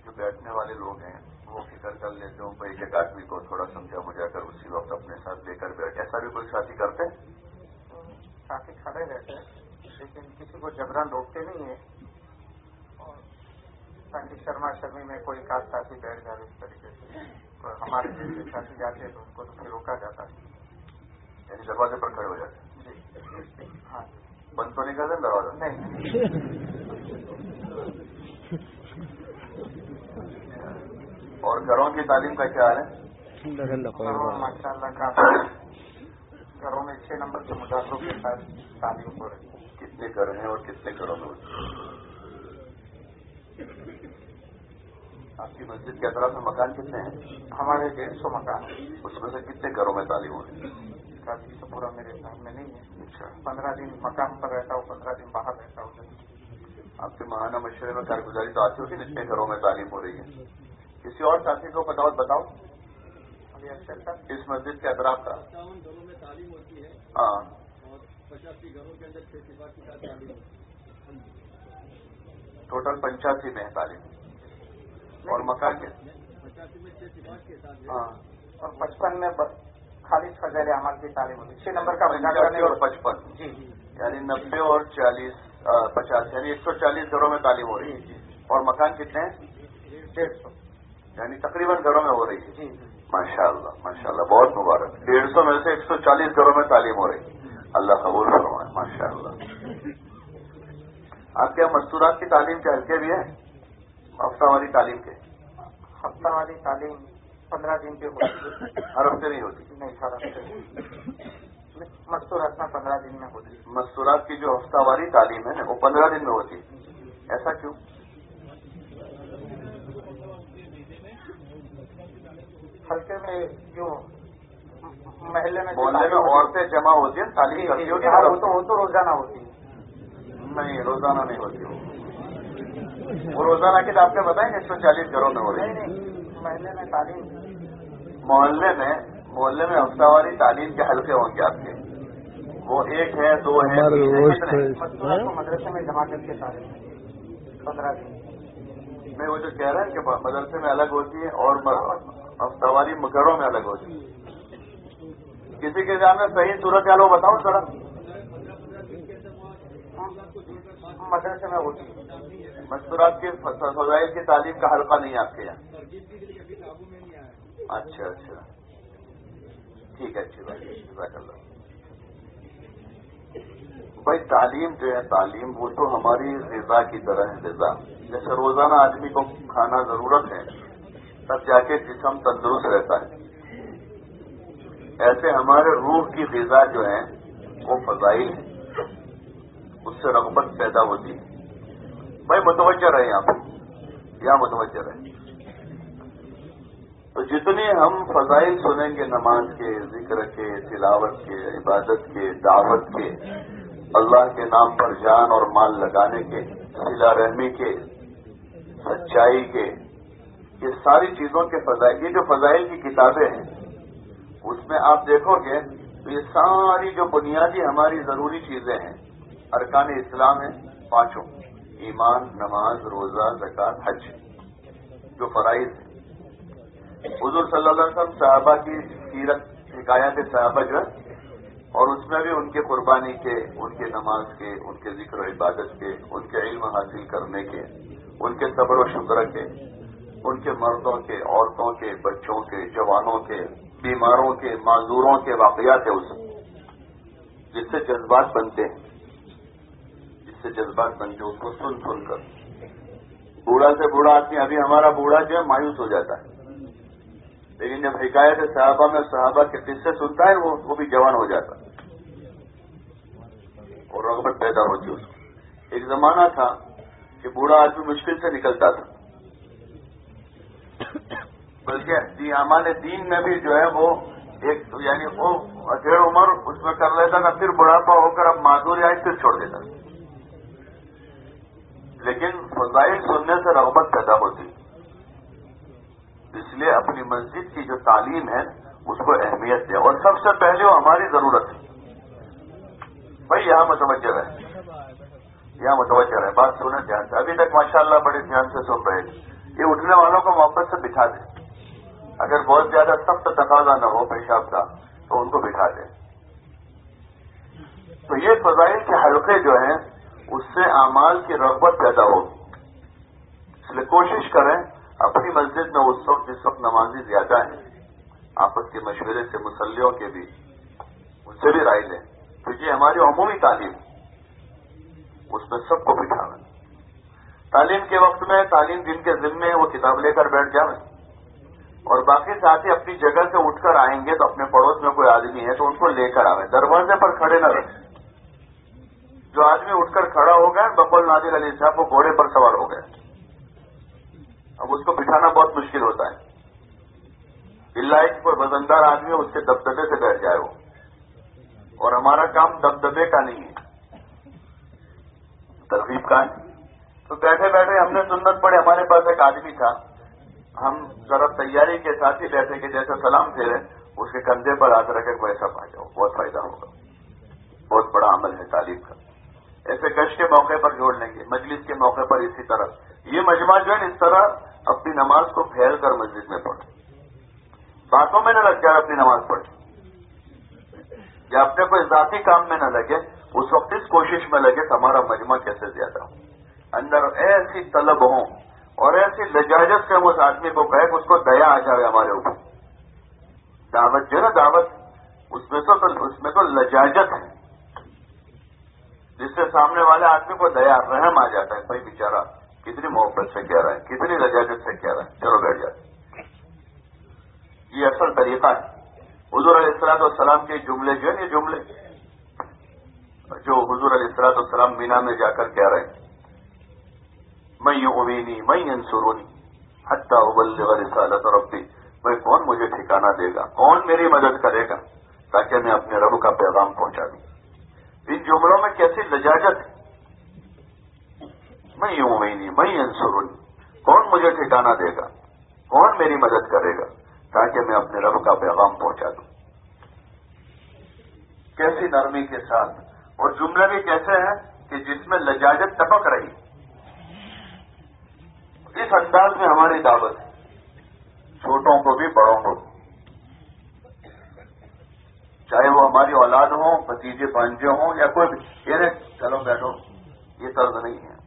جو بیٹھنے والے لوگ ہیں وہ فکر کر لیتے ہوں کوئی ایک آدمی کو تھوڑا سمجھا بجھا کر اسی وقت اپنے ساتھ لے کر بیٹھ ایسا بھی کوئی ساتھی کرتے ہیں؟ ساتھی کھڑے رہتے ہیں لیکن کسی کو جبران روکتے نہیں ہیں۔ اور شرما شرمی میں کوئی کاج ساتھی بیٹھ جائے اس طریقے سے اور ہمارے جیسے ساتھی جاتے ہیں تو ان کو تو پھر روکا جاتا ہے۔ یعنی دروازے پر کھڑے ہو جاتے جی۔ ہاں۔ ہیں بند تو نہیں کرتے دروازہ۔ نہیں اور گھروں کی تعلیم کا کیا ہے؟ ماشاء اللہ کا گھروں میں چھ نمبر کے مظاہروں کے ساتھ تعلیم ہو رہی ہے۔ کتنے گھر ہیں اور کتنے گھروں میں آپ کی مسجد کے اطراف میں مکان کتنے ہیں؟ ہمارے ڈیڑھ سو مکان ہیں۔ اس میں سے کتنے گھروں میں تعلیم ہو رہی ہے؟ بھی تو پورا میرے ذہن میں نہیں ہے۔ اچھا۔ پندرہ دن مکان پر رہتا ہوں پندرہ دن باہر رہتا ہوں۔ آپ کے ماہانہ مشورے میں کارگزاری تو آتی ہوگی جتنے گھروں میں تعلیم ہو رہی ہے؟ کسی اور ساتھی کو بتاؤ۔ بتاؤ تک اس مسجد کے اطراف کا۔ گھروں میں تعلیم ہوتی ہے ہاں۔ اور پچاسی گھروں کے اندر چھ سپاہ کی ساتھ تعلیم ہوتی ہے ٹوٹل پنچاسی میں ہے تعلیم۔ اور مکان کے۔ پچاسی میں چھ سپاہ کے ساتھ ہاں۔ اور پچپن میں خالص فضل عمل کی تعلیم ہوتی ہے۔ چھ نمبر کا اور پچپن۔ جی۔ یعنی نبے اور چالیس پچاس۔ یعنی ایک سو چالیس گھروں میں تعلیم ہو رہی ہے۔ اور مکان کتنے ہیں؟ ڈیڑھ سو۔ یعنی تقریباً گھروں میں ہو رہی ہے۔ جی ماشاء اللہ ماشاء اللہ بہت مبارک۔ ڈیڑھ سو میں سے ایک سو چالیس گھروں میں تعلیم ہو رہی ہے۔ اللہ قبول فرمائے ماشاء اللہ آپ کے مستورات کی تعلیم کے ہلکے بھی ہیں ہفتہ والی تعلیم کے؟ ہفتہ والی تعلیم پندرہ دن کی ہوتی ہے ہر ہفتے نہیں ہوتی نہیں سر ہفتے مستور رکھنا پندرہ دن میں ہوتی ہے مستورات کی جو ہفتہ واری تعلیم ہے وہ پندرہ دن میں ہوتی ہے۔ ایسا کیوں؟ ہلکے میں جو محلے میں محلے میں عورتیں جمع ہوتی ہیں تعلیم کرتی ہوگی ہاں، وہ تو روزانہ ہوتی ہے نہیں روزانہ نہیں ہوتی۔ وہ روزانہ تو آپ نے بتائیں ایک سو چالیس گھروں میں ہو رہی ہے محلے میں تعلیم محلے میں محلے میں ہفتہ واری تعلیم کے حلقے ہوں گے آپ کے۔ وہ ایک ہے دو ہے مدرسے میں جمع کر کے پندرہ دن۔ میں وہ جو کہہ رہا ہے کہ مدرسے میں الگ ہوتی ہے اور ہفتہ واری گھروں میں الگ ہوتی ہے۔ کسی کے جان میں صحیح صورت حال وہ بتاؤ ذرا۔ مدرسے میں ہوتی ہے۔ مستورات کی فضائل کی تعلیم کا حلقہ نہیں آپ کے یہاں؟ اچھا اچھا۔ ٹھیک ہے، اچھی بات جزاک اللہ۔ بھائی، تعلیم جو ہے، تعلیم وہ تو ہماری غذا کی طرح ہے، غذا۔ جیسے روزانہ آدمی کو کھانا ضرورت ہے، تب جا کے جسم تندرست رہتا ہے۔ ایسے ہمارے روح کی غذا جو ہے، وہ فضائل ہے۔ اس سے رغبت پیدا ہوتی ہے۔ بھائی متوجہ رہے یہاں پہ۔ یہاں متوجہ رہے۔ تو جتنے ہم فضائل سنیں گے نماز کے، ذکر کے، تلاوت کے، عبادت کے، دعوت کے، اللہ کے نام پر جان اور مال لگانے کے سلا رحمی کے، سچائی کے، یہ ساری چیزوں کے فضائل، یہ جو فضائل کی کتابیں ہیں، اس میں آپ دیکھو گے تو یہ ساری جو بنیادی ہماری ضروری چیزیں ہیں، ارکان اسلام ہیں، پانچوں۔ ایمان، نماز، روزہ، زکات، حج، جو فرائض ہیں۔ حضور صلی اللہ علیہ وسلم صحابہ کی سیرت، حکایات صحابہ جو ہے اور اس میں بھی ان کے قربانی کے، ان کے نماز کے، ان کے ذکر و عبادت کے، ان کے علم حاصل کرنے کے، ان کے صبر و شکر کے، ان کے مردوں کے، عورتوں کے، بچوں کے، جوانوں کے، بیماروں کے، معذوروں کے واقعات ہیں اس جس سے جذبات بنتے ہیں۔ سے جذبات بنتے ہیں اس کو سن سن کر۔ بوڑھا سے بوڑھا آدمی، ابھی ہمارا بوڑھا جو ہے مایوس ہو جاتا ہے۔ لیکن جب حکایت صحابہ میں، صحابہ کے قصے سنتا ہے، وہ وہ بھی جوان ہو جاتا اور رغبت پیدا ہوتی اس کو۔ ایک زمانہ تھا کہ بوڑھا آدمی مشکل سے نکلتا تھا۔ بلکہ جی امان دین میں بھی جو ہے وہ ایک یعنی وہ ڈیڑھ عمر اس میں کر لیتا نہ پھر بڑھاپا ہو کر اب معذوری آئی پھر چھوڑ دیتا لیکن فضائل سننے سے رغبت پیدا ہوتی۔ اس لیے اپنی مسجد کی جو تعلیم ہے، اس کو اہمیت دے۔ اور سب سے پہلے وہ ہماری ضرورت ہے۔ بھائی، یہاں متوجہ رہے۔ یہاں متوجہ رہے۔ بات سنیں، دھیان سے۔ ابھی تک ماشاءاللہ بڑے دھیان سے سن رہے تھے یہ اٹھنے والوں کو محبت سے بٹھا دیں۔ اگر بہت زیادہ سخت تقاضا نہ ہو پیشاب کا، تو ان کو بٹھا دیں۔ تو یہ فضائل کے حلقے جو ہیں اس سے اعمال کی رغبت پیدا ہوگی۔ اس لیے کوشش کریں اپنی مسجد میں اس وقت جس وقت نمازی زیادہ ہیں، آپس کے مشورے سے مسلیوں کے بھی ان سے بھی رائے لیں۔ کیونکہ یہ ہماری عمومی تعلیم اس میں سب کو بٹھانا۔ تعلیم کے وقت میں، تعلیم جن کے ذمے، وہ کتاب لے کر بیٹھ جائیں۔ اور باقی ساتھی اپنی جگہ سے اٹھ کر آئیں گے تو اپنے پڑوس میں کوئی آدمی ہے تو ان کو لے کر آئے دروازے پر کھڑے نہ رہیں۔ جو آدمی اٹھ کر کھڑا ہو گیا بقول نادر علی صاحب وہ گھوڑے پر سوار ہو گئے اب اس کو بٹھانا بہت مشکل ہوتا ہے۔ اللہ کی کوئی وزندار آدمی اس کے دبدبے سے بیٹھ جائے وہ۔ اور ہمارا کام دبدبے کا نہیں ہے۔ ترغیب کا ہے۔ تو بیٹھے بیٹھے ہم نے سنت پڑے ہمارے پاس ایک آدمی تھا۔ ہم ذرا تیاری کے ساتھ ہی بیٹھے کہ جیسے سلام پھیرے، اس کے کندھے پر ہاتھ رکھے ویسا پا جاؤ، بہت فائدہ ہوگا۔ بہت بڑا عمل ہے، تعلیم کا۔ ایسے کش کے موقع پر جوڑ لیں گے، مجلس کے موقع پر اسی طرح۔ یہ مجمع جو ہے اس طرح اپنی نماز کو پھیل کر مسجد میں پڑھے باتوں میں نہ لگ جائے، اپنی نماز پڑھے یا اپنے کوئی ذاتی کام میں نہ لگے، اس وقت اس کوشش میں لگے کہ ہمارا مجمع کیسے زیادہ ہو۔ اندر ایسی طلب ہوں اور ایسی لجاجت سے ہم اس آدمی کو کہے کہ اس کو دیا آ جائے ہمارے اوپر۔ دعوت جو ہے نا، دعوت، اس میں تو، اس میں تو لجاجت ہے۔ جس سے سامنے والے آدمی کو دیا، رحم آ جاتا ہے۔ بھائی بیچارہ، کتنی محبت سے کہہ رہا ہے، کتنی لجاجت سے کہہ رہا ہے۔ چلو بیٹھ جاتے یہ اصل طریقہ ہے۔ حضور علیہ السلاط والسلام کے جملے جو ہے یہ جملے جو حضور علیہ السلاط والسلام مینا میں جا کر کہہ رہے ہیں۔ میں یوں امینی میں انسرونی حتیٰ ابل رسالت ربی. بھائی، کون مجھے ٹھکانا دے گا؟ کون میری مدد کرے گا تاکہ میں اپنے رب کا پیغام پہنچا دوں؟ ان جملوں میں کیسی لجاجت ہے؟ میں یوں ہوئی نہیں، میں انسر کون مجھے ٹھکانا دے گا؟ کون میری مدد کرے گا؟ تاکہ میں اپنے رب کا پیغام پہنچا دوں۔ کیسی نرمی کے ساتھ۔ اور جملے بھی کیسے ہیں کہ جس میں لجاجت ٹپک رہی۔ اس انداز میں ہماری دعوت ہے۔ چھوٹوں کو بھی بڑوں کو بھی۔ چاہے وہ ہماری اولاد ہوں بتیجے پانجے ہوں یا کوئی بھی، یہ چلو بیٹھو، یہ طرز نہیں ہے۔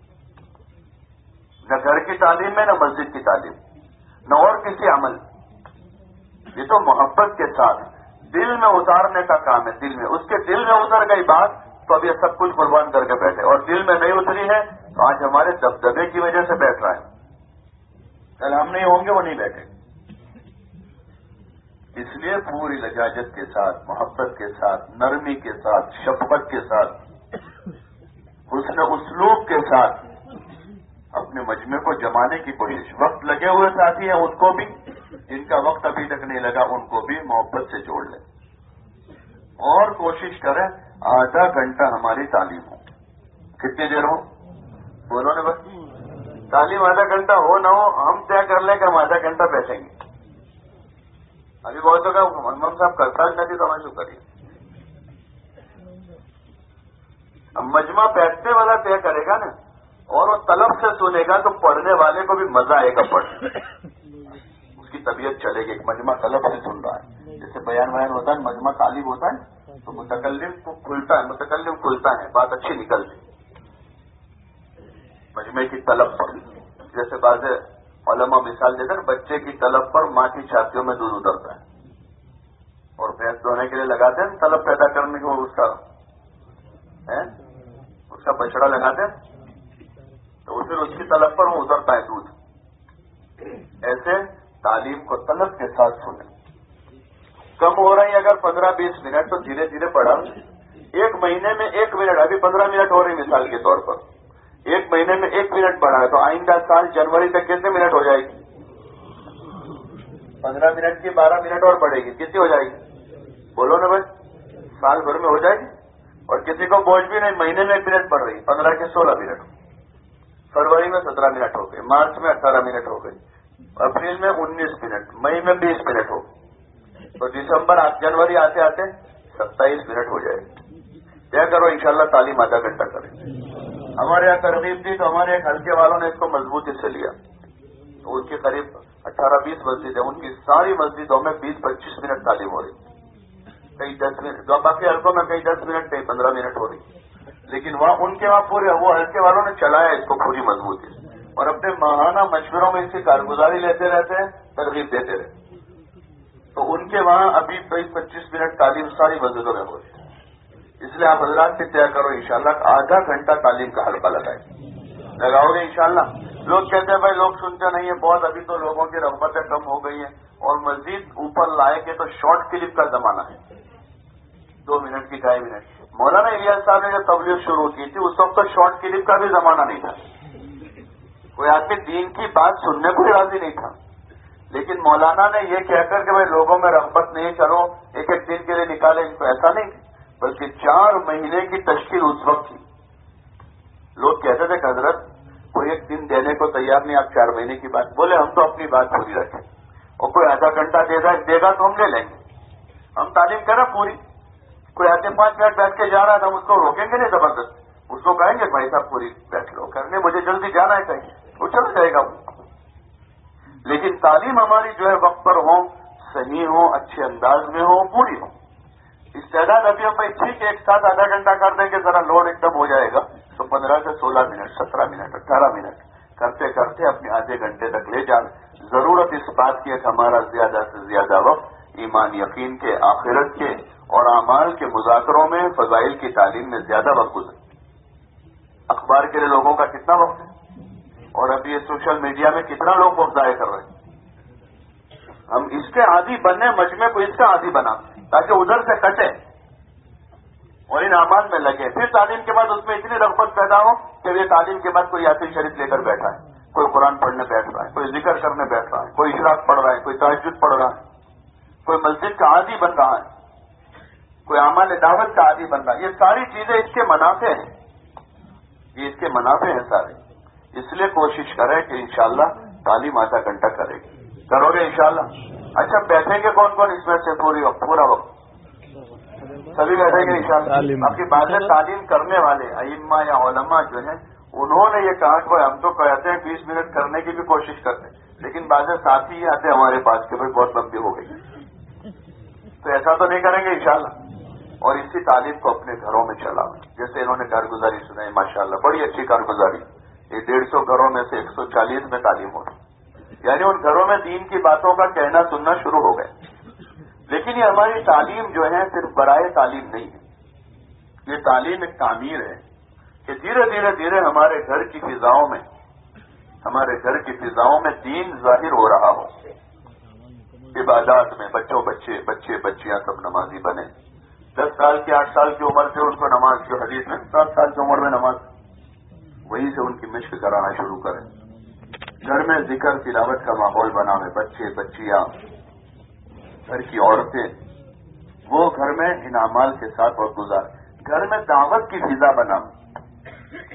نہ گھر کی تعلیم ہے، نہ مسجد کی تعلیم۔ نہ اور کسی عمل۔ یہ تو محبت کے ساتھ دل میں اتارنے کا کام ہے، دل میں۔ اس کے دل میں اتر گئی بات تو اب یہ سب کچھ قربان کر کے بیٹھے۔ اور دل میں نہیں اتری ہے تو آج ہمارے دبدبے کی وجہ سے بیٹھ رہا ہے۔ کل ہم نہیں ہوں گے، وہ نہیں بیٹھے اس لیے پوری لجاجت کے ساتھ، محبت کے ساتھ، نرمی کے ساتھ، شفقت کے ساتھ، حسن اسلوب کے ساتھ اپنے مجمے کو جمانے کی کوشش۔ وقت لگے ہوئے ساتھی ہیں، ان کو بھی، جن کا وقت ابھی تک نہیں لگا، ان کو بھی محبت سے جوڑ لیں۔ اور کوشش کریں، آدھا گھنٹہ ہماری تعلیم ہو۔ کتنی دیر ہو؟ بولو نا بس۔ تعلیم آدھا گھنٹہ ہو نہ ہو، ہم طے کر لیں کہ ہم آدھا گھنٹہ بیٹھیں گے۔ ابھی بہت جگہ منموہن صاحب کرتا نہیں تو ہمیں کریے مجمع بیٹھنے والا طے کرے گا نا، اور وہ طلب سے سنے گا تو پڑھنے والے کو بھی مزہ آئے گا پڑھنے۔ اس کی طبیعت چلے گی مجمع طلب سے سن رہا ہے۔ جیسے بیان ویان ہوتا ہے، مجمع تعلیم ہوتا ہے، تو متکلم کو کھلتا ہے، متکلم کھلتا ہے، بات اچھی نکلتی۔ مجمع کی طلب پر جیسے بعض علماء مثال دے کر بچے کی طلب پر ماں کی چھاتیوں میں دودھ اترتا ہے۔ اور بھینس دھونے کے لیے لگاتے ہیں، طلب پیدا کرنے کو اس کا اس کا بچڑا لگاتے ہیں۔ تو پھر اس کی طلب پر وہ اترتا ہے دودھ۔ ایسے تعلیم کو طلب کے ساتھ سنیں۔ کم ہو رہی ہے، اگر پندرہ بیس منٹ تو دھیرے دھیرے بڑھا ایک مہینے میں ایک منٹ، ابھی پندرہ منٹ ہو رہی مثال کے طور پر۔ ایک مہینے میں ایک منٹ بڑھا ہے تو آئندہ سال جنوری تک کتنے منٹ ہو جائے گی؟ پندرہ منٹ کی بارہ منٹ اور بڑھے گی۔ کتنی ہو جائے گی؟ بولو نا بھائی سال بھر میں ہو جائے گی اور کسی کو بوجھ بھی نہیں، مہینے میں ایک منٹ بڑھ رہی پندرہ کے سولہ منٹ۔ فروری میں سترہ منٹ ہو گئے، مارچ میں اٹھارہ منٹ ہو گئی اپریل میں انیس منٹ، مئی میں بیس منٹ ہو تو دسمبر جنوری آتے آتے ستائیس منٹ ہو جائے گی۔ کیا کرو، انشاءاللہ تعلیم آدھا گھنٹہ کریں۔ ہمارے یہاں ترغیب تھی تو ہمارے ایک ہلکے والوں نے اس کو مضبوطی سے لیا۔ تو ان کی قریب اٹھارہ بیس مسجد ہے ان کی ساری مسجدوں میں بیس پچیس منٹ تعلیم ہو رہی۔ کئی دس منٹ باقی حلقوں میں کئی دس منٹ، کئی پندرہ منٹ ہو رہی۔ لیکن وہاں ان کے وہاں پورے وہ ہلکے والوں نے چلایا اس کو پوری مضبوطی اور اپنے ماہانہ مشوروں میں اس کی کارگزاری لیتے رہتے ہیں، ترغیب دیتے رہتے تو ان کے وہاں ابھی بیس پچیس منٹ تعلیم ساری مسجدوں میں ہو رہی۔ ہے اس لیے آپ حضرات سے طے کرو، انشاءاللہ آدھا گھنٹہ تعلیم کا حلقہ لگائے۔ لگاؤ گے انشاءاللہ۔ لوگ کہتے ہیں، بھائی، لوگ سنتے نہیں ہیں، بہت ابھی تو لوگوں کی رغبتیں کم ہو گئی ہیں۔ اور مزید اوپر لائے کے تو شارٹ کلپ کا زمانہ ہے۔ دو منٹ کی، ڈھائی منٹ مولانا الیاس صاحب نے جو تبلیغ شروع کی تھی، اس وقت تو شارٹ کلپ کا بھی زمانہ نہیں تھا۔ کوئی آدمی دین کی بات سننے کو راضی نہیں تھا۔ لیکن مولانا نے یہ کہہ کر کہ بھائی، لوگوں میں رغبت نہیں، چلو، ایک ایک دن کے لیے نکالے ان کو ایسا نہیں۔ بلکہ چار مہینے کی تشکیل اس وقت تھی۔ لوگ کہتے تھے کہ حضرت، کوئی ایک دن دینے کو تیار نہیں، آپ چار مہینے کی بات بولے، ہم تو اپنی بات پوری رکھیں۔ اور کوئی آدھا گھنٹہ دے گا دے گا تو ہم لے لیں گے۔ ہم تعلیم کریں پوری۔ کوئی آدھے پانچ منٹ بیٹھ کے جا رہا ہے تو ہم اس کو روکیں گے نہیں زبردست۔ اس کو کہیں گے، بھائی صاحب، پوری بیٹھ لو کرنے مجھے جلدی جانا ہے کہیں۔ وہ چلا جائے گا۔ لیکن تعلیم ہماری جو ہے، وقت پر ہو صحیح ہو اچھے انداز میں ہو پوری ہو استعداد ابھی ہم ٹھیک ایک ساتھ آدھا گھنٹہ کر دیں گے، ذرا لوڈ ایک دم ہو جائے گا۔ تو پندرہ سے سولہ منٹ، سترہ منٹ، اٹھارہ منٹ۔ کرتے کرتے اپنے آدھے گھنٹے تک لے جان۔ ضرورت اس بات کی ہے کہ ہمارا زیادہ سے زیادہ وقت ایمان یقین کے، آخرت کے اور اعمال کے مذاکروں میں، فضائل کی تعلیم میں زیادہ وقت گزرے۔ اخبار کے لیے لوگوں کا کتنا وقت ہے؟ اور ابھی یہ سوشل میڈیا میں کتنا لوگ وقت ضائع کر رہے ہیں؟ ہم اس کے عادی بننے مجمے کو اس کا عادی بنا تاکہ ادھر سے کٹے۔ اور ان اعمال میں لگے۔ پھر تعلیم کے بعد اس میں اتنی رغبت پیدا ہو کہ یہ تعلیم کے بعد کوئی یاسین شریف لے کر بیٹھا ہے، کوئی قرآن پڑھنے بیٹھ رہا ہے، کوئی ذکر کرنے بیٹھ رہا ہے، کوئی اشراق پڑھ رہا ہے، کوئی تحجد پڑھ رہا ہے، کوئی مسجد کا عادی بن رہا ہے، کوئی عمل دعوت کا عادی بن رہا ہے۔ یہ ساری چیزیں اس کے منافع ہیں۔ یہ اس کے منافع ہیں سارے۔ اس لیے کوشش کریں کہ انشاءاللہ تعلیم آدھا گھنٹہ کرے گی۔ کرو گے انشاءاللہ؟ اچھا بیٹھیں گے کون کون اس میں سے پوری پورا وقت۔ سبھی بیٹھیں گے انشاءاللہ آپ کی بات تعلیم کرنے والے ائمہ یا علماء جو ہیں انہوں نے یہ کہا کہ ہم تو کہتے ہیں بیس منٹ کرنے کی بھی کوشش کرتے ہیں لیکن بعض ساتھی ہی آتے ہمارے پاس کہ بھائی بہت لمبی ہو گئی۔ تو ایسا تو نہیں کریں گے انشاءاللہ۔ اور اسی تعلیم کو اپنے گھروں میں چلا جیسے انہوں نے کارگزاری سنائی ماشاء اللہ بڑی اچھی کارگزاری۔ یہ ڈیڑھ سو گھروں میں سے ایک سو چالیس میں تعلیم ہو رہی یعنی ان گھروں میں دین کی باتوں کا کہنا سننا شروع ہو گئے۔ لیکن یہ ہماری تعلیم جو ہے صرف برائے تعلیم نہیں ہے۔ یہ تعلیم ایک تعمیر ہے کہ دھیرے دھیرے دھیرے ہمارے گھر کی فضاؤں میں، ہمارے گھر کی فضاؤں میں دین ظاہر ہو رہا ہو۔ عبادات میں بچوں، بچے بچے، بچیاں سب نمازی بنے دس سال کی، آٹھ سال کی عمر سے ان کو نماز کی حدیث میں، سات سال کی عمر میں نماز۔ وہیں سے ان کی مشق کرانا شروع کریں۔ گھر میں ذکر تلاوت کا ماحول بنا ہوئے بچے، بچیاں، گھر کی عورتیں، وہ گھر میں ان امال کے ساتھ اور گزار، گھر میں دعوت کی فضا بنا،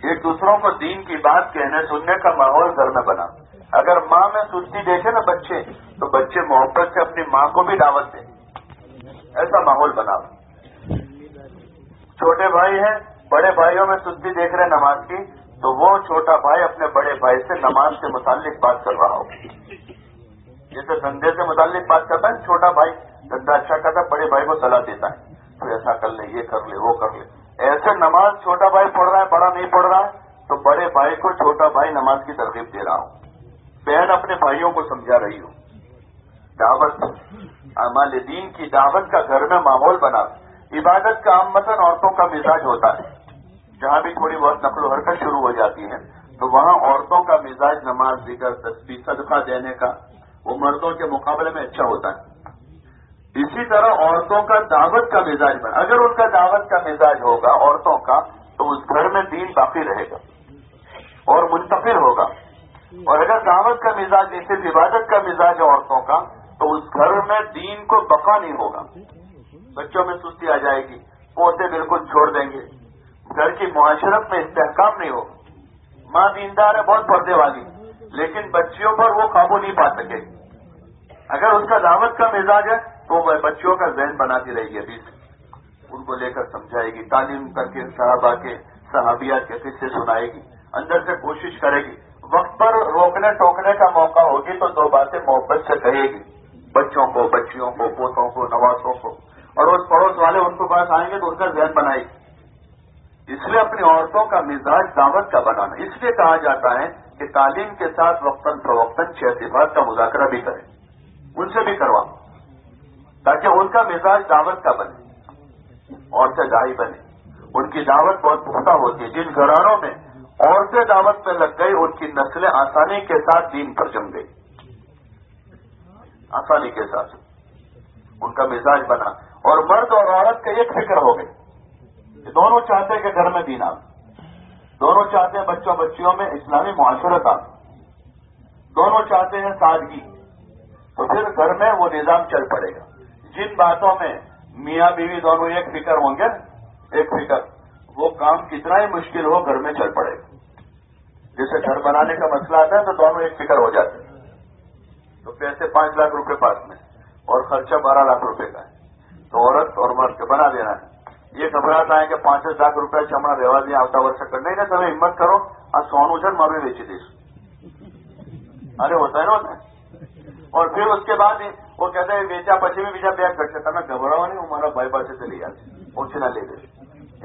ایک دوسروں کو دین کی بات کہنے، سننے کا ماحول گھر میں بنا۔ اگر ماں میں سستی دیکھے نا بچے، تو بچے محبت سے اپنی ماں کو بھی دعوت دیں ایسا ماحول بنا۔ چھوٹے بھائی ہیں، بڑے بھائیوں میں سستی دیکھ رہے نماز کی تو وہ چھوٹا بھائی اپنے بڑے بھائی سے نماز کے متعلق بات کر رہا ہو۔ جیسے دندے سے متعلق بات کرتا ہے، چھوٹا بھائی دندا اچھا کرتا ہے، بڑے بھائی کو صلاح دیتا ہے۔ تو ایسا کر لے، یہ کر لے، وہ کر لے۔ ایسے نماز چھوٹا بھائی پڑھ رہا ہے، بڑا نہیں پڑھ رہا ہے، تو بڑے بھائی کو چھوٹا بھائی نماز کی ترغیب دے رہا ہوں۔ بہن اپنے بھائیوں کو سمجھا رہی ہوں۔ دعوت امال دین کی دعوت کا گھر میں ماحول بنا۔ عبادت کا عام مثلاً عورتوں کا مزاج ہوتا ہے۔ جہاں بھی تھوڑی بہت نقل و حرکت شروع ہو جاتی ہے، تو وہاں عورتوں کا مزاج، نماز ذکر تصویر صدقہ دینے کا وہ مردوں کے مقابلے میں اچھا ہوتا ہے۔ اسی طرح عورتوں کا دعوت کا مزاج بنا اگر ان کا دعوت کا مزاج ہوگا عورتوں کا، تو اس گھر میں دین باقی رہے گا اور منتقل ہوگا۔ اور اگر دعوت کا مزاج جیسے عبادت کا مزاج ہے عورتوں کا، تو اس گھر میں دین کو بقا نہیں ہوگا۔ بچوں میں سستی آ جائے گی، پوتے بالکل چھوڑ دیں گے۔ گھر کی معاشرت میں استحکام نہیں ہوگا ماں دیندار ہے، بہت پردے والی۔ لیکن بچیوں پر وہ قابو نہیں پا سکے۔ اگر اس کا دعوت کا مزاج ہے، تو وہ بچوں کا ذہن بناتی رہے گی ابھی سے ان کو لے کر سمجھائے گی، تعلیم کر کے صحابہ کے صحابیات کے قصے سنائے گی۔ اندر سے کوشش کرے گی۔ وقت پر روکنے ٹوکنے کا موقع ہوگی تو دو باتیں محبت سے کہے گی۔ بچوں کو، بچیوں کو، پوتوں کو، نوازوں کو۔ اور اس پڑوس والے ان کے پاس آئیں گے تو ان کا ذہن بنائے گی۔ اس لیے اپنی عورتوں کا مزاج دعوت کا بنانا، اس لیے کہا جاتا ہے کہ تعلیم کے ساتھ وقتاً فوقتاً چھ صفات کا مذاکرہ بھی کریں، ان سے بھی کروا تاکہ ان کا مزاج دعوت کا بنے عورتیں دائی بنے۔ ان کی دعوت بہت پختہ ہوتی ہے، جن گھرانوں میں عورتیں دعوت میں لگ گئی، ان کی نسلیں آسانی کے ساتھ دین پر جم گئی۔ آسانی کے ساتھ۔ ان کا مزاج بنا۔ اور مرد اور عورت کا ایک فکر ہو گئی دونوں چاہتے ہیں کہ گھر میں دین آ دونوں چاہتے ہیں بچوں بچیوں میں اسلامی معاشرت آ دونوں چاہتے ہیں سادگی۔ تو پھر گھر میں وہ نظام چل پڑے گا۔ جن باتوں میں میاں بیوی دونوں ایک فکر ہوں گے، ایک فکر، وہ کام کتنا ہی مشکل ہو گھر میں چل پڑے گا۔ جیسے گھر بنانے کا مسئلہ آتا ہے تو دونوں ایک فکر ہو جاتے ہیں۔ تو پیسے پانچ لاکھ روپے پاس میں اور خرچہ بارہ لاکھ روپے کا ہے۔ تو عورت اور مرد بنا دینا ہے۔ یہ گھبراتا ہے کہ پانچ ہزار لاکھ روپے سے ہمارا رواج نہیں آتا، ورثہ کرنا ہی تمہیں ہمت کرو، آج سونو چل مر بیچی دیش ارے، ہوتا ہے نا، ہوتا ہے۔ اور پھر اس کے بعد وہ کہتے ہیں، بیچا پچے میں بیچا، بیگ کٹ سکتا میں گھبراؤ نہیں ہمارا بھائی پاس سے لے جاتے پوچھنا لے دے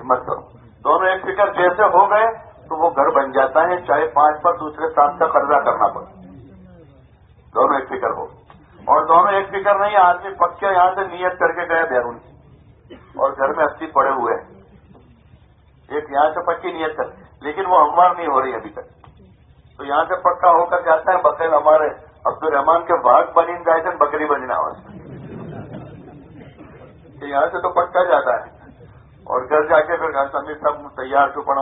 ہمت کرو۔ دونوں ایک فکر جیسے ہو گئے تو وہ گھر بن جاتا ہے، چاہے پانچ پر دوسرے ساتھ کا قرضہ کرنا پڑے۔ دونوں ایک فکر ہو۔ اور دونوں ایک فکر نہیں، آدمی پکے یہاں سے نیت کر کے گئے بیرونی۔ اور گھر میں اسی پڑے ہوئے ایک یہاں سے پکی نیت کر لیکن وہ ہموار نہیں ہو رہی ابھی تک۔ تو یہاں سے پکا ہو کر جاتا ہے بقیر ہمارے عبد الرحمان کے باغ بنی گائے تھے بکری بنی نا یہاں سے تو پکا جاتا ہے۔ اور گھر جا کے پھر سمی سب تیار چھو پڑا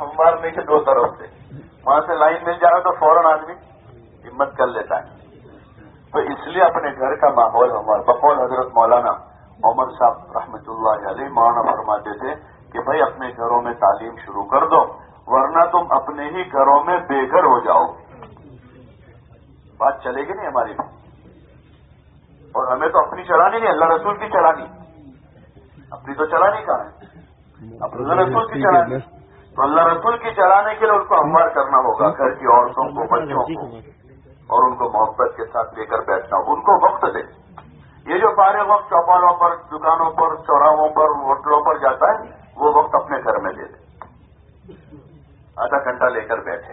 ہموار نہیں کہ دو طرف سے۔ وہاں سے لائن مل جائے تو فوراً آدمی ہمت کر لیتا ہے۔ تو اس لیے اپنے گھر کا ماحول ہمارا بقول حضرت مولانا عمر صاحب رحمۃ اللہ علیہ مولانا فرماتے تھے کہ بھائی اپنے گھروں میں تعلیم شروع کر دو، ورنہ تم اپنے ہی گھروں میں بے گھر ہو جاؤ۔ بات چلے گی نہیں ہماری۔ اور ہمیں تو اپنی چلانی نہیں، اللہ رسول کی چلانی۔ اپنی تو چلانی کہاں ہے؟ اللہ رسول کی چلانی۔ تو اللہ رسول کی چلانے کے لیے ان کو ہموار کرنا ہوگا، گھر کی عورتوں کو، بچوں کو۔ اور ان کو محبت کے ساتھ لے کر بیٹھنا، ان کو وقت دے یہ جو سارے وقت چوپالوں پر، دکانوں پر، چوراہوں پر، ہوٹلوں پر جاتا ہے، وہ وقت اپنے گھر میں دے دے آدھا گھنٹہ لے کر بیٹھے۔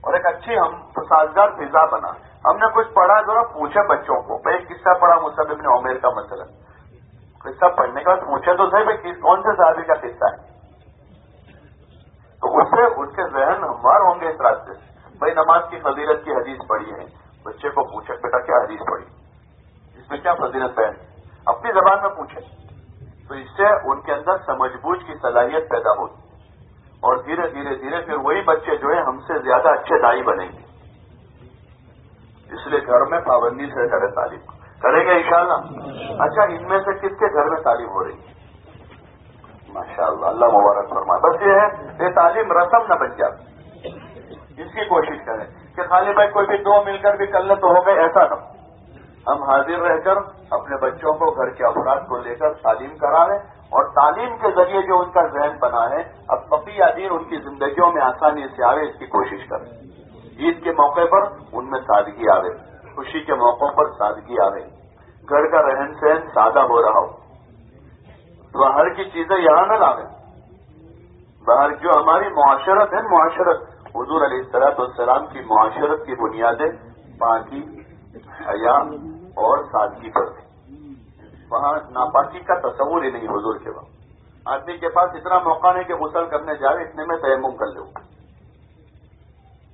اور ایک اچھی ہم سازگار فضا بنا۔ ہم نے کچھ پڑھا، ذرا پوچھے بچوں کو۔ بھائی قصہ پڑھا مصحف ابن عمیر کا مسئلہ قصہ پڑھنے کا پوچھے تو صحیح، بھائی کون سے صحابی کا قصہ ہے؟ تو اس سے ان کے ذہن ہموار ہوں گے اس راستے سے۔ بھائی نماز کی فضیلت کی حدیث پڑھی ہے۔ بچے کو پوچھے بیٹا کیا حدیث پڑھی؟ اس میں کیا فضیلت ہے اپنی زبان میں پوچھے تو اس سے ان کے اندر سمجھ بوجھ کی صلاحیت پیدا ہوگی اور دھیرے دھیرے دھیرے پھر وہی بچے جو ہے ہم سے زیادہ اچھے دائی بنیں گے۔ اس لیے گھر میں پابندی سے کرے تعلیم۔ کریں گے انشاءاللہ۔ اچھا ان میں سے کس کے گھر میں تعلیم ہو رہی ہے؟ ماشاء اللہ اللہ مبارک فرما بس یہ ہے، یہ تعلیم رسم نہ بن جائے اس کی کوشش کریں کہ خالی بھائی کوئی بھی دو مل کر بھی کل تو ہو گئے ایسا نہ ہم حاضر رہ کر اپنے بچوں کو گھر کے افراد کو لے کر تعلیم کرا لیں اور تعلیم کے ذریعے جو ان کا ذہن بنا ہے، اب پپی دین ان کی زندگیوں میں آسانی سے آئے، اس کی کوشش کریں عید کے موقع پر ان میں سادگی آوے، خوشی کے موقع پر سادگی آوے۔ گھر کا رہن سہن سادہ ہو رہا ہو۔ باہر کی چیزیں یہاں نہ لاویں۔ باہر جو ہماری معاشرت ہے، معاشرت حضور علیہ السلاط والسلام کی معاشرت کی بنیادیں باقی حیا اور سادگی پر تھی وہاں ناپاکی کا تصور ہی نہیں حضور کے وقت۔ آدمی کے پاس اتنا موقع نہیں کہ غسل کرنے جائے، اتنے میں تیمم کر لوں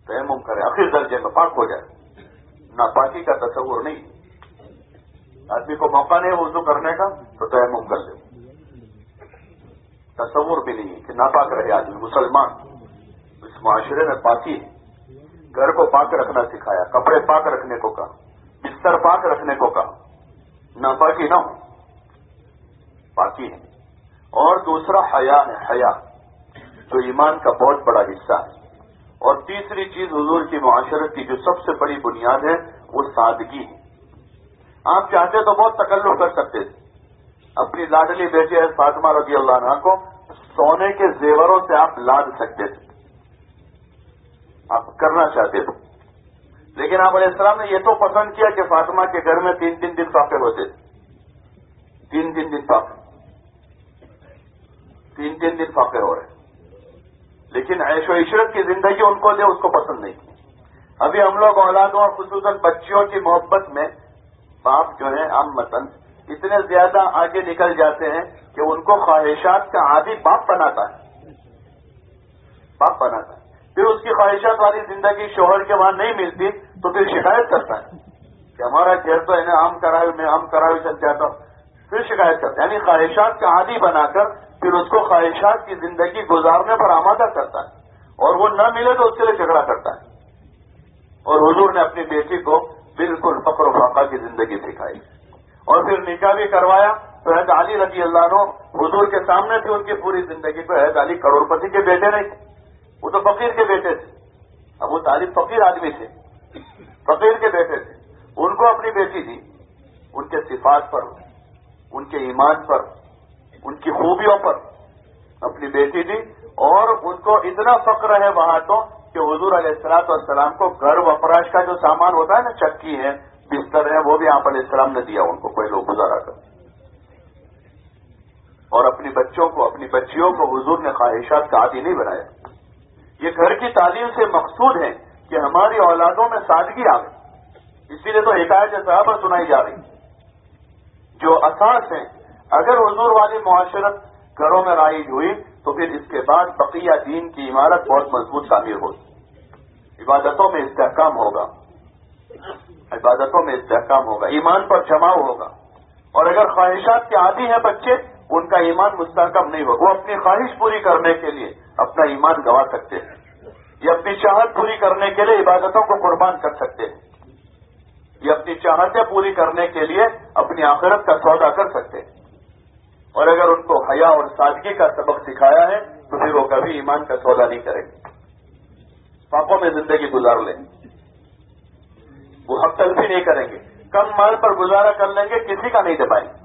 تیمم کرے، آخر درجے میں پاک ہو جائے۔ ناپاکی کا تصور نہیں۔ آدمی کو موقع نہیں وضو کرنے کا، تو تیمم کر لوں تصور بھی نہیں کہ ناپاک رہے آدمی، مسلمان۔ معاشرے میں پاکی گھر کو پاک رکھنا سکھایا، کپڑے پاک رکھنے کو کہا، بستر پاک رکھنے کو کہا۔ نہ پاکی نہ ہو۔ پاکی ہے۔ اور دوسرا حیا ہے، حیا۔ جو ایمان کا بہت بڑا حصہ ہے۔ اور تیسری چیز حضور کی معاشرت کی جو سب سے بڑی بنیاد ہے، وہ سادگی ہے۔ آپ چاہتے تو بہت تکلف کر سکتے تھے۔ اپنی لاڈلی بیٹے فاطمہ رضی اللہ عنہ کو سونے کے زیوروں سے آپ لاد سکتے تھے۔ آپ کرنا چاہتے تھے۔ لیکن آپ علیہ السلام نے یہ تو پسند کیا کہ فاطمہ کے گھر میں تین تین دن فاقے ہوتے۔ تین تین دن فاقے تین تین دن فاقے ہو رہے۔ لیکن عیش و عشرت کی زندگی ان کو دے، اس کو پسند نہیں۔ ابھی ہم لوگ اولادوں اور خصوصاً بچیوں کی محبت میں باپ جو ہے عام متن اتنے زیادہ آگے نکل جاتے ہیں کہ ان کو خواہشات کا عادی باپ بناتا ہے۔ باپ بناتا ہے۔ پھر اس کی خواہشات والی زندگی شوہر کے وہاں نہیں ملتی، تو پھر شکایت کرتا ہے۔ کہ ہمارا گھر تو انہیں عام کرایو میں عام کرایو چل جاتا ہوں۔ پھر شکایت کرتا ہے۔ یعنی خواہشات کا عادی بنا کر پھر اس کو خواہشات کی زندگی گزارنے پر آمادہ کرتا ہے۔ اور وہ نہ ملے تو اس کے لیے جھگڑا کرتا ہے۔ اور حضور نے اپنی بیٹی کو بالکل فقر و فاقہ کی زندگی سکھائی۔ اور پھر نکاح بھی کروایا۔ تو حید علی رضی اللہ عنہ حضور کے سامنے تھی، ان کی پوری زندگی کو حید علی کروڑ پتی کے بیٹے نہیں تھے وہ تو فقیر کے بیٹے تھے۔ اب وہ طالب فقیر آدمی تھے۔ فقیر کے بیٹے تھے۔ ان کو اپنی بیٹی دی۔ ان کے صفات پر، ان کے ایمان پر، ان کی خوبیوں پر اپنی بیٹی دی اور ان کو اتنا فخر ہے وہاں تو کہ حضور علیہ السلاط والسلام کو گھر وپراش کا جو سامان ہوتا ہے نا، چکی ہے، بستر ہے، وہ بھی آپ علیہ السلام نے دیا ان کو، کوئی لوگ گزارا کر۔ اور اپنی بچوں کو، اپنی بچیوں کو حضور نے خواہشات کا عادی نہیں بنایا۔ یہ گھر کی تعلیم سے مقصود ہے کہ ہماری اولادوں میں سادگی آ گئی اسی لیے تو حکایت صاحب سنائی جا رہی جو اساس ہیں، اگر حضور والی معاشرت گھروں میں رائج ہوئی، تو پھر اس کے بعد بقیہ دین کی عمارت بہت مضبوط تعمیر ہوگی عبادتوں میں استحکام ہوگا۔ عبادتوں میں استحکام ہوگا۔ ایمان پر جماؤ ہوگا۔ اور اگر خواہشات کے عادی ہیں بچے ان کا ایمان مستحکم نہیں ہوگا وہ اپنی خواہش پوری کرنے کے لیے اپنا ایمان گوا سکتے ہیں۔ یہ اپنی چاہت پوری کرنے کے لیے عبادتوں کو قربان کر سکتے ہیں۔ یہ اپنی چاہتیں پوری کرنے کے لیے اپنی آخرت کا سودا کر سکتے ہیں۔ اور اگر ان کو حیا اور سادگی کا سبق سکھایا ہے، تو پھر وہ کبھی ایمان کا سودا نہیں کریں گے۔ پاپوں میں زندگی گزار لیں۔ گے وہ حق تلفی نہیں کریں گے۔ کم مال پر گزارا کر لیں گے، کسی کا نہیں دے پائیں گے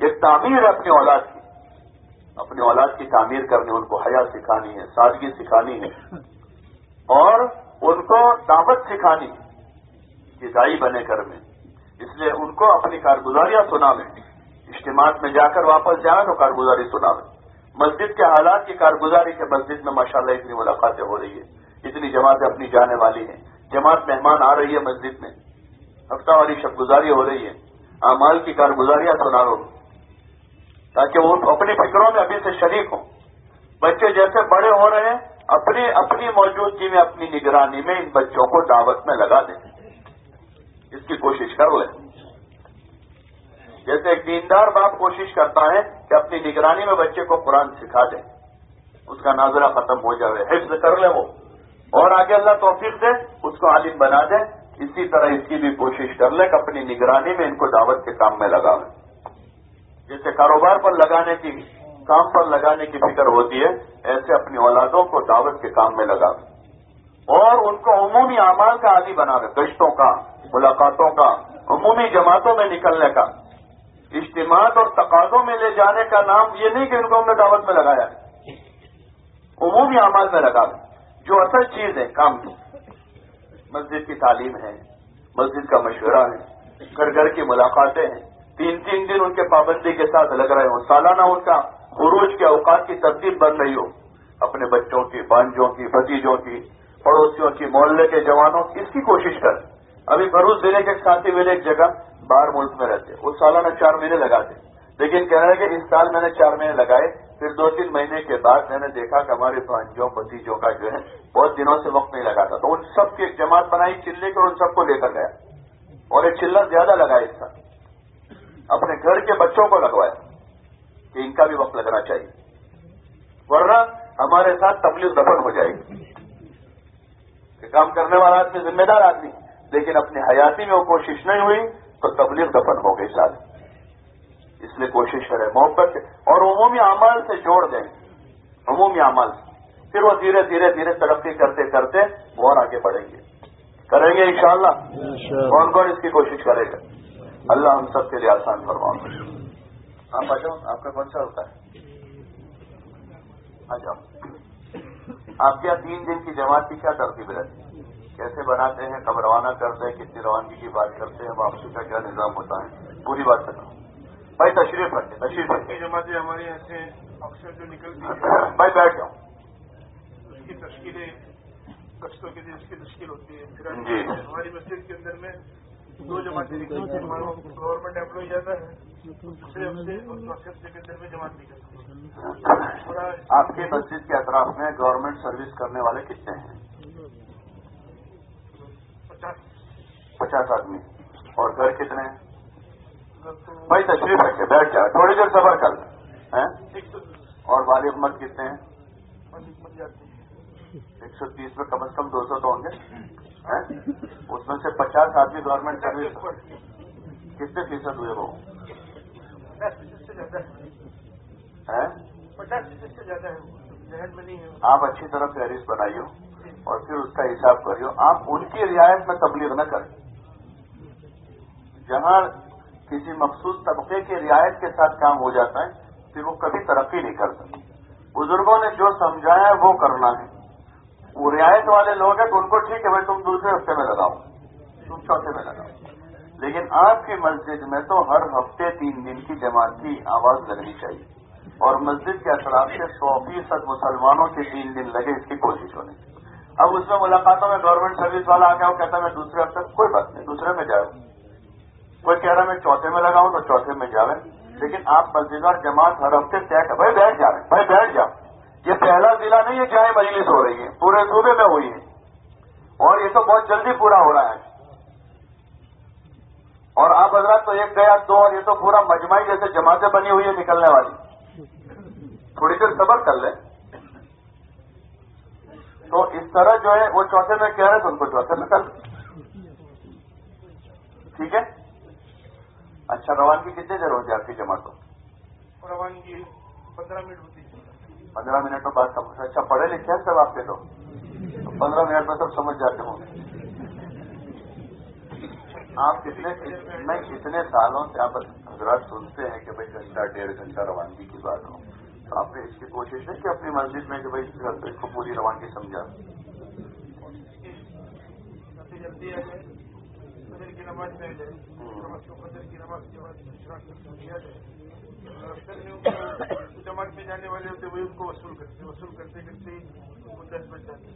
یہ تعمیر ہے اپنی اولاد کی۔ اپنی اولاد کی تعمیر کرنی، ان کو حیا سکھانی ہے، سادگی سکھانی ہے۔ اور ان کو دعوت سکھانی ہے بنے کر میں۔ اس لیے ان کو اپنی کارگزاریاں سنا لیں اجتماعات میں جا کر واپس جائیں تو کارگزاری سنا لیں مسجد کے حالات کی کارگزاری کے مسجد میں ماشاءاللہ اتنی ملاقاتیں ہو رہی ہے اتنی جماعتیں اپنی جانے والی ہیں۔ جماعت مہمان آ رہی ہے مسجد میں۔ ہفتہ والی شب گزاری ہو رہی ہے۔ اعمال کی کارگزاریاں سنا رہو تاکہ وہ اپنی فکروں میں ابھی سے شریک ہوں۔ بچے جیسے بڑے ہو رہے ہیں، اپنی اپنی موجودگی میں، اپنی نگرانی میں ان بچوں کو دعوت میں لگا دیں۔ اس کی کوشش کر لیں۔ جیسے ایک دیندار باپ کوشش کرتا ہے کہ اپنی نگرانی میں بچے کو قرآن سکھا دیں اس کا ناظرہ ختم ہو جائے۔ حفظ کر لے وہ۔ اور آگے اللہ توفیق دے، اس کو عالم بنا دے۔ اسی طرح اس کی بھی کوشش کر لیں کہ اپنی نگرانی میں ان کو دعوت کے کام میں لگا لیں جیسے کاروبار پر لگانے کی، کام پر لگانے کی فکر ہوتی ہے، ایسے اپنی اولادوں کو دعوت کے کام میں لگا۔ اور ان کو عمومی اعمال کا عادی بنا دیں گشتوں کا، ملاقاتوں کا، عمومی جماعتوں میں نکلنے کا۔ اجتماعات اور تقاضوں میں لے جانے کا نام یہ نہیں کہ ان کو ہم نے دعوت میں لگایا۔ عمومی اعمال میں لگا جو اصل چیز ہے، کام کی۔ مسجد کی تعلیم ہے، مسجد کا مشورہ ہے، گھر گھر کی ملاقاتیں ہیں۔ تین تین دن ان کے پابندی کے ساتھ لگ رہے ہوں۔ سالانہ ان کا خروج کے اوقات کی ترتیب بن رہی ہو۔ اپنے بچوں کی بانجوں کی، بھتیجوں کی، پڑوسیوں کی، محلے کے جوانوں کی۔ اس کی کوشش کر۔ ابھی بھروس ضلع کے ساتھی میرے ایک جگہ باہر ملک میں رہتے وہ سالانہ چار مہینے لگاتے لیکن کہہ رہے کہ اس سال میں نے چار مہینے لگائے۔ پھر دو تین مہینے کے بعد میں نے دیکھا کہ ہمارے بھانجوں بتیجوں کا جو ہے، بہت دنوں سے وقت نہیں لگاتا۔ تو ان سب کی ایک جماعت بنائی، چلے کے ان سب کو لے کر گیا۔ اور ایک چلر زیادہ لگایا اس سال۔ اپنے گھر کے بچوں کو لگوایا کہ ان کا بھی وقت لگنا چاہیے۔ ورنہ ہمارے ساتھ تبلیغ دفن ہو جائے گی۔ کہ کام کرنے والا آدمی ذمہ دار آدمی لیکن اپنی حیاتی میں وہ کوشش نہیں ہوئی تو تبلیغ دفن ہو گئی ساتھ۔ اس لیے کوشش کرے محبت سے اور عمومی اعمال سے جوڑ دیں۔ عمومی اعمال سے۔ پھر وہ دھیرے دھیرے دھیرے ترقی کرتے کرتے وہ اور آگے بڑھیں گے۔ کریں گے انشاءاللہ۔ کون کون اس کی کوشش کرے گا؟ اللہ ہم سب کے لیے آسان فرماؤں آپ آ جاؤ آپ کا کون سا ہوتا ہے۔ آ جاؤ۔ آپ کیا تین دن کی جماعت کی کیا ترتیب رہتی کیسے بناتے ہیں؟ کب روانہ کرتے ہیں؟ کتنی روانگی کی بات کرتے ہیں؟ واپسی کا کیا نظام ہوتا ہے؟ پوری بات کرنا بھائی تشریف رکھتے تشریف رکھتے جماعتیں ہمارے یہاں سے اکثر جو نکلتی ہیں۔ بھائی بیٹھ جاؤ۔ اس کی تشکیلیں گشتوں کے لیے اس کی تشکیل ہوتی ہے۔ جی۔ ہماری مسجد کے اندر میں دو جماعتیں ہیں گورنمنٹ امپلائی جاتا ہے جماعت آپ کے مسجد کے اطراف میں گورنمنٹ سروس کرنے والے کتنے ہیں؟ پچاس۔ آدمی۔ اور گھر کتنے ہیں؟ بھائی تشریف رکھے بیٹھ جائے تھوڑی دیر سفر کر۔ لیں اور والی احمد کتنے ہیں؟ ایک سو تیس میں کم از کم دو سو تو ہوں گے؟ اس میں سے پچاس آدمی گورنمنٹ سروس کتنے فیصد ہوئے وہ؟ آپ اچھی طرح فہرست بنائیو اور پھر اس کا حساب کریو۔ آپ ان کی رعایت میں تبلیغ نہ کریں۔ جہاں کسی مخصوص طبقے کی رعایت کے ساتھ کام ہو جاتا ہے، پھر وہ کبھی ترقی نہیں کر سکتے۔ بزرگوں نے جو سمجھایا ہے وہ کرنا ہے۔ وہ رعایت والے لوگ ہیں تو ان کو ٹھیک ہے بھائی تم دوسرے ہفتے میں لگاؤ تم چوتھے میں لگاؤ لیکن آپ کی مسجد میں تو ہر ہفتے تین دن کی جماعت کی آواز لگنی چاہیے۔ اور مسجد کے اثرات سے سو فیصد مسلمانوں کے تین دن لگے، اس کی کوشش ہونی اب اس میں ملاقاتوں میں گورنمنٹ سروس والا آ گیا، وہ کہتا ہے میں دوسرے ہفتے، کوئی بات نہیں، دوسرے میں جاؤ کوئی کہہ رہا میں چوتھے میں لگاؤں تو چوتھے میں جاوے لیکن آپ مسجد اور جماعت ہر ہفتے طے کر، بھائی بیٹھ جا رہے بھائی بیٹھ جاؤ یہ پہلا ضلع نہیں ہے جہاں مجلس ہو رہی ہے، پورے صوبے میں ہوئی ہے۔ اور یہ تو بہت جلدی پورا ہو رہا ہے۔ اور آپ حضرات تو ایک گیا، دو، اور یہ تو پورا مجمعی جیسے جماعتیں بنی ہوئی ہے نکلنے والی۔ تھوڑی دیر صبر کر لیں۔ تو اس طرح جو ہے، وہ چوتھے میں کہہ رہے تھے، ان کو چوتھے میں کر ٹھیک ہے؟ اچھا روانگی کتنی دیر ہوتی ہے آپ کی جماعتوں؟ روانگی پندرہ منٹ ہوتی پندرہ منٹ میں بات سمجھ اچھا پڑھے لکھے ہیں سب آپ کے تو۔ پندرہ منٹ میں سب سمجھ جاتے ہوں۔ گے آپ کتنے میں کتنے سالوں سے آپ حضرات سنتے ہیں کہ بھائی گھنٹہ ڈیڑھ گھنٹہ روانگی کی بات ہو۔ تو آپ نے اس کی کوشش نہیں کہ اپنی مسجد میں کہ بھائی اس کو پوری روانگی سمجھا؟ قدر کی نماز کو قدر کی نماز کے بعد جماعت میں جانے والے ہوتے وہی ان کو وصول کرتے وصول کرتے کرتے وہ دس بج جاتے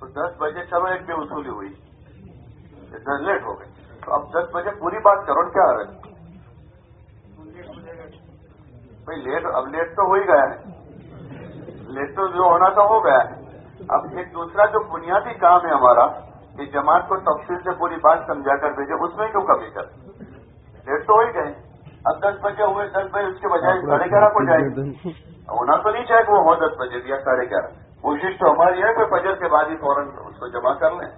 تو دس بجے چلو ایک بے وصولی ہوئی۔ لیٹ ہو گئی تو اب دس بجے پوری بات کرو کیا ہے؟ بھائی لیٹ اب لیٹ تو ہو ہی گیا ہے۔ لیٹ تو جو ہونا تھا ہو گیا ہے۔ اب ایک دوسرا جو بنیادی کام ہے ہمارا کہ جماعت کو تفصیل سے پوری بات سمجھا کر بھیجے اس میں کیوں کمی کر لیٹ تو ہو ہی گئے اب دس بجے ہوئے دس بجے اس کے بجائے ساڑھے گیارہ کو جائے ہونا تو نہیں چاہے کہ وہ ہو دس بجے یا ساڑھے گیارہ۔ کوشش تو ہماری ہے کہ فجر کے بعد ہی فوراً اس کو جمع کر لیں۔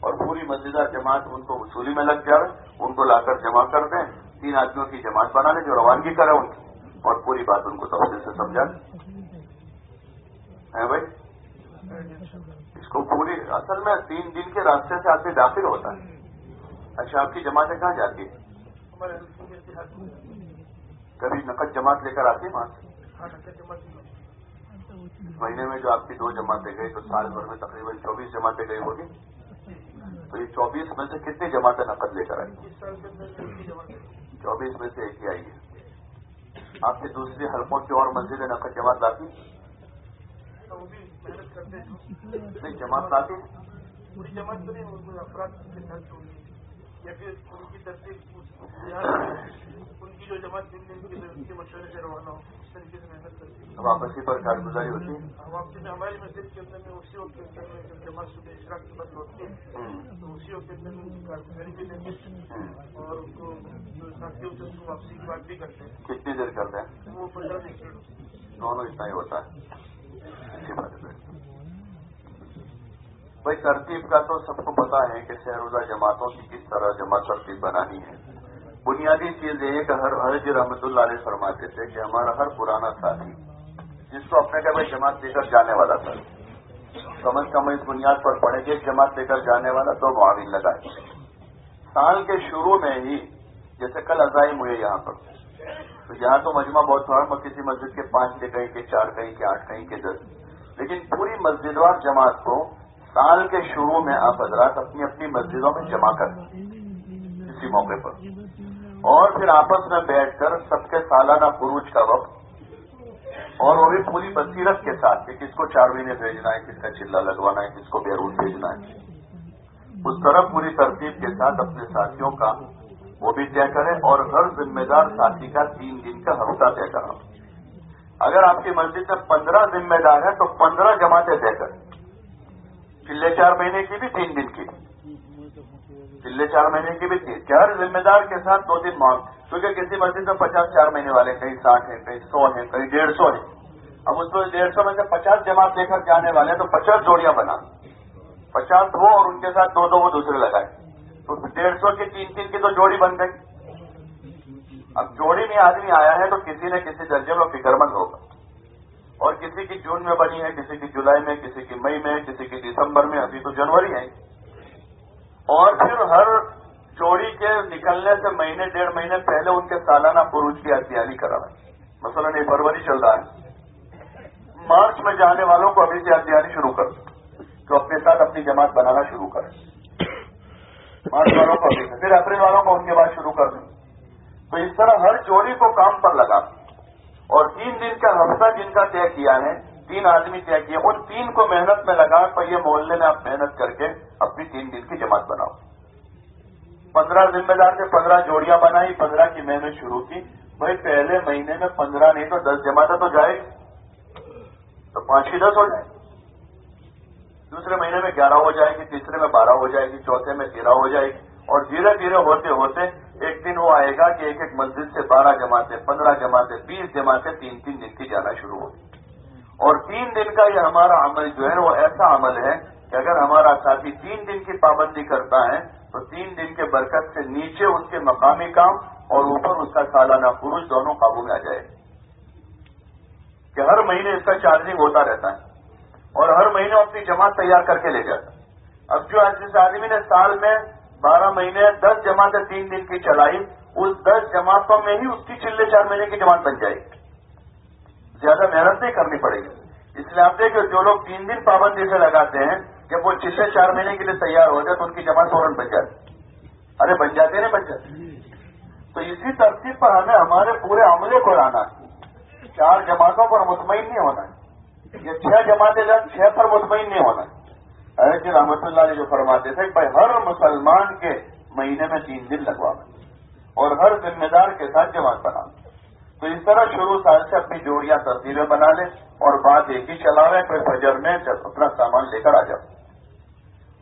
اور پوری مسجدہ جماعت ان کو وصولی میں لگ جائے ان کو لا کر جمع کر دیں۔ تین آدمیوں کی جماعت بنا لیں جو روانگی کرے ان کی۔ اور پوری بات ان کو تفصیل سے سمجھا۔ ہے بھائی؟ اس کو پوری اصل میں تین دن کے راستے سے آدمی داخل ہوتا ہے۔ اچھا آپ کی جماعتیں کہاں جاتی میں۔ کبھی نقد جماعت لے کر آتی ہے وہاں سے؟ ہاں اس مہینے میں جو آپ کی دو جماعتیں گئی تو سال بھر میں تقریباً چوبیس جماعتیں گئی ہوگی۔ تو یہ چوبیس میں سے کتنی جماعتیں نقد لے کر آئی؟ اس کے ہے۔ چوبیس میں سے ایک ہی آئی ہے۔ آپ کی دوسری حلقوں کی اور مسجد نقد جماعت لاتی نہیں جماعت لاتی پوری جماعت تو نہیں وہ افراد کے ساتھ ہوگی یا پھر ان کی ترتیب ان کی جو جماعت کی ان کے مشورے سے روانہ ہو اس طریقے سے محنت کرتی ہے واپسی پر کارگزاری ہوتی ہے۔ واپسی میں ہماری مسجد کے اندر میں اسی وقت کے اندر میں جب جماعت صبح اشراق کے بعد لوٹتی ہے تو اسی وقت کے اندر میں ان کی کارگزاری بھی دیتے ہیں۔ اور ان کو جو ساتھی ہوتے ہیں ان کو واپسی کی بات بھی کرتے ہیں۔ کتنی دیر کرتے ہیں؟ وہ پندرہ منٹ دونوں اتنا ہی ہوتا ہے۔ بھائی، ترتیب کا تو سب کو پتا ہے کہ سہروزہ جماعتوں کی کس طرح جمع ترتیب بنانی ہے۔ بنیادی چیز یہ ہے کہ ہر ہر جی رحمت اللہ علیہ فرماتے تھے کہ ہمارا ہر پرانا ساتھی، جس کو اپنے بھائی جماعت لے کر جانے والا تھا۔ کم از کم اس بنیاد پر پڑے گی ایک جماعت لے کر جانے والا تو معاون لگائے سال کے شروع میں ہی، جیسے کل عزائم ہوئے یہاں پر تو یہاں تو مجمع بہت تھوڑا کسی مسجد کے پانچ کے کہیں کے چار کہیں کے آٹھ کہیں کے دس۔ لیکن پوری مسجد وار جماعت کو سال کے شروع میں آپ حضرات اپنی اپنی مسجدوں میں جمع کر کسی موقع پر۔ اور پھر آپس میں بیٹھ کر سب کے سالانہ پروج کا وقت اور وہ بھی پوری بصیرت کے ساتھ کہ کس کو چار مہینے بھیجنا ہے، کس کا چلا لگوانا ہے، کس کو بیرون بھیجنا ہے۔ اس طرح پوری ترتیب کے ساتھ اپنے ساتھیوں کا وہ بھی طے کریں اور ہر ذمہ دار ساتھی کا تین دن کا ہفتہ طے کرا۔ اگر آپ کی مسجد میں پندرہ ذمہ دار ہیں تو پندرہ جماعتیں طے کریں۔ چلے چار مہینے کی بھی تین دن کی۔ چلے چار مہینے کی بھی تین۔ چار ذمہ دار کے ساتھ دو دن مانگ۔ کیونکہ کسی مسجد میں پچاس چار مہینے والے کہیں ساٹھ ہیں کہیں سو ہیں کہیں ڈیڑھ سو ہیں۔ اب اس میں ڈیڑھ سو میں سے پچاس جماعت لے کر جانے والے ہیں تو پچاس جوڑیاں بنا۔ پچاس وہ اور ان کے ساتھ دو دو وہ دوسرے لگائے تو ڈیڑھ سو کی تین تین کی تو جوڑی بن گئی۔ اب جوڑی میں آدمی آیا ہے تو کسی نہ کسی درجے میں فکر مند ہوگا۔ اور کسی کی جون میں بنی ہے، کسی کی جولائی میں، کسی کی مئی میں، کسی کی دسمبر میں، ابھی تو جنوری ہے۔ اور پھر ہر جوڑی کے نکلنے سے مہینے، ڈیڑھ مہینے پہلے ان کے سالانہ پروج کی تیاری کرا ہے مثلاً یہ فروری چل رہا ہے۔ مارچ میں جانے والوں کو ابھی سے تیاری شروع کر تو اپنے ساتھ اپنی جماعت بنانا شروع کریں۔ مارچ والوں کو ابھی سے پھر اپریل والوں کو ان کے بعد شروع کر دیں۔ تو اس طرح ہر جوڑی کو کام پر لگا۔ اور تین دن کا ہفتہ جن کا طے کیا ہے، تین آدمی طے کیے، ان تین کو محنت میں لگا پر یہ محلے میں آپ محنت کر کے اپنی تین دن کی جماعت بناؤ۔ پندرہ ذمہ دار سے پندرہ جوڑیاں بنائی، پندرہ کی محنت شروع کی۔ بھائی، پہلے مہینے میں پندرہ نہیں تو دس جماعتیں تو جائے۔ تو پانچ کی دس ہو جائے۔ دوسرے مہینے میں گیارہ ہو جائے گی، تیسرے میں بارہ ہو جائے گی، چوتھے میں تیرہ ہو جائے گی۔ اور دھیرے دھیرے ہوتے ہوتے ایک دن وہ آئے گا کہ ایک ایک مسجد سے بارہ جماعتیں، پندرہ جماعتیں، بیس جماعتیں تین تین دن کی جانا شروع ہوگی اور تین دن کا یہ ہمارا عمل جو ہے، وہ ایسا عمل ہے کہ اگر ہمارا ساتھی تین دن کی پابندی کرتا ہے، تو تین دن کے برکت سے نیچے اس کے مقامی کام اور اوپر اس کا سالانہ پروش دونوں قابو میں آ جائے۔ کہ ہر مہینے اس کا چارجنگ ہوتا رہتا ہے۔ اور ہر مہینے اپنی جماعت تیار کر کے لے جاتا اب جو جس آدمی نے سال میں بارہ مہینے دس جماعتیں تین دن کی چلائی، اس دس جماعتوں میں ہی اس کی چلے چار مہینے کی جماعت بن جائے گی۔ زیادہ محنت نہیں کرنی پڑے گی۔ اس لیے آپ دیکھیں، جو لوگ تین دن پابندی سے لگاتے ہیں، جب وہ چھ سے چار مہینے کے لیے تیار ہو جائے تو ان کی جماعت فوراً بن جاتی ارے، بن جاتے نا، بن جاتے تو اسی ترتیب پر ہمیں ہمارے پورے عملے کو لانا چار جماعتوں پر مطمئن نہیں ہونا ہے۔ یہ چھ جماعتیں جب چھ پر مطمئن نہیں ہونا؟ ارے جی رحمت اللہ علیہ جو فرماتے تھے بھائی ہر مسلمان کے مہینے میں تین دن لگوا اور ہر ذمہ دار کے ساتھ جماعت بنا تو اس طرح شروع سال سے اپنی جوڑیاں ترتیبیں بنا لیں اور بات ایک ہی چلا رہے پھر فجر میں اپنا سامان لے کر آ جاؤ۔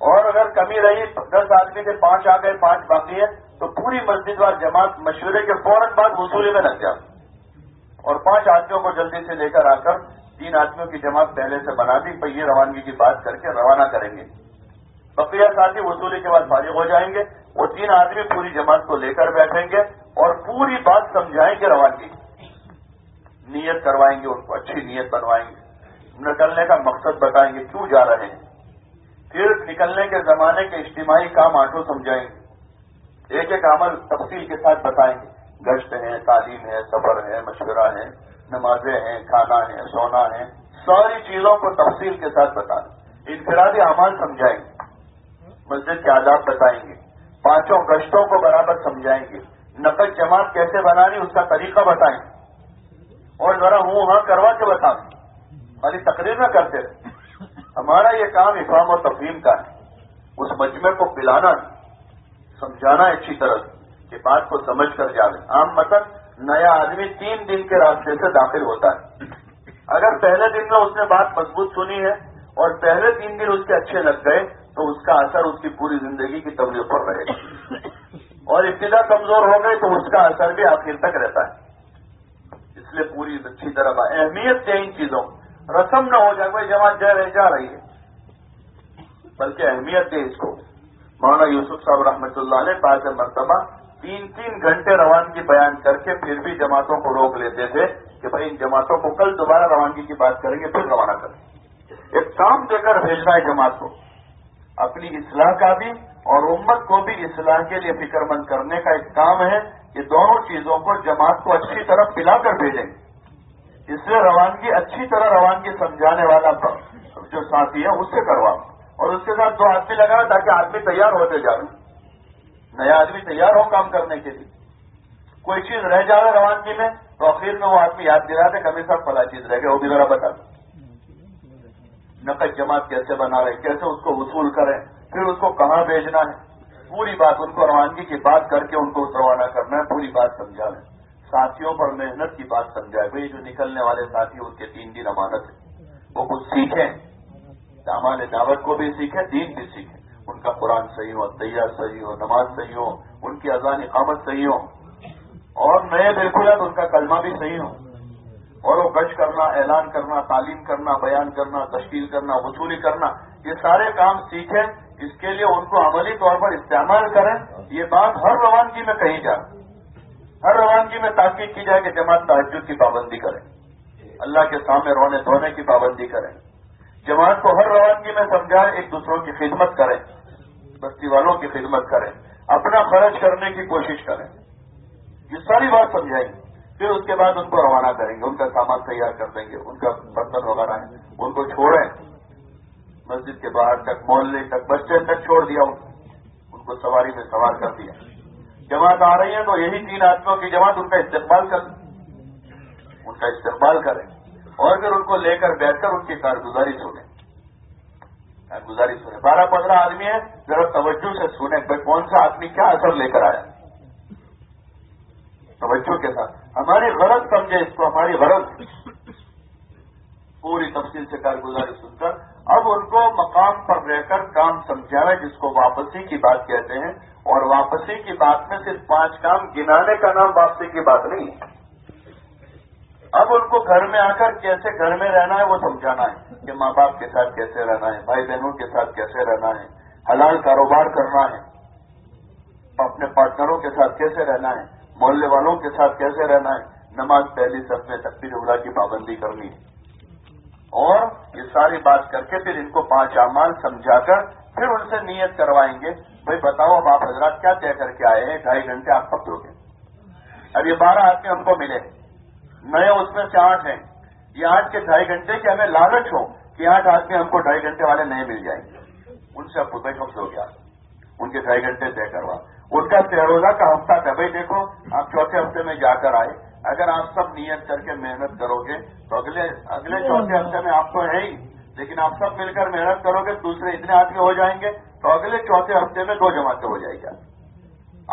اور اگر کمی رہی، دس آدمی کے پانچ آ گئے، پانچ باقی ہے تو پوری مسجد وار جماعت مشورے کے فوراً بعد وصولی میں لگ جاؤ۔ اور پانچ آدمیوں کو جلدی سے لے کر آ کر تین آدمیوں کی جماعت پہلے سے بنا دی پہ یہ روانگی کی بات کر کے روانہ کریں گے۔ بقیہ ساتھی وصولی کے بعد فارغ ہو جائیں گے، وہ تین آدمی پوری جماعت کو لے کر بیٹھیں گے اور پوری بات سمجھائیں گے روانگی۔ نیت کروائیں گے، ان کو اچھی نیت بنوائیں گے۔ نکلنے کا مقصد بتائیں گے، کیوں جا رہے ہیں؟ پھر نکلنے کے زمانے کے اجتماعی کام آٹو سمجھائیں گے۔ ایک ایک عمل تفصیل کے ساتھ بتائیں گے۔ گشت ہے، تعلیم ہے، سفر ہے، مشورہ ہے۔ نمازیں ہیں، کھانا ہے، سونا ہے، ساری چیزوں کو تفصیل کے ساتھ بتا دیں۔ انفرادی اعمال سمجھائیں گے۔ مسجد کے آداب بتائیں گے۔ پانچوں گشتوں کو برابر سمجھائیں گے۔ نقد جماعت کیسے بنانی، اس کا طریقہ بتائیں۔ اور ذرا ہوں ہاں کروا کے بتا خالی تقریر نہ کرتے۔ ہمارا یہ کام افام و تفہیم کا ہے۔ اس مجمع کو پلانا سمجھانا اچھی طرح کہ بات کو سمجھ کر جانے عام مطلب نیا آدمی تین دن کے راستے سے داخل ہوتا ہے۔ اگر پہلے دن میں اس نے بات مضبوط سنی ہے اور پہلے تین دن اس کے اچھے لگ گئے، تو اس کا اثر اس کی پوری زندگی کی تبدیل پر رہے گا۔ اور ابتدا کمزور ہو گئے تو اس کا اثر بھی آخر تک رہتا ہے۔ اس لیے پوری اچھی طرح اہمیت دے ان چیزوں رسم نہ ہو جائے، بھائی جماعت جا رہے جا رہی ہے۔ بلکہ اہمیت دے اس کو۔ مولانا یوسف صاحب رحمۃ اللہ نے بعض مرتبہ تین تین گھنٹے روانگی بیان کر کے پھر بھی جماعتوں کو روک لیتے تھے کہ بھائی ان جماعتوں کو کل دوبارہ روانگی کی بات کریں گے، پھر روانہ کریں ایک کام دے کر بھیجنا ہے جماعت کو، اپنی اصلاح کا بھی اور امت کو بھی اصلاح کے لیے فکر مند کرنے کا ایک کام ہے یہ دونوں چیزوں کو جماعت کو اچھی طرح پلا کر بھیجیں۔ اس سے روانگی اچھی طرح روانگی سمجھانے والا جو ساتھی ہے، اس سے کروا اور اس کے ساتھ دو آدمی لگا تاکہ آدمی تیار ہوتے جا نیا آدمی تیار ہو کام کرنے کے لیے۔ کوئی چیز رہ جا رہا روانگی میں، تو آخر میں وہ آدمی یاد دلا دے کبھی سب فلا چیز رہ گیا وہ بھی ذرا بتا نقد جماعت کیسے بنا رہے، کیسے اس کو وصول کریں، پھر اس کو کہاں بھیجنا ہے۔ پوری بات ان کو روانگی کی بات کر کے ان کو روانہ کرنا ہے، پوری بات سمجھا لیں۔ ساتھیوں پر محنت کی بات سمجھائے بھائی، جو نکلنے والے ساتھی، ان کے تین دن امانت ہے وہ کچھ سیکھیں۔ ہمارے دعوت کو بھی سیکھیں، دین بھی سیکھیں۔ ان کا قرآن صحیح ہو تیار صحیح ہو، نماز صحیح ہو، ان کی اذان اقامت صحیح ہو۔ اور نئے بالکل تو ان کا کلمہ بھی صحیح ہو۔ اور وہ گش کرنا، اعلان کرنا، تعلیم کرنا، بیان کرنا، تشکیل کرنا، وصولی کرنا، یہ سارے کام سیکھیں، اس کے لیے ان کو عملی طور پر استعمال کریں۔ یہ بات ہر روانگی میں کہی جائے ہر روانگی میں تاکید کی جائے کہ جماعت تحجد کی پابندی کریں اللہ کے سامنے رونے دھونے کی پابندی کریں جماعت کو ہر روانگی میں سمجھائیں ایک دوسروں کی خدمت کریں بستی والوں کی خدمت کریں اپنا خرچ کرنے کی کوشش کریں یہ ساری بات سمجھائیں پھر اس کے بعد ان کو روانہ کریں گے، ان کا سامان تیار کر دیں گے، ان کا برتن وغیرہ ہے ان کو چھوڑیں۔ مسجد کے باہر تک، محلے تک بس اسٹینڈ تک چھوڑ دیا ان کو۔ سواری میں سوار کر دیا۔ جماعت آ رہی ہے تو یہی تین آدمیوں کی جماعت ان کا استقبال کر ان کا استقبال کریں۔ اور پھر ان کو لے کر بیٹھ کر ان کی کارگزاری سنیں کارگزاری سنیں بارہ پندرہ آدمی ہیں، ذرا توجہ سے سنیں بھائی کون سا آدمی کیا اثر لے کر آیا۔ توجہ کے ساتھ۔ ہماری غرض سمجھے اس کو، ہماری غرض۔ پوری تفصیل سے کارگزاری سن کر۔ اب ان کو مقام پر رہ کر کام سمجھانا، جس کو واپسی کی بات کہتے ہیں۔ اور واپسی کی بات میں صرف پانچ کام، گنانے کا نام واپسی کی بات نہیں ہے۔ اب ان کو گھر میں آ کر کیسے گھر میں رہنا ہے وہ سمجھانا ہے کہ ماں باپ کے ساتھ کیسے رہنا ہے، بھائی بہنوں کے ساتھ کیسے رہنا ہے، حلال کاروبار کرنا ہے، اپنے پارٹنروں کے ساتھ کیسے رہنا ہے، محلے والوں کے ساتھ کیسے رہنا ہے، نماز پہلی سب میں تقبیر اولا کی پابندی کرنی ہے۔ اور یہ ساری بات کر کے پھر ان کو پانچ اعمال سمجھا کر پھر ان سے نیت کروائیں گے۔ بھائی بتاؤ اب آپ حضرات کیا طے کر کے آئے ہیں؟ ڈھائی گھنٹے آپ کب دو گے۔ اب یہ بارہ آدمی ہم کو ملے۔ نئے اس میں سے آٹھ ہیں۔ یہ آٹھ کے ڈھائی گھنٹے کے ہمیں لالچ ہو کہ آٹھ آدمی ہم کو ڈھائی گھنٹے والے نئے مل جائیں۔ گے ان سے اب کب دو گیا۔ ان کے ڈھائی گھنٹے طے کروا۔ ان کا روزہ کا ہفتہ تھا بھائی دیکھو۔ آپ چوتھے ہفتے میں جا کر آئے۔ اگر آپ سب نیت کر کے محنت کرو گے تو اگلے اگلے چوتھے ہفتے میں آپ تو ہے ہی۔ لیکن آپ سب مل کر محنت کرو گے دوسرے اتنے آدمی ہو جائیں گے تو اگلے چوتھے ہفتے میں دو جماعتیں ہو جائے گا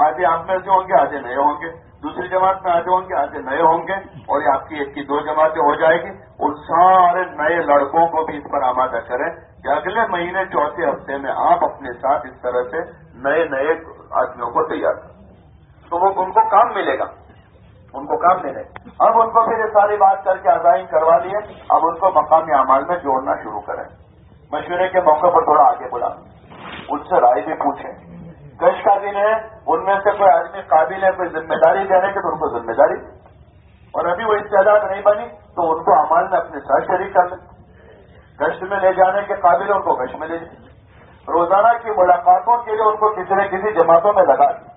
آدھے آپ میں سے ہوں گے آدھے نئے ہوں گے۔ دوسری جماعت میں آدھے ہوں گے آدھے نئے ہوں گے اور یہ آپ کی ایک کی دو جماعتیں ہو جائے گی۔ ان سارے نئے لڑکوں کو بھی اس پر آمادہ کریں کہ اگلے مہینے چوتھے ہفتے میں آپ اپنے ساتھ اس طرح سے نئے نئے آدمیوں کو تیار کریں۔ تو وہ ان کو کام ملے گا۔ ان کو کام ملے اب ان کو پھر یہ ساری بات کر کے آزائن کروا لیے۔ اب ان کو مقامی اعمال میں جوڑنا شروع کریں۔ مشورے کے موقع پر تھوڑا آگے بلا ان سے رائے بھی پوچھیں۔ گش کا دن ہے، ان میں سے کوئی آدمی قابل ہے، کوئی ذمہ داری دینے کے تو ان کو ذمہ داری۔ اور ابھی وہ استعداد نہیں بنی تو ان کو امال میں اپنے ساتھ شریک کر لیں۔ گشت میں لے جانے کے قابل ان کو گشت میں لے جائیں۔ روزانہ کی ملاقاتوں کے لیے ان کو کسی نہ کسی جماعتوں میں لگا دیں۔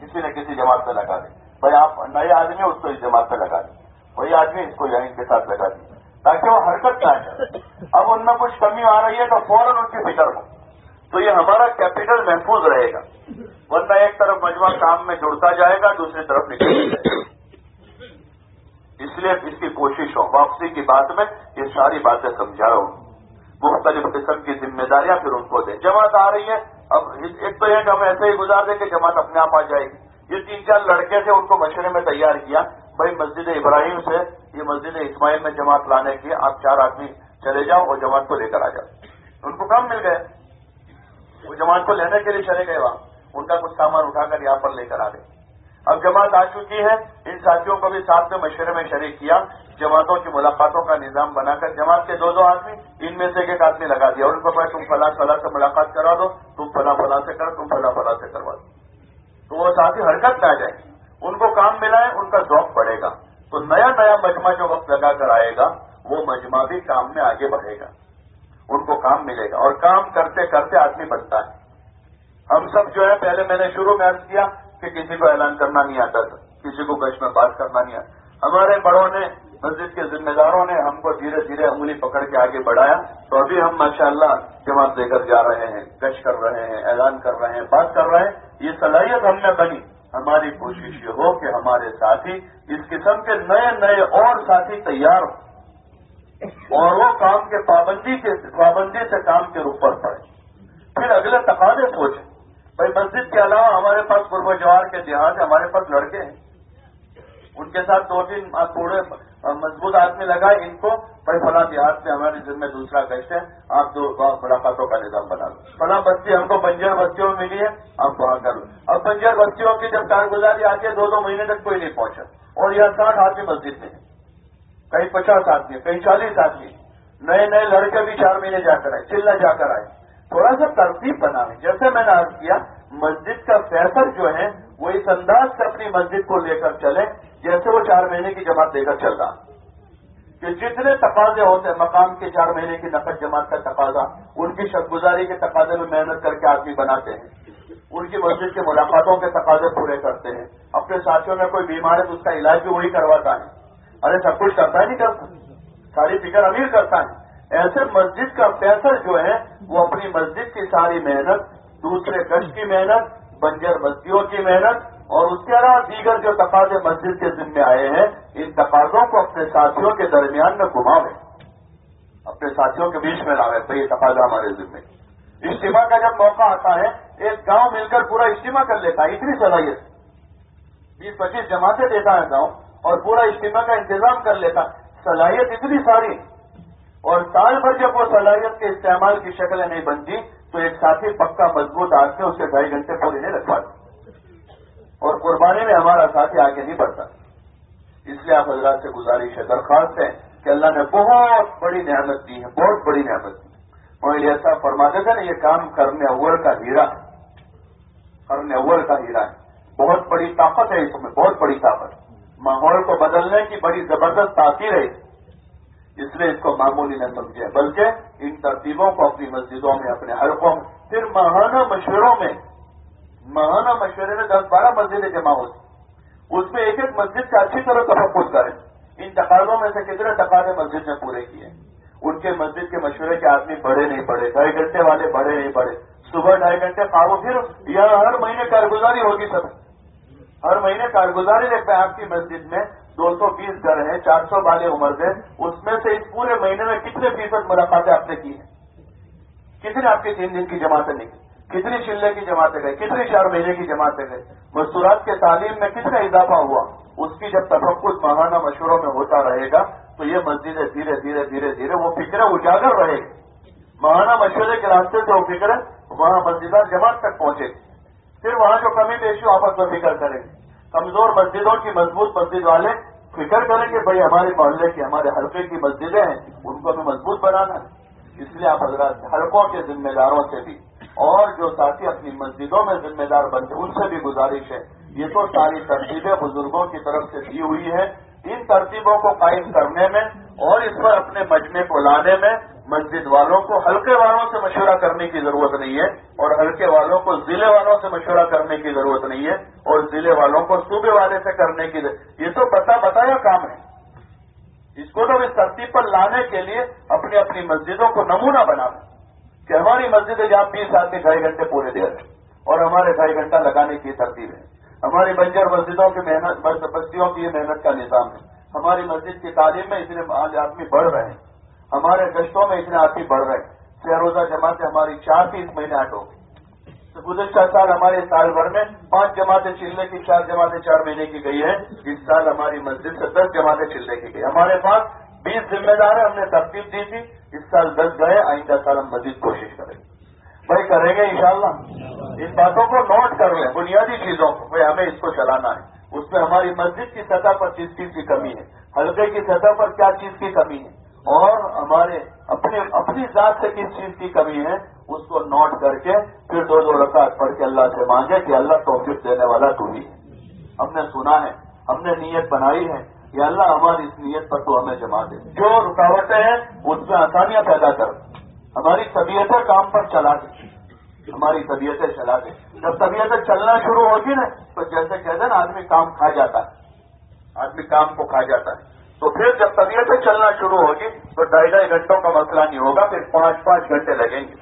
کسی نہ کسی جماعت میں لگا دیں۔ بھائی آپ نئے آدمی اس کو اس جماعت میں لگا دیں۔ وہی آدمی اس کو یہیں کے ساتھ لگا دیں۔ تاکہ وہ حرکت نہ کرے اب ان میں کچھ کمی آ رہی ہے تو فوراً ان کی فکر ہو۔ تو یہ ہمارا کیپٹل محفوظ رہے گا۔ ورنہ ایک طرف مجموعہ کام میں جڑتا جائے گا، دوسری طرف نکل جائے گا۔ اس لیے اس کی کوشش ہو واپسی کی بات میں یہ ساری باتیں سمجھا رہا ہوں مختلف قسم کی ذمہ داریاں پھر ان کو دیں۔ جماعت آ رہی ہے۔ اب ایک تو یہ کہ ہم ایسے ہی گزار دیں کہ جماعت اپنے آپ آ جائے گی۔ یہ تین چار لڑکے تھے، ان کو مشورے میں تیار کیا۔ بھائی مسجد ابراہیم سے یہ مسجد اسماعیل میں جماعت لانے کی آپ چار آدمی چلے جاؤ اور جماعت کو لے کر آ جاؤ۔ ان کو کام مل گئے وہ جماعت کو لینے کے لیے چلے گئے وہاں۔ ان کا کچھ سامان اٹھا کر یہاں پر لے کر آ گئے۔ اب جماعت آ چکی ہے۔ ان ساتھیوں کو بھی ساتھ میں مشورے میں شریک کیا۔ جماعتوں کی ملاقاتوں کا نظام بنا کر جماعت کے دو دو آدمی، ان میں سے ایک آدمی لگا دیا اور ان کو پہ تم فلاں فلاں سے ملاقات کرا دو۔ تم فلاں فلاں سے کرو، تم فلاں فلاں سے کروا دو۔ تو وہ ساتھی حرکت میں آ جائیں ان کو کام ملا ہے، ان کا ذوق پڑے گا۔ تو نیا نیا مجمع جو وقت لگا کر آئے گا، وہ مجمع بھی کام میں آگے بڑھے گا۔ ان کو کام ملے گا اور کام کرتے کرتے آدمی بنتا ہے۔ ہم سب جو ہے پہلے میں نے شروع میں عرض کیا کہ کسی کو اعلان کرنا نہیں آتا تھا، کسی کو گش میں بات کرنا نہیں آتا۔ ہمارے بڑوں نے، مسجد کے ذمہ داروں نے ہم کو دھیرے دھیرے انگلی پکڑ کے آگے بڑھایا۔ تو ابھی ہم ماشاءاللہ اللہ جماعت دے کر جا رہے ہیں گش کر رہے ہیں، اعلان کر رہے ہیں، بات کر رہے ہیں۔ یہ صلاحیت ہم نے بنی۔ ہماری کوشش یہ ہو کہ ہمارے ساتھی اس قسم کے نئے نئے اور ساتھی تیار ہوں۔ اور وہ کام کے پابندی کے پابندی سے کام کے روپ پر پڑے۔ پھر اگلے تقاضے سوچیں بھائی مسجد کے علاوہ ہمارے پاس قرب جوار کے دیہات ہمارے پاس لڑکے ہیں۔ ان کے ساتھ دو تین تھوڑے مضبوط آدمی لگائے، ان کو بھائی فلاں دیہات میں ہمارے ذمہ دوسرا گشت ہے، آپ دو ملاقاتوں کا نظام بنا لو۔ فلاں بستی ہم کو بنجر بستیوں میں ملی ہے، آپ وہاں کر لو۔ اب بنجر بستیوں کی جب کارگزاری آتی ہے، دو دو مہینے تک کوئی نہیں پہنچا۔ اور یہاں ساٹھ آدمی مسجد میں کہیں پچاس آدمی، کہیں چالیس آدمی۔ نئے نئے لڑکے بھی چار مہینے جا کر آئے، چلنا جا کر آئے۔ تھوڑا سا ترتیب بنا ہے جیسے میں نے عرض کیا، مسجد کا فیصل جو ہے، وہ اس انداز سے اپنی مسجد کو لے کر چلے جیسے وہ چار مہینے کی جماعت لے کر چل رہا۔ کہ جتنے تقاضے ہوتے ہیں، مقام کے چار مہینے کی نقد جماعت کا تقاضا، ان کی شب گزاری کے تقاضے میں محنت کر کے آدمی بناتے ہیں۔ ان کی مسجد کی ملاقاتوں کے تقاضے پورے کرتے ہیں۔ اپنے ساتھیوں میں کوئی بیمار ہے تو اس کا علاج بھی وہی کرواتا ہے۔ ارے سب کچھ کرتا ہی نہیں کرتا۔ ساری فکر امیر کرتا ہے۔ ایسے مسجد کا پیسہ جو ہے، وہ اپنی مسجد کی ساری محنت، دوسرے گش کی محنت، بنجر بستیوں کی محنت اور اس کے علاوہ دیگر جو تقاضے مسجد کے ذمے آئے ہیں، ان تقاضوں کو اپنے ساتھیوں کے درمیان میں گھماوے۔ اپنے ساتھیوں کے بیچ میں لاوے، تو یہ تقاضا ہمارے ذمے۔ اجتماع کا جب موقع آتا ہے، ایک گاؤں مل کر پورا اجتماع کر لیتا ہے، اتنی صلاحیت۔ بیس پچیس جماعتیں دیتا ہے گاؤں۔ اور پورا اجتماع کا انتظام کر لیتا۔ صلاحیت اتنی ساری۔ اور سال بھر جب وہ صلاحیت کے استعمال کی شکلیں نہیں بنتی، تو ایک ساتھی پکا مضبوط آگ سے اسے ڈھائی گھنٹے پورے نہیں رکھ پاتے اور قربانی میں ہمارا ساتھی آگے نہیں بڑھتا۔ اس لیے آپ حضرات سے گزارش ہے، درخواست ہے کہ اللہ نے بہت بڑی نعمت دی ہے، بہت بڑی نعمت دی۔ اور ایسا فرماتے تھے نا، یہ کام کرنے اول کا ہیرا ہے۔ کرنے اول کا ہیرا ہے۔ بہت بڑی طاقت ہے اس میں، بہت بڑی طاقت۔ ہے ماحول کو بدلنے کی بڑی زبردست تاثیر ہے۔ اس لیے اس کو معمولی نہ سمجھے، بلکہ ان ترتیبوں کو اپنی مسجدوں میں، اپنے حلقوں میں پھر ماہانہ مشوروں میں، ماہانہ مشورے میں دس بارہ مسجدیں جمع ہوتی اس میں ایک ایک مسجد کا اچھی طرح تحفظ کریں۔ ان تقاضوں میں سے کتنے تقاضے مسجد میں پورے کیے ان کے مسجد کے مشورے کے آدمی بڑے نہیں پڑے، ڈھائی گھنٹے والے بڑے نہیں پڑے۔ صبح ڈھائی گھنٹے پاؤ پھر یا ہر مہینے کارگزاری ہوگی سب۔ ہر مہینے کارگزاری دیکھتے ہیں آپ کی مسجد میں دو سو بیس گھر ہیں، چار سو والے عمر سے اس میں سے اس پورے مہینے میں کتنے فیصد ملاقاتیں آپ نے کی ہیں؟ کتنے آپ کی تین دن کی جماعتیں نکلی؟ کتنی چلے کی جماعتیں گئے کتنی چار مہینے کی جماعتیں گئے مستورات کے تعلیم میں کتنا اضافہ ہوا؟ اس کی جب تفقت ماہانہ مشوروں میں ہوتا رہے گا، تو یہ مسجدیں دھیرے دھیرے دھیرے دھیرے وہ فکریں اجاگر رہے گی۔ ماہانہ مشورے کے راستے سے وہ فکر وہاں مسجدات جماعت تک پہنچے۔ گی پھر وہاں جو کمی بیشی آپس میں فکر کریں گے کمزور مسجدوں کی مضبوط مسجد والے فکر کریں کہ بھائی ہمارے محلے کی ہمارے حلقے کی مسجدیں ہیں، ان کو بھی مضبوط بنانا ہے۔ اس لیے آپ حضرات حلقوں کے ذمہ داروں سے بھی اور جو ساتھی اپنی مسجدوں میں ذمہ دار بنتے ان سے بھی گزارش ہے۔ یہ تو ساری ترتیبیں بزرگوں کی طرف سے دی ہوئی ہے ان ترتیبوں کو قائم کرنے میں اور اس پر اپنے مجمے کو لانے میں مسجد والوں کو ہلکے والوں سے مشورہ کرنے کی ضرورت نہیں ہے اور ہلکے والوں کو ضلع والوں سے مشورہ کرنے کی ضرورت نہیں ہے اور ضلع والوں کو صوبے والے سے کرنے کی یہ تو بتا بتایا کام ہے۔ اس کو تو اس ترتیب پر لانے کے لیے اپنی اپنی مسجدوں کو نمونہ بنا کہ ہماری مسجدیں جہاں بیس آدمی ڈھائی گھنٹے پورے دے رہے اور ہمارے ڈھائی گھنٹہ لگانے کی ترتیب ہے۔ ہماری بنجر مسجدوں کی محنت بستیوں کی یہ محنت کا نظام ہے۔ ہماری مسجد کی تعلیم میں اتنے آدمی بڑھ رہے ہیں۔ ہمارے گشتوں میں اتنے آدمی بڑھ رہے ہیں۔ چھ روزہ جماعتیں ہماری چار تیس مہینے آٹھ ہو گئی گزشتہ سال ہمارے سال بھر میں پانچ جماعتیں چلنے کی چار جماعتیں چار مہینے کی گئی ہیں۔ اس سال ہماری مسجد سے دس جماعتیں چلنے کی گئی ہمارے پاس بیس ذمہ دار ہیں، ہم نے ترتیب دی تھی۔ اس سال دس گئے، آئندہ سال ہم مزید کوشش کریں گے۔ بھائی کریں گے انشاءاللہ۔ ان باتوں کو نوٹ کر لیں، بنیادی چیزوں کو بھائی ہمیں اس کو چلانا ہے۔ اس میں ہماری مسجد کی سطح پر کس چیز کی کمی ہے، حلقے کی سطح پر کیا چیز کی کمی ہے۔ اور ہمارے اپنے، اپنی ذات سے کس چیز کی کمی ہے، اس کو نوٹ کر کے پھر دو دو رکعت پڑھ کے اللہ سے مانگے کہ اللہ توفیق دینے والا تو ہی ہے۔ ہم نے سنا ہے، ہم نے نیت بنائی ہے کہ اللہ ہماری اس نیت پر تو ہمیں جما دے۔ جو رکاوٹیں ہیں، اس میں آسانیاں پیدا کر۔ ہماری طبیعتیں کام پر چلا دیں ہماری طبیعتیں چلا دیں جب طبیعتیں چلنا شروع ہوگی نا، تو جیسے کہتے ہیں نا، آدمی کام کھا جاتا ہے۔ آدمی کام کو کھا جاتا ہے۔ تو پھر جب طبیعتیں چلنا شروع ہوگی، تو ڈھائی ڈھائی گھنٹوں کا مسئلہ نہیں ہوگا، پھر پانچ پانچ گھنٹے لگیں گے۔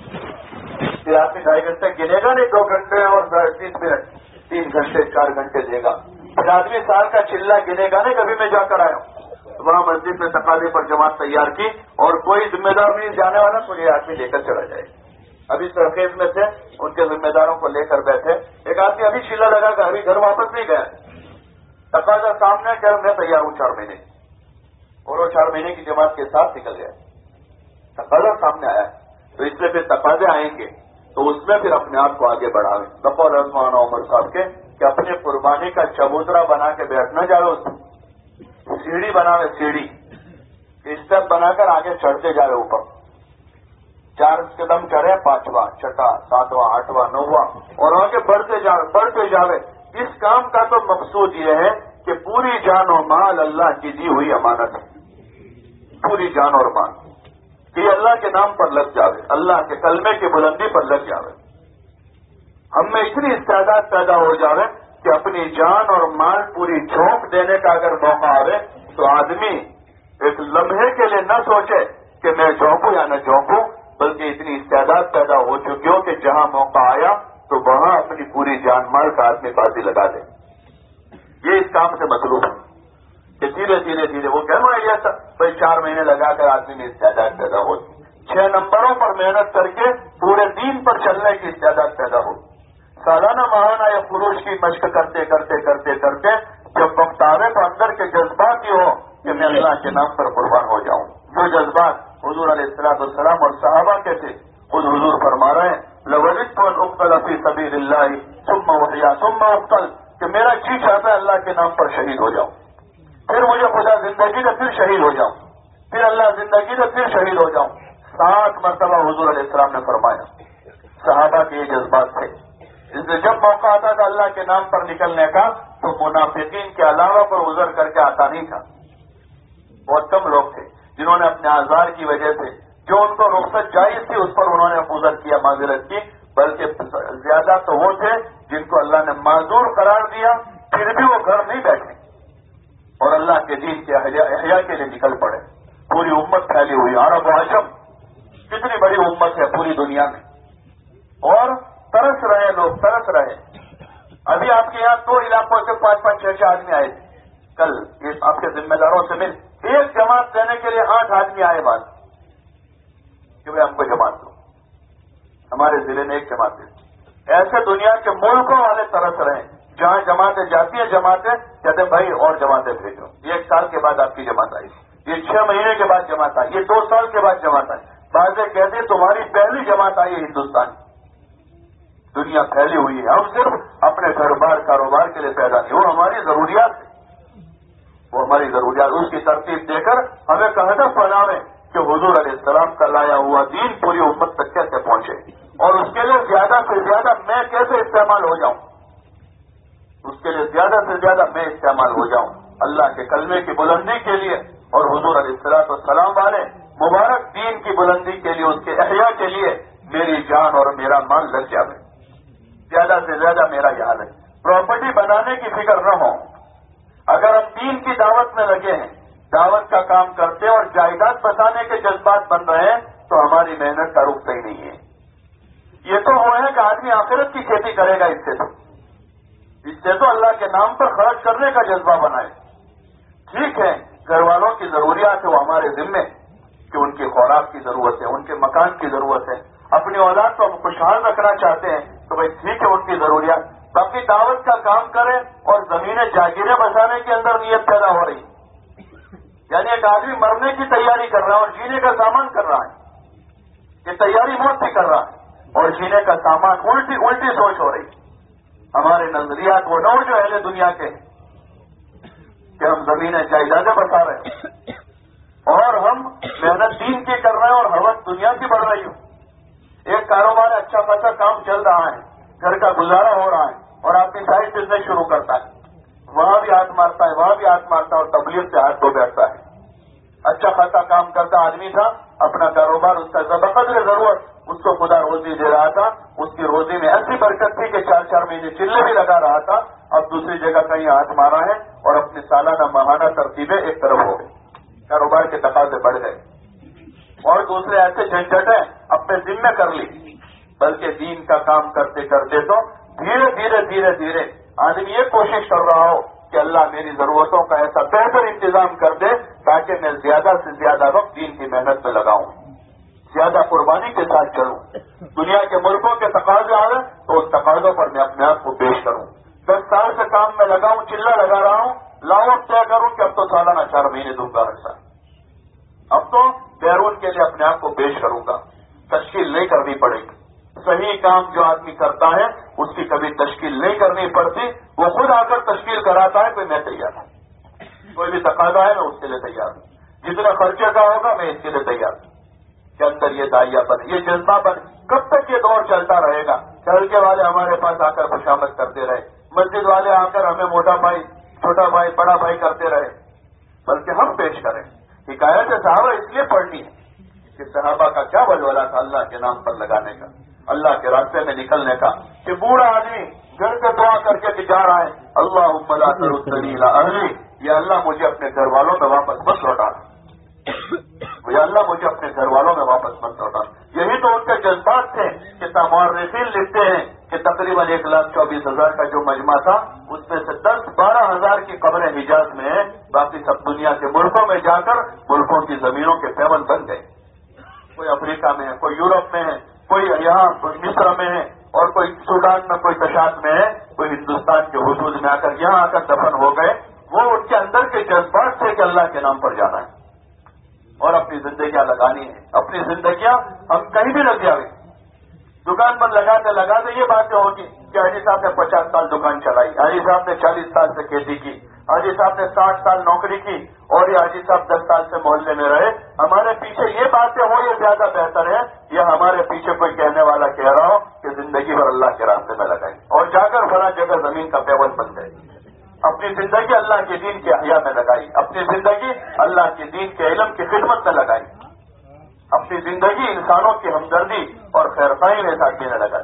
پھر آپ ڈھائی گھنٹے گنے گا نہیں، دو گھنٹے اور تیس منٹ تین گھنٹے، چار گھنٹے دے گا۔ پھر آدمی سال کا چلہ گنے گا نہیں، کبھی میں جا کر آیا ہوں۔ وہاں مسجد میں تقاضے پر جماعت تیار کی اور کوئی ذمہ دار نہیں، جانے والا تو یہ آدمی لے کر چلا جائے۔ ابھی سرخیز میں سے ان کے ذمہ داروں کو لے کر بیٹھے۔ ایک آدمی ابھی چلا لگا کر، ابھی گھر واپس نہیں گیا۔ تقاضا سامنے کر میں تیار ہوں، چار مہینے۔ اور وہ چار مہینے کی جماعت کے ساتھ نکل گیا تقاضا سامنے آیا۔ تو اس سے پھر تقاضے آئیں گے۔ تو اس میں پھر اپنے آپ کو آگے بڑھاویں۔ بقور رضمان عمر صاحب کے کہ اپنے قربانی کا چبوترا بنا کے بیٹھنا جائے اس سیڑھی بناوے، سیڑھی۔ اسٹیپ بنا کر آگے چڑھتے جا رہے اوپر۔ چار قدم چڑھے، پانچواں، چھٹا، ساتواں، آٹھواں نواں اور آگے بڑھتے جا، بڑھتے جاوے۔ اس کام کا تو مقصود یہ ہے کہ پوری جان و مال اللہ کی دی ہوئی امانت ہے۔ پوری جان اور مال۔ کہ اللہ کے نام پر لگ جاوے، اللہ کے کلمے کی بلندی پر لگ جاوے۔ ہم میں اتنی استعداد پیدا ہو جاوے کہ اپنی جان اور مال پوری جھونک دینے کا اگر موقع آئے تو آدمی ایک لمحے کے لیے نہ سوچے کہ میں جھونکوں یا نہ جھونکوں، بلکہ اتنی استعداد پیدا ہو چکی ہو کہ جہاں موقع آیا، تو وہاں اپنی پوری جان مال کا آدمی بازی لگا دے۔ یہ اس کام سے مطلوب ہے۔ کہ دھیرے دھیرے دھیرے وہ کہنا یہ بھائی چار مہینے لگا کر آدمی میں استعداد پیدا ہوتی چھ نمبروں پر محنت کر کے پورے دین پر چلنے کی استعداد پیدا ہو سالانہ ماہانہ یا فروش کی مشق کرتے کرتے کرتے کرتے جب وقت تو اندر کے جذبات ہی ہو کہ میں اللہ کے نام پر قربان ہو جاؤں۔ جو جذبات حضور علیہ السلاط السلام اور صحابہ کے تھے۔ خود حضور فرما رہے ہیں لوجت پر اختل فی سبیل اللہ ثم وحیا، ثم اختل کہ میرا جی چاہتا ہے اللہ کے نام پر شہید ہو جاؤں۔ پھر مجھے خدا زندگی میں پھر شہید ہو جاؤں۔ پھر اللہ زندگی میں پھر شہید ہو جاؤں۔ سات مرتبہ حضور علیہ السلام نے فرمایا، صحابہ کے یہ جذبات تھے۔ اس سے جب موقع آتا تھا اللہ کے نام پر نکلنے کا، تو منافقین کے علاوہ پر گزر کر کے آتا نہیں تھا۔ بہت کم لوگ تھے جنہوں نے اپنے آزار کی وجہ سے، جو ان کو رخصت جائز تھی، اس پر انہوں نے گزر کیا، معذرت کی۔ بلکہ زیادہ تو وہ تھے جن کو اللہ نے معذور قرار دیا، پھر بھی وہ گھر نہیں بیٹھے۔ اور اللہ کے دین کے احیاء کے لیے نکل پڑے۔ پوری امت پھیلی ہوئی۔ عرب و حجم کتنی بڑی امت ہے پوری دنیا میں۔ اور ترس رہے لوگ، ترس رہے۔ ابھی آپ کے یہاں دو علاقوں سے پانچ پانچ چھ چھ آدمی آئے۔ تھے کل یہ آپ کے ذمہ داروں سے مل۔ ایک جماعت دینے کے لیے آٹھ آدمی آئے بات۔ کہ بھائی ہم کو جماعت دو ہمارے ضلع میں ایک جماعت دے ایسے دنیا کے ملکوں والے ترس رہے۔ ہیں جہاں جماعتیں جاتی ہیں، جماعتیں کہتے ہیں، بھائی، اور جماعتیں بھیجو۔ یہ ایک سال کے بعد آپ کی جماعت آئی۔ یہ چھ مہینے کے بعد جماعت آئی۔ یہ دو سال کے بعد جماعت آئی۔ بعض کہتے ہیں، تمہاری پہلی جماعت آئی ہے ہندوستان۔ دنیا پھیلی ہوئی ہے۔ ہم صرف اپنے گھر بار کاروبار کے لیے پیدا نہیں وہ ہماری ضروریات ہے وہ ہماری ضروریات۔ اس کی ترتیب دے کر ہمیں ہدف بناوے کہ حضور علیہ السلام کا لایا ہوا دین پوری امت تک کیسے پہنچے۔ اور اس کے لیے زیادہ سے زیادہ میں کیسے استعمال ہو جاؤں؟ اس کے لیے زیادہ سے زیادہ میں استعمال ہو جاؤں۔ اللہ کے کلمے کی بلندی کے لیے اور حضور علیہ السلاط والسلام والے مبارک دین کی بلندی کے لیے، اس کے احیاء کے لیے میری جان اور میرا مان لگ جائے زیادہ سے زیادہ میرا یہ حال ہے پراپرٹی بنانے کی فکر نہ ہو۔ اگر ہم دین کی دعوت میں لگے ہیں، دعوت کا کام کرتے اور جائیداد بسانے کے جذبات بن رہے ہیں، تو ہماری محنت کا رخ صحیح نہیں ہے۔ یہ تو وہ ہے کہ آدمی آخرت کی کھیتی کرے گا اس سے۔ تو اس سے تو اللہ کے نام پر خرچ کرنے کا جذبہ بنائے۔ ٹھیک ہے، گھر والوں کی ضروریات ہے وہ ہمارے ذمے کہ ان کی خوراک کی ضرورت ہے، ان کے مکان کی ضرورت ہے۔ اپنی اولاد کو ہم خوشحال رکھنا چاہتے ہیں، تو بھائی ٹھیک ہے ان کی ضروریات۔ باقی دعوت کا کام کریں اور زمینیں جاگیریں بچانے کے اندر نیت پیدا ہو رہی۔ یعنی ایک آدمی مرنے کی تیاری کر رہا ہے اور جینے کا سامان کر رہا ہے۔ یہ تیاری موت بھی کر رہا ہے اور جینے کا سامان الٹی الٹی سوچ ہو رہی۔ ہمارے نظریات وہ نو جو اہل دنیا کے کہ ہم زمینیں جائیدادیں بتا رہے ہیں۔ اور ہم محنت دین کی کر رہے ہیں اور حوث دنیا کی بڑھ رہی ہوں۔ ایک کاروبار اچھا خاصا کام چل رہا ہے، گھر کا گزارا ہو رہا ہے اور آپ کی سائڈ بزنس شروع کرتا ہے۔ وہاں بھی ہاتھ مارتا ہے، وہاں بھی ہاتھ مارتا ہے اور تبلیغ سے ہاتھ دھو بیٹھتا ہے۔ اچھا خاصا کام کرتا آدمی تھا، اپنا کاروبار اس کا بقدر ضرورت اس کو خدا روزی دے رہا تھا، اس کی روزی میں ایسی برکت تھی کہ چار چار مہینے چلے بھی لگا رہا تھا۔ اب دوسری جگہ کہیں ہاتھ مارا ہے اور اپنی سالانہ ماہانہ ترتیبیں ایک طرف ہو گئی۔ کاروبار کے تقاضے بڑھ گئے۔ اور دوسرے ایسے جھنجھٹیں اپنے ذمہ کر لی۔ بلکہ دین کا کام کرتے کرتے تو دھیرے دھیرے دھیرے دھیرے آدمی یہ کوشش کر رہا ہو کہ اللہ میری ضرورتوں کا ایسا بہتر انتظام کر دے تاکہ میں زیادہ سے زیادہ وقت دین کی محنت میں لگاؤں۔ زیادہ قربانی کے ساتھ چلوں دنیا کے ملکوں کے تقاضے آ رہے تو ان تقاضوں پر میں اپنے آپ کو پیش کروں۔ دس سال سے کام میں لگاؤں چلا لگا رہا ہوں۔ لاؤ طے کروں کہ اب تو سالانہ چار مہینے دوں گا ایسا اب تو بیرون کے لیے اپنے آپ کو پیش کروں گا۔ تشکیل نہیں کرنی پڑے گی۔ صحیح کام جو آدمی کرتا ہے، اس کی کبھی تشکیل نہیں کرنی پڑتی۔ وہ خود آ کر تشکیل کراتا ہے، کوئی میں تیار ہوں کوئی بھی تقاضا ہے، میں اس کے لیے تیار ہوں۔ جتنا خرچے کا ہوگا، میں اس کے لیے تیار ہوں۔ کہ اندر یہ دائیا بنے یہ جذبہ بنے کب تک یہ دور چلتا رہے گا؟ چلکے والے ہمارے پاس آ کر خوشامد کرتے رہے۔ مسجد والے آ کر ہمیں موٹا بھائی، چھوٹا بھائی، بڑا بھائی کرتے رہے۔ بلکہ ہم پیش کریں۔ حکایت صحابہ اس لیے پڑھنی ہے کہ صحابہ کا کیا بلولا تھا اللہ کے نام پر لگانے کا، اللہ کے راستے میں نکلنے کا، کہ بوڑھا آدمی گھر سے دعا کر کے جا رہا ہے۔ اللہ ملا اہلی، یا اللہ مجھے اپنے گھر والوں میں واپس مت لوٹا۔ یا اللہ مجھے اپنے گھر والوں میں واپس مت لوٹا۔ یہی تو ان کے جذبات تھے کہ تمار لکھتے ہیں کہ تقریباً ایک لاکھ چوبیس ہزار کا جو مجمع تھا، اس میں سے دس بارہ ہزار کی قبریں حجاز میں ہیں۔ باقی سب دنیا کے ملکوں میں جا کر ملکوں کی زمینوں کے پیون بن گئے۔ کوئی افریقہ میں ہے، کوئی یورپ میں ہے، کوئی یہاں مصر میں ہے اور کوئی سوڈان میں، کوئی تشاد میں ہے۔ کوئی ہندوستان کے حدود میں آ کر، یہاں آ کر دفن ہو گئے۔ وہ ان کے اندر کے جذبات تھے کہ اللہ کے نام پر جانا ہے۔ اور اپنی زندگیاں لگانی ہیں۔ اپنی زندگیاں ہم کہیں بھی لگ جائیں۔ دکان پر لگاتے لگاتے یہ باتیں ہوگی کہ حاجی صاحب نے پچاس سال دکان چلائی، حاجی صاحب نے چالیس سال سے کھیتی کی، حاجی صاحب نے ساٹھ سال نوکری کی اور یہ حاجی صاحب دس سال سے محلے میں رہے۔ ہمارے پیچھے یہ باتیں ہو یہ زیادہ بہتر ہے یہ ہمارے پیچھے کوئی کہنے والا کہہ رہا ہو کہ زندگی بھر اللہ کے راستے میں لگائی۔ اور جا کر بڑا جگہ زمین کا پیون بن گئے اپنی زندگی اللہ کے دین کے حیا میں لگائی، اپنی زندگی اللہ کے دین کے علم کی خدمت میں لگائی، اپنی زندگی انسانوں کی ہمدردی اور خیرفائی میں ساتھ دینے لگا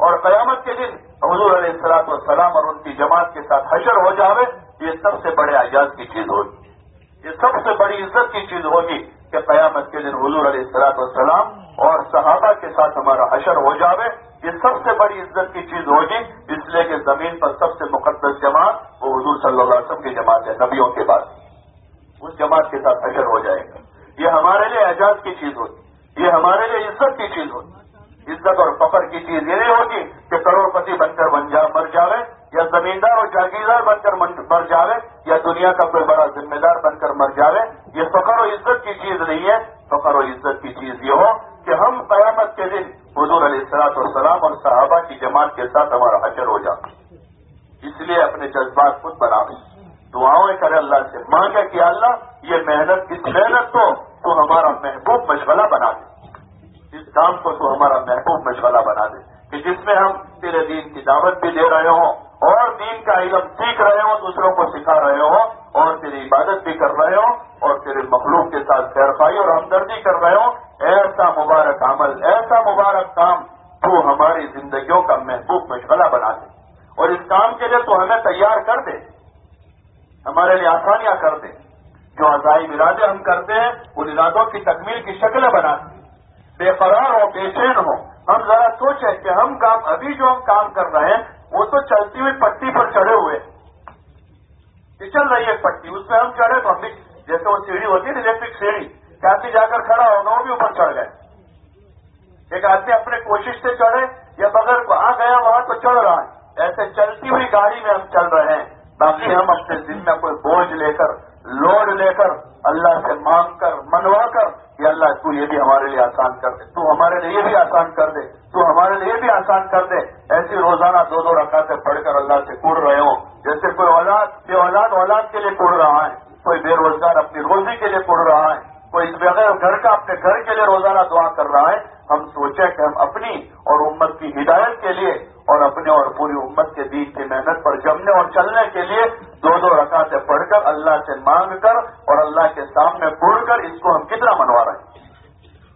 اور قیامت کے دن حضور علیہ السلاط والسلام اور ان کی جماعت کے ساتھ حشر ہو جاوے، یہ سب سے بڑے اعجاز کی چیز ہوگی۔ یہ سب سے بڑی عزت کی چیز ہوگی کہ قیامت کے دن حضور علیہ السلاط والسلام اور صحابہ کے ساتھ ہمارا حشر ہو جاوے، یہ سب سے بڑی عزت کی چیز ہوگی، اس لیے کہ زمین پر سب سے مقدس جماعت وہ حضور صلی اللہ علیہ وسلم کی جماعت ہے، نبیوں کے بعد۔ اس جماعت کے ساتھ حشر ہو جائے گا۔ یہ ہمارے لیے اعجاز کی چیز ہوتی یہ ہمارے لیے عزت کی چیز ہوتی عزت اور فخر کی چیز یہ نہیں ہوگی کہ کروڑ پتی بن کر بن جا، مر جاوے۔ یا زمیندار اور جاگیردار بن کر مر جاوے، یا دنیا کا کوئی بڑا ذمہ دار بن کر مر جاوے، یہ فخر و عزت کی چیز نہیں ہے۔ فخر و عزت کی چیز یہ ہو کہ ہم قیامت کے دن حضور علیہ السلاط والسلام اور صحابہ کی جماعت کے ساتھ ہمارا حشر ہو جاتا اس لیے اپنے جذبات خود بناویں دعاؤں کرے اللہ سے۔ مانگے کہ اللہ، یہ محنت، اس محنت کو تو ہمارا محبوب مشغلہ بنا دے۔ اس کام کو تو ہمارا محبوب مشغلہ بنا دے۔ کہ جس میں ہم تیرے دین کی دعوت بھی دے رہے ہوں اور دین کا علم سیکھ رہے ہوں دوسروں کو سکھا رہے ہوں اور تیری عبادت بھی کر رہے ہوں اور تیرے مخلوق کے ساتھ خیرفائی اور ہمدردی کر رہے ہوں ایسا مبارک عمل، ایسا مبارک کام تو ہماری زندگیوں کا محبوب مشغلہ بنا دے۔ اور اس کام کے لیے تو ہمیں تیار کر دے۔ ہمارے لیے آسانیاں کر دیں جو عزائم ارادے ہم کرتے ہیں، ان ارادوں کی تکمیل کی شکلیں بنا بناتے بے قرار ہو، بے چین ہو۔ ہم ذرا سوچیں کہ ہم کام، ابھی جو ہم کام کر رہے ہیں وہ تو چلتی ہوئی پٹی پر چڑھے ہوئے۔ چل رہی ہے پٹی، اس میں ہم چڑھے تو ہم بھی، جیسے وہ سیڑھی ہوتی ہے نا الیکٹرک سیڑھی، کافی جا کر کھڑا ہونا وہ بھی اوپر چڑھ گئے۔ ایک آدمی اپنے کوشش سے چڑھے، یا بغیر آ گیا، وہاں تو چڑھ رہا ہے۔ ایسے چلتی ہوئی گاڑی میں ہم چل رہے ہیں۔ باقی ہم اپنے دن میں کوئی بوجھ لے کر لوڈ لے کر اللہ سے مانگ کر، منوا کر کہ اللہ تو یہ بھی ہمارے لیے آسان کر دے، تو ہمارے لیے یہ بھی آسان کر دے، تو ہمارے لیے بھی آسان کر دے۔ ایسی روزانہ دو دو رکعتیں پڑھ کر اللہ سے کڑ رہے ہوں، جیسے کوئی اولاد، یہ اولاد اولاد کے لیے کڑ رہا ہے، کوئی بے روزگار اپنی روزی کے لیے کڑ رہا ہے، کوئی بغیر گھر کا، اپنے گھر کے لیے روزانہ دعا کر رہا ہے ہم سوچیں کہ ہم اپنی اور امت کی ہدایت کے لیے اور اپنے اور پوری امت کے دین کی محنت پر جمنے اور چلنے کے لیے دو دو رکعتیں پڑھ کر اللہ سے مانگ کر اور اللہ کے سامنے پڑھ کر اس کو ہم کتنا منوا رہے ہیں؟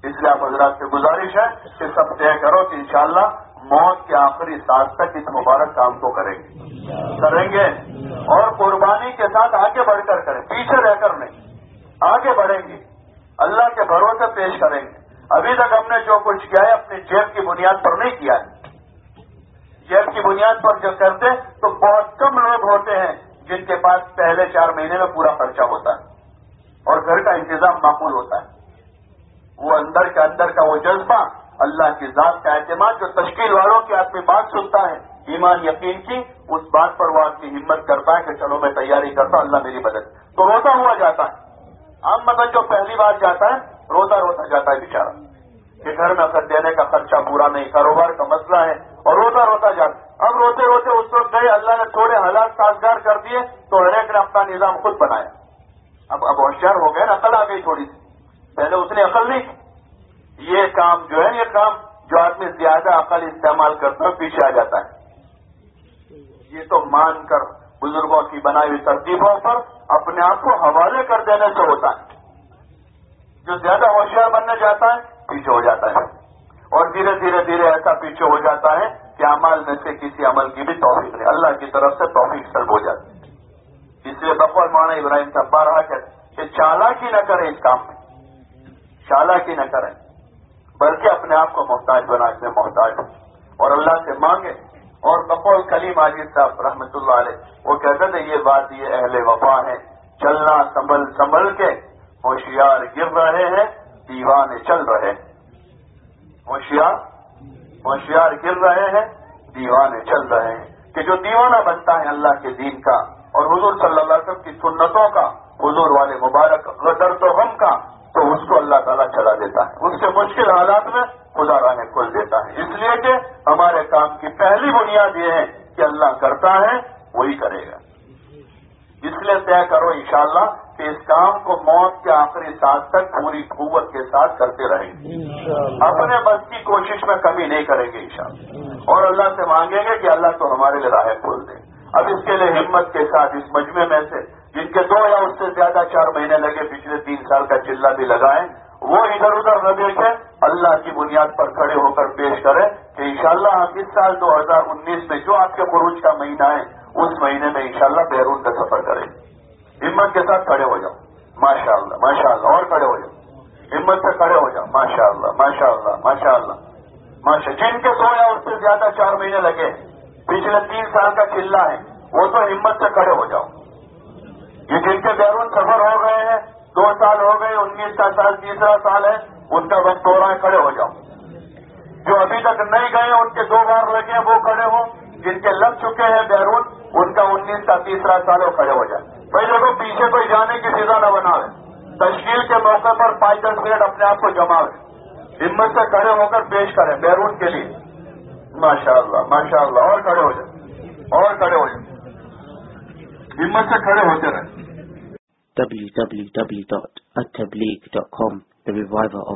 اس لیے آپ حضرات سے گزارش ہے کہ سب طے کرو کہ انشاءاللہ موت کے آخری سال تک اس مبارک کام کو کریں گے۔ کریں گے اور قربانی کے ساتھ آگے بڑھ کر کریں، پیچھے رہ کر نہیں، آگے بڑھیں گے۔ اللہ کے بھروسے پیش کریں گے۔ ابھی تک ہم نے جو کچھ کیا ہے، اپنی جیب کی بنیاد پر نہیں کیا ہے۔ جیب کی بنیاد پر جو کرتے تو بہت کم لوگ ہوتے ہیں جن کے پاس پہلے چار مہینے میں پورا خرچہ ہوتا ہے اور گھر کا انتظام معقول ہوتا ہے۔ وہ اندر کے اندر کا وہ جذبہ اللہ کی ذات کا اعتماد جو تشکیل والوں کی آدمی بات سنتا ہے، ایمان یقین کی، اس بات پر وہ آدمی ہمت کرتا ہے کہ چلو میں تیاری کرتا ہوں، اللہ میری مدد۔ تو روتا ہوا جاتا ہے۔ عام مدد جو پہلی بار جاتا ہے، روتا روتا جاتا ہے بیچارہ۔ کہ گھر میں خرچ دینے کا خرچہ پورا نہیں، کاروبار کا مسئلہ ہے اور روتا روتا جاتا اب روتے روتے اس وقت گئے، اللہ نے تھوڑے حالات سازگار کر دیے تو ہر ایک نے اپنا نظام خود بنایا۔ اب اب ہوشیار ہو گئے نا عقل آ گئی تھوڑی سی۔ پہلے اس نے عقل نہیں کی۔ یہ کام جو ہے، یہ کام جو آدمی زیادہ عقل استعمال کرتا ہے، پیچھے آ جاتا ہے۔ یہ تو مان کر بزرگوں کی بنائی ہوئی ترتیبوں پر اپنے آپ کو حوالے کر دینے سے ہوتا ہے۔ جو زیادہ ہوشیار بننے جاتا ہے پیچھے ہو جاتا ہے۔ اور دھیرے دھیرے دھیرے ایسا پیچھے ہو جاتا ہے کہ عمل میں سے کسی عمل کی بھی توفیق نہیں، اللہ کی طرف سے توفیق سلب ہو جاتی ہے۔ اس لیے بقول مانا ابراہیم صاحب بار رہا کہ چالاکی نہ کرے اس کام میں۔ چالاکی نہ کریں، بلکہ اپنے آپ کو محتاج بنا کے محتاج۔ اور اللہ سے مانگے۔ اور بقول کلیم عاجد صاحب رحمۃ اللہ علیہ، وہ کہتے تھے، یہ بات یہ اہل وفا ہے، چلنا، سنبھل سنبھل کے ہوشیار گر رہے ہیں۔ دیوانے چل رہے ہیں۔ ہوشیار ہوشیار گر رہے ہیں، دیوانے چل رہے ہیں۔ کہ جو دیوانہ بنتا ہے اللہ کے دین کا اور حضور صلی اللہ علیہ وسلم کی سنتوں کا، حضور والے مبارک غدر تو غم کا، تو تو اس کو اللہ تعالیٰ چلا دیتا ہے۔ اس کے مشکل حالات میں خدا راہیں کھول دیتا ہے۔ اس لیے کہ ہمارے کام کی پہلی بنیاد یہ ہے کہ اللہ کرتا ہے، وہی کرے گا۔ اس لیے طے کرو انشاءاللہ کہ اس کام کو موت کے آخری ساتھ تک پوری قوت کے ساتھ کرتے رہیں گے۔ اپنے بس کی کوشش میں کمی نہیں کریں گے انشاءاللہ۔ اور اللہ سے مانگیں گے کہ اللہ تو ہمارے لیے راہیں کھول دے۔ اب اس کے لیے ہمت کے ساتھ اس مجمع میں سے جن کے دو یا اس سے زیادہ چار مہینے لگے پچھلے تین سال کا چلہ بھی لگائیں وہ ادھر ادھر نہ دیکھیں اللہ کی بنیاد پر کھڑے ہو کر پیش کریں کہ انشاءاللہ ہم اس سال دو ہزار انیس میں جو آپ کے خروج کا مہینہ ہے اس مہینے میں انشاءاللہ بیرون کا سفر کریں۔ ہمت کے ساتھ کھڑے ہو جاؤ۔ ماشاء اللہ ماشاء اللہ اور کھڑے ہو جاؤ۔ ہمت سے کھڑے ہو جاؤ۔ ماشاء اللہ ماشاء اللہ ماشاء اللہ ماشاء جن کے دو یا اس سے زیادہ چار مہینے لگے، پچھلے تین سال کا چلہ ہے، وہ تو ہمت سے کھڑے ہو جاؤ۔ یہ جن کے بیرون سفر ہو گئے ہیں، دو سال ہو گئے، انیس کا سال، تیسرا سال ہے، ان کا وقت ہو رہا ہے کھڑے ہو جاؤ۔ جو ابھی تک نہیں گئے، ان کے دو بار لگے ہیں وہ کھڑے ہوں۔ جن کے لگ چکے ہیں بیرون ان کا انیس کا تیسرا سال وہ کھڑے ہو جائے۔ بھائی دیکھو پیچھے کوئی جانے کی فضا نہ بناوے تشکیل کے موقع پر پانچ دس منٹ اپنے آپ کو جماوے ہمت سے کھڑے ہو کر پیش کریں بیرون کے لیے۔ ماشاء اللہ ماشاء اللہ اور کھڑے ہو جائیں۔ اور کھڑے ہو جائیں۔ ہمت سے کھڑے ہوتے رہے www.attableek.com, the reviver of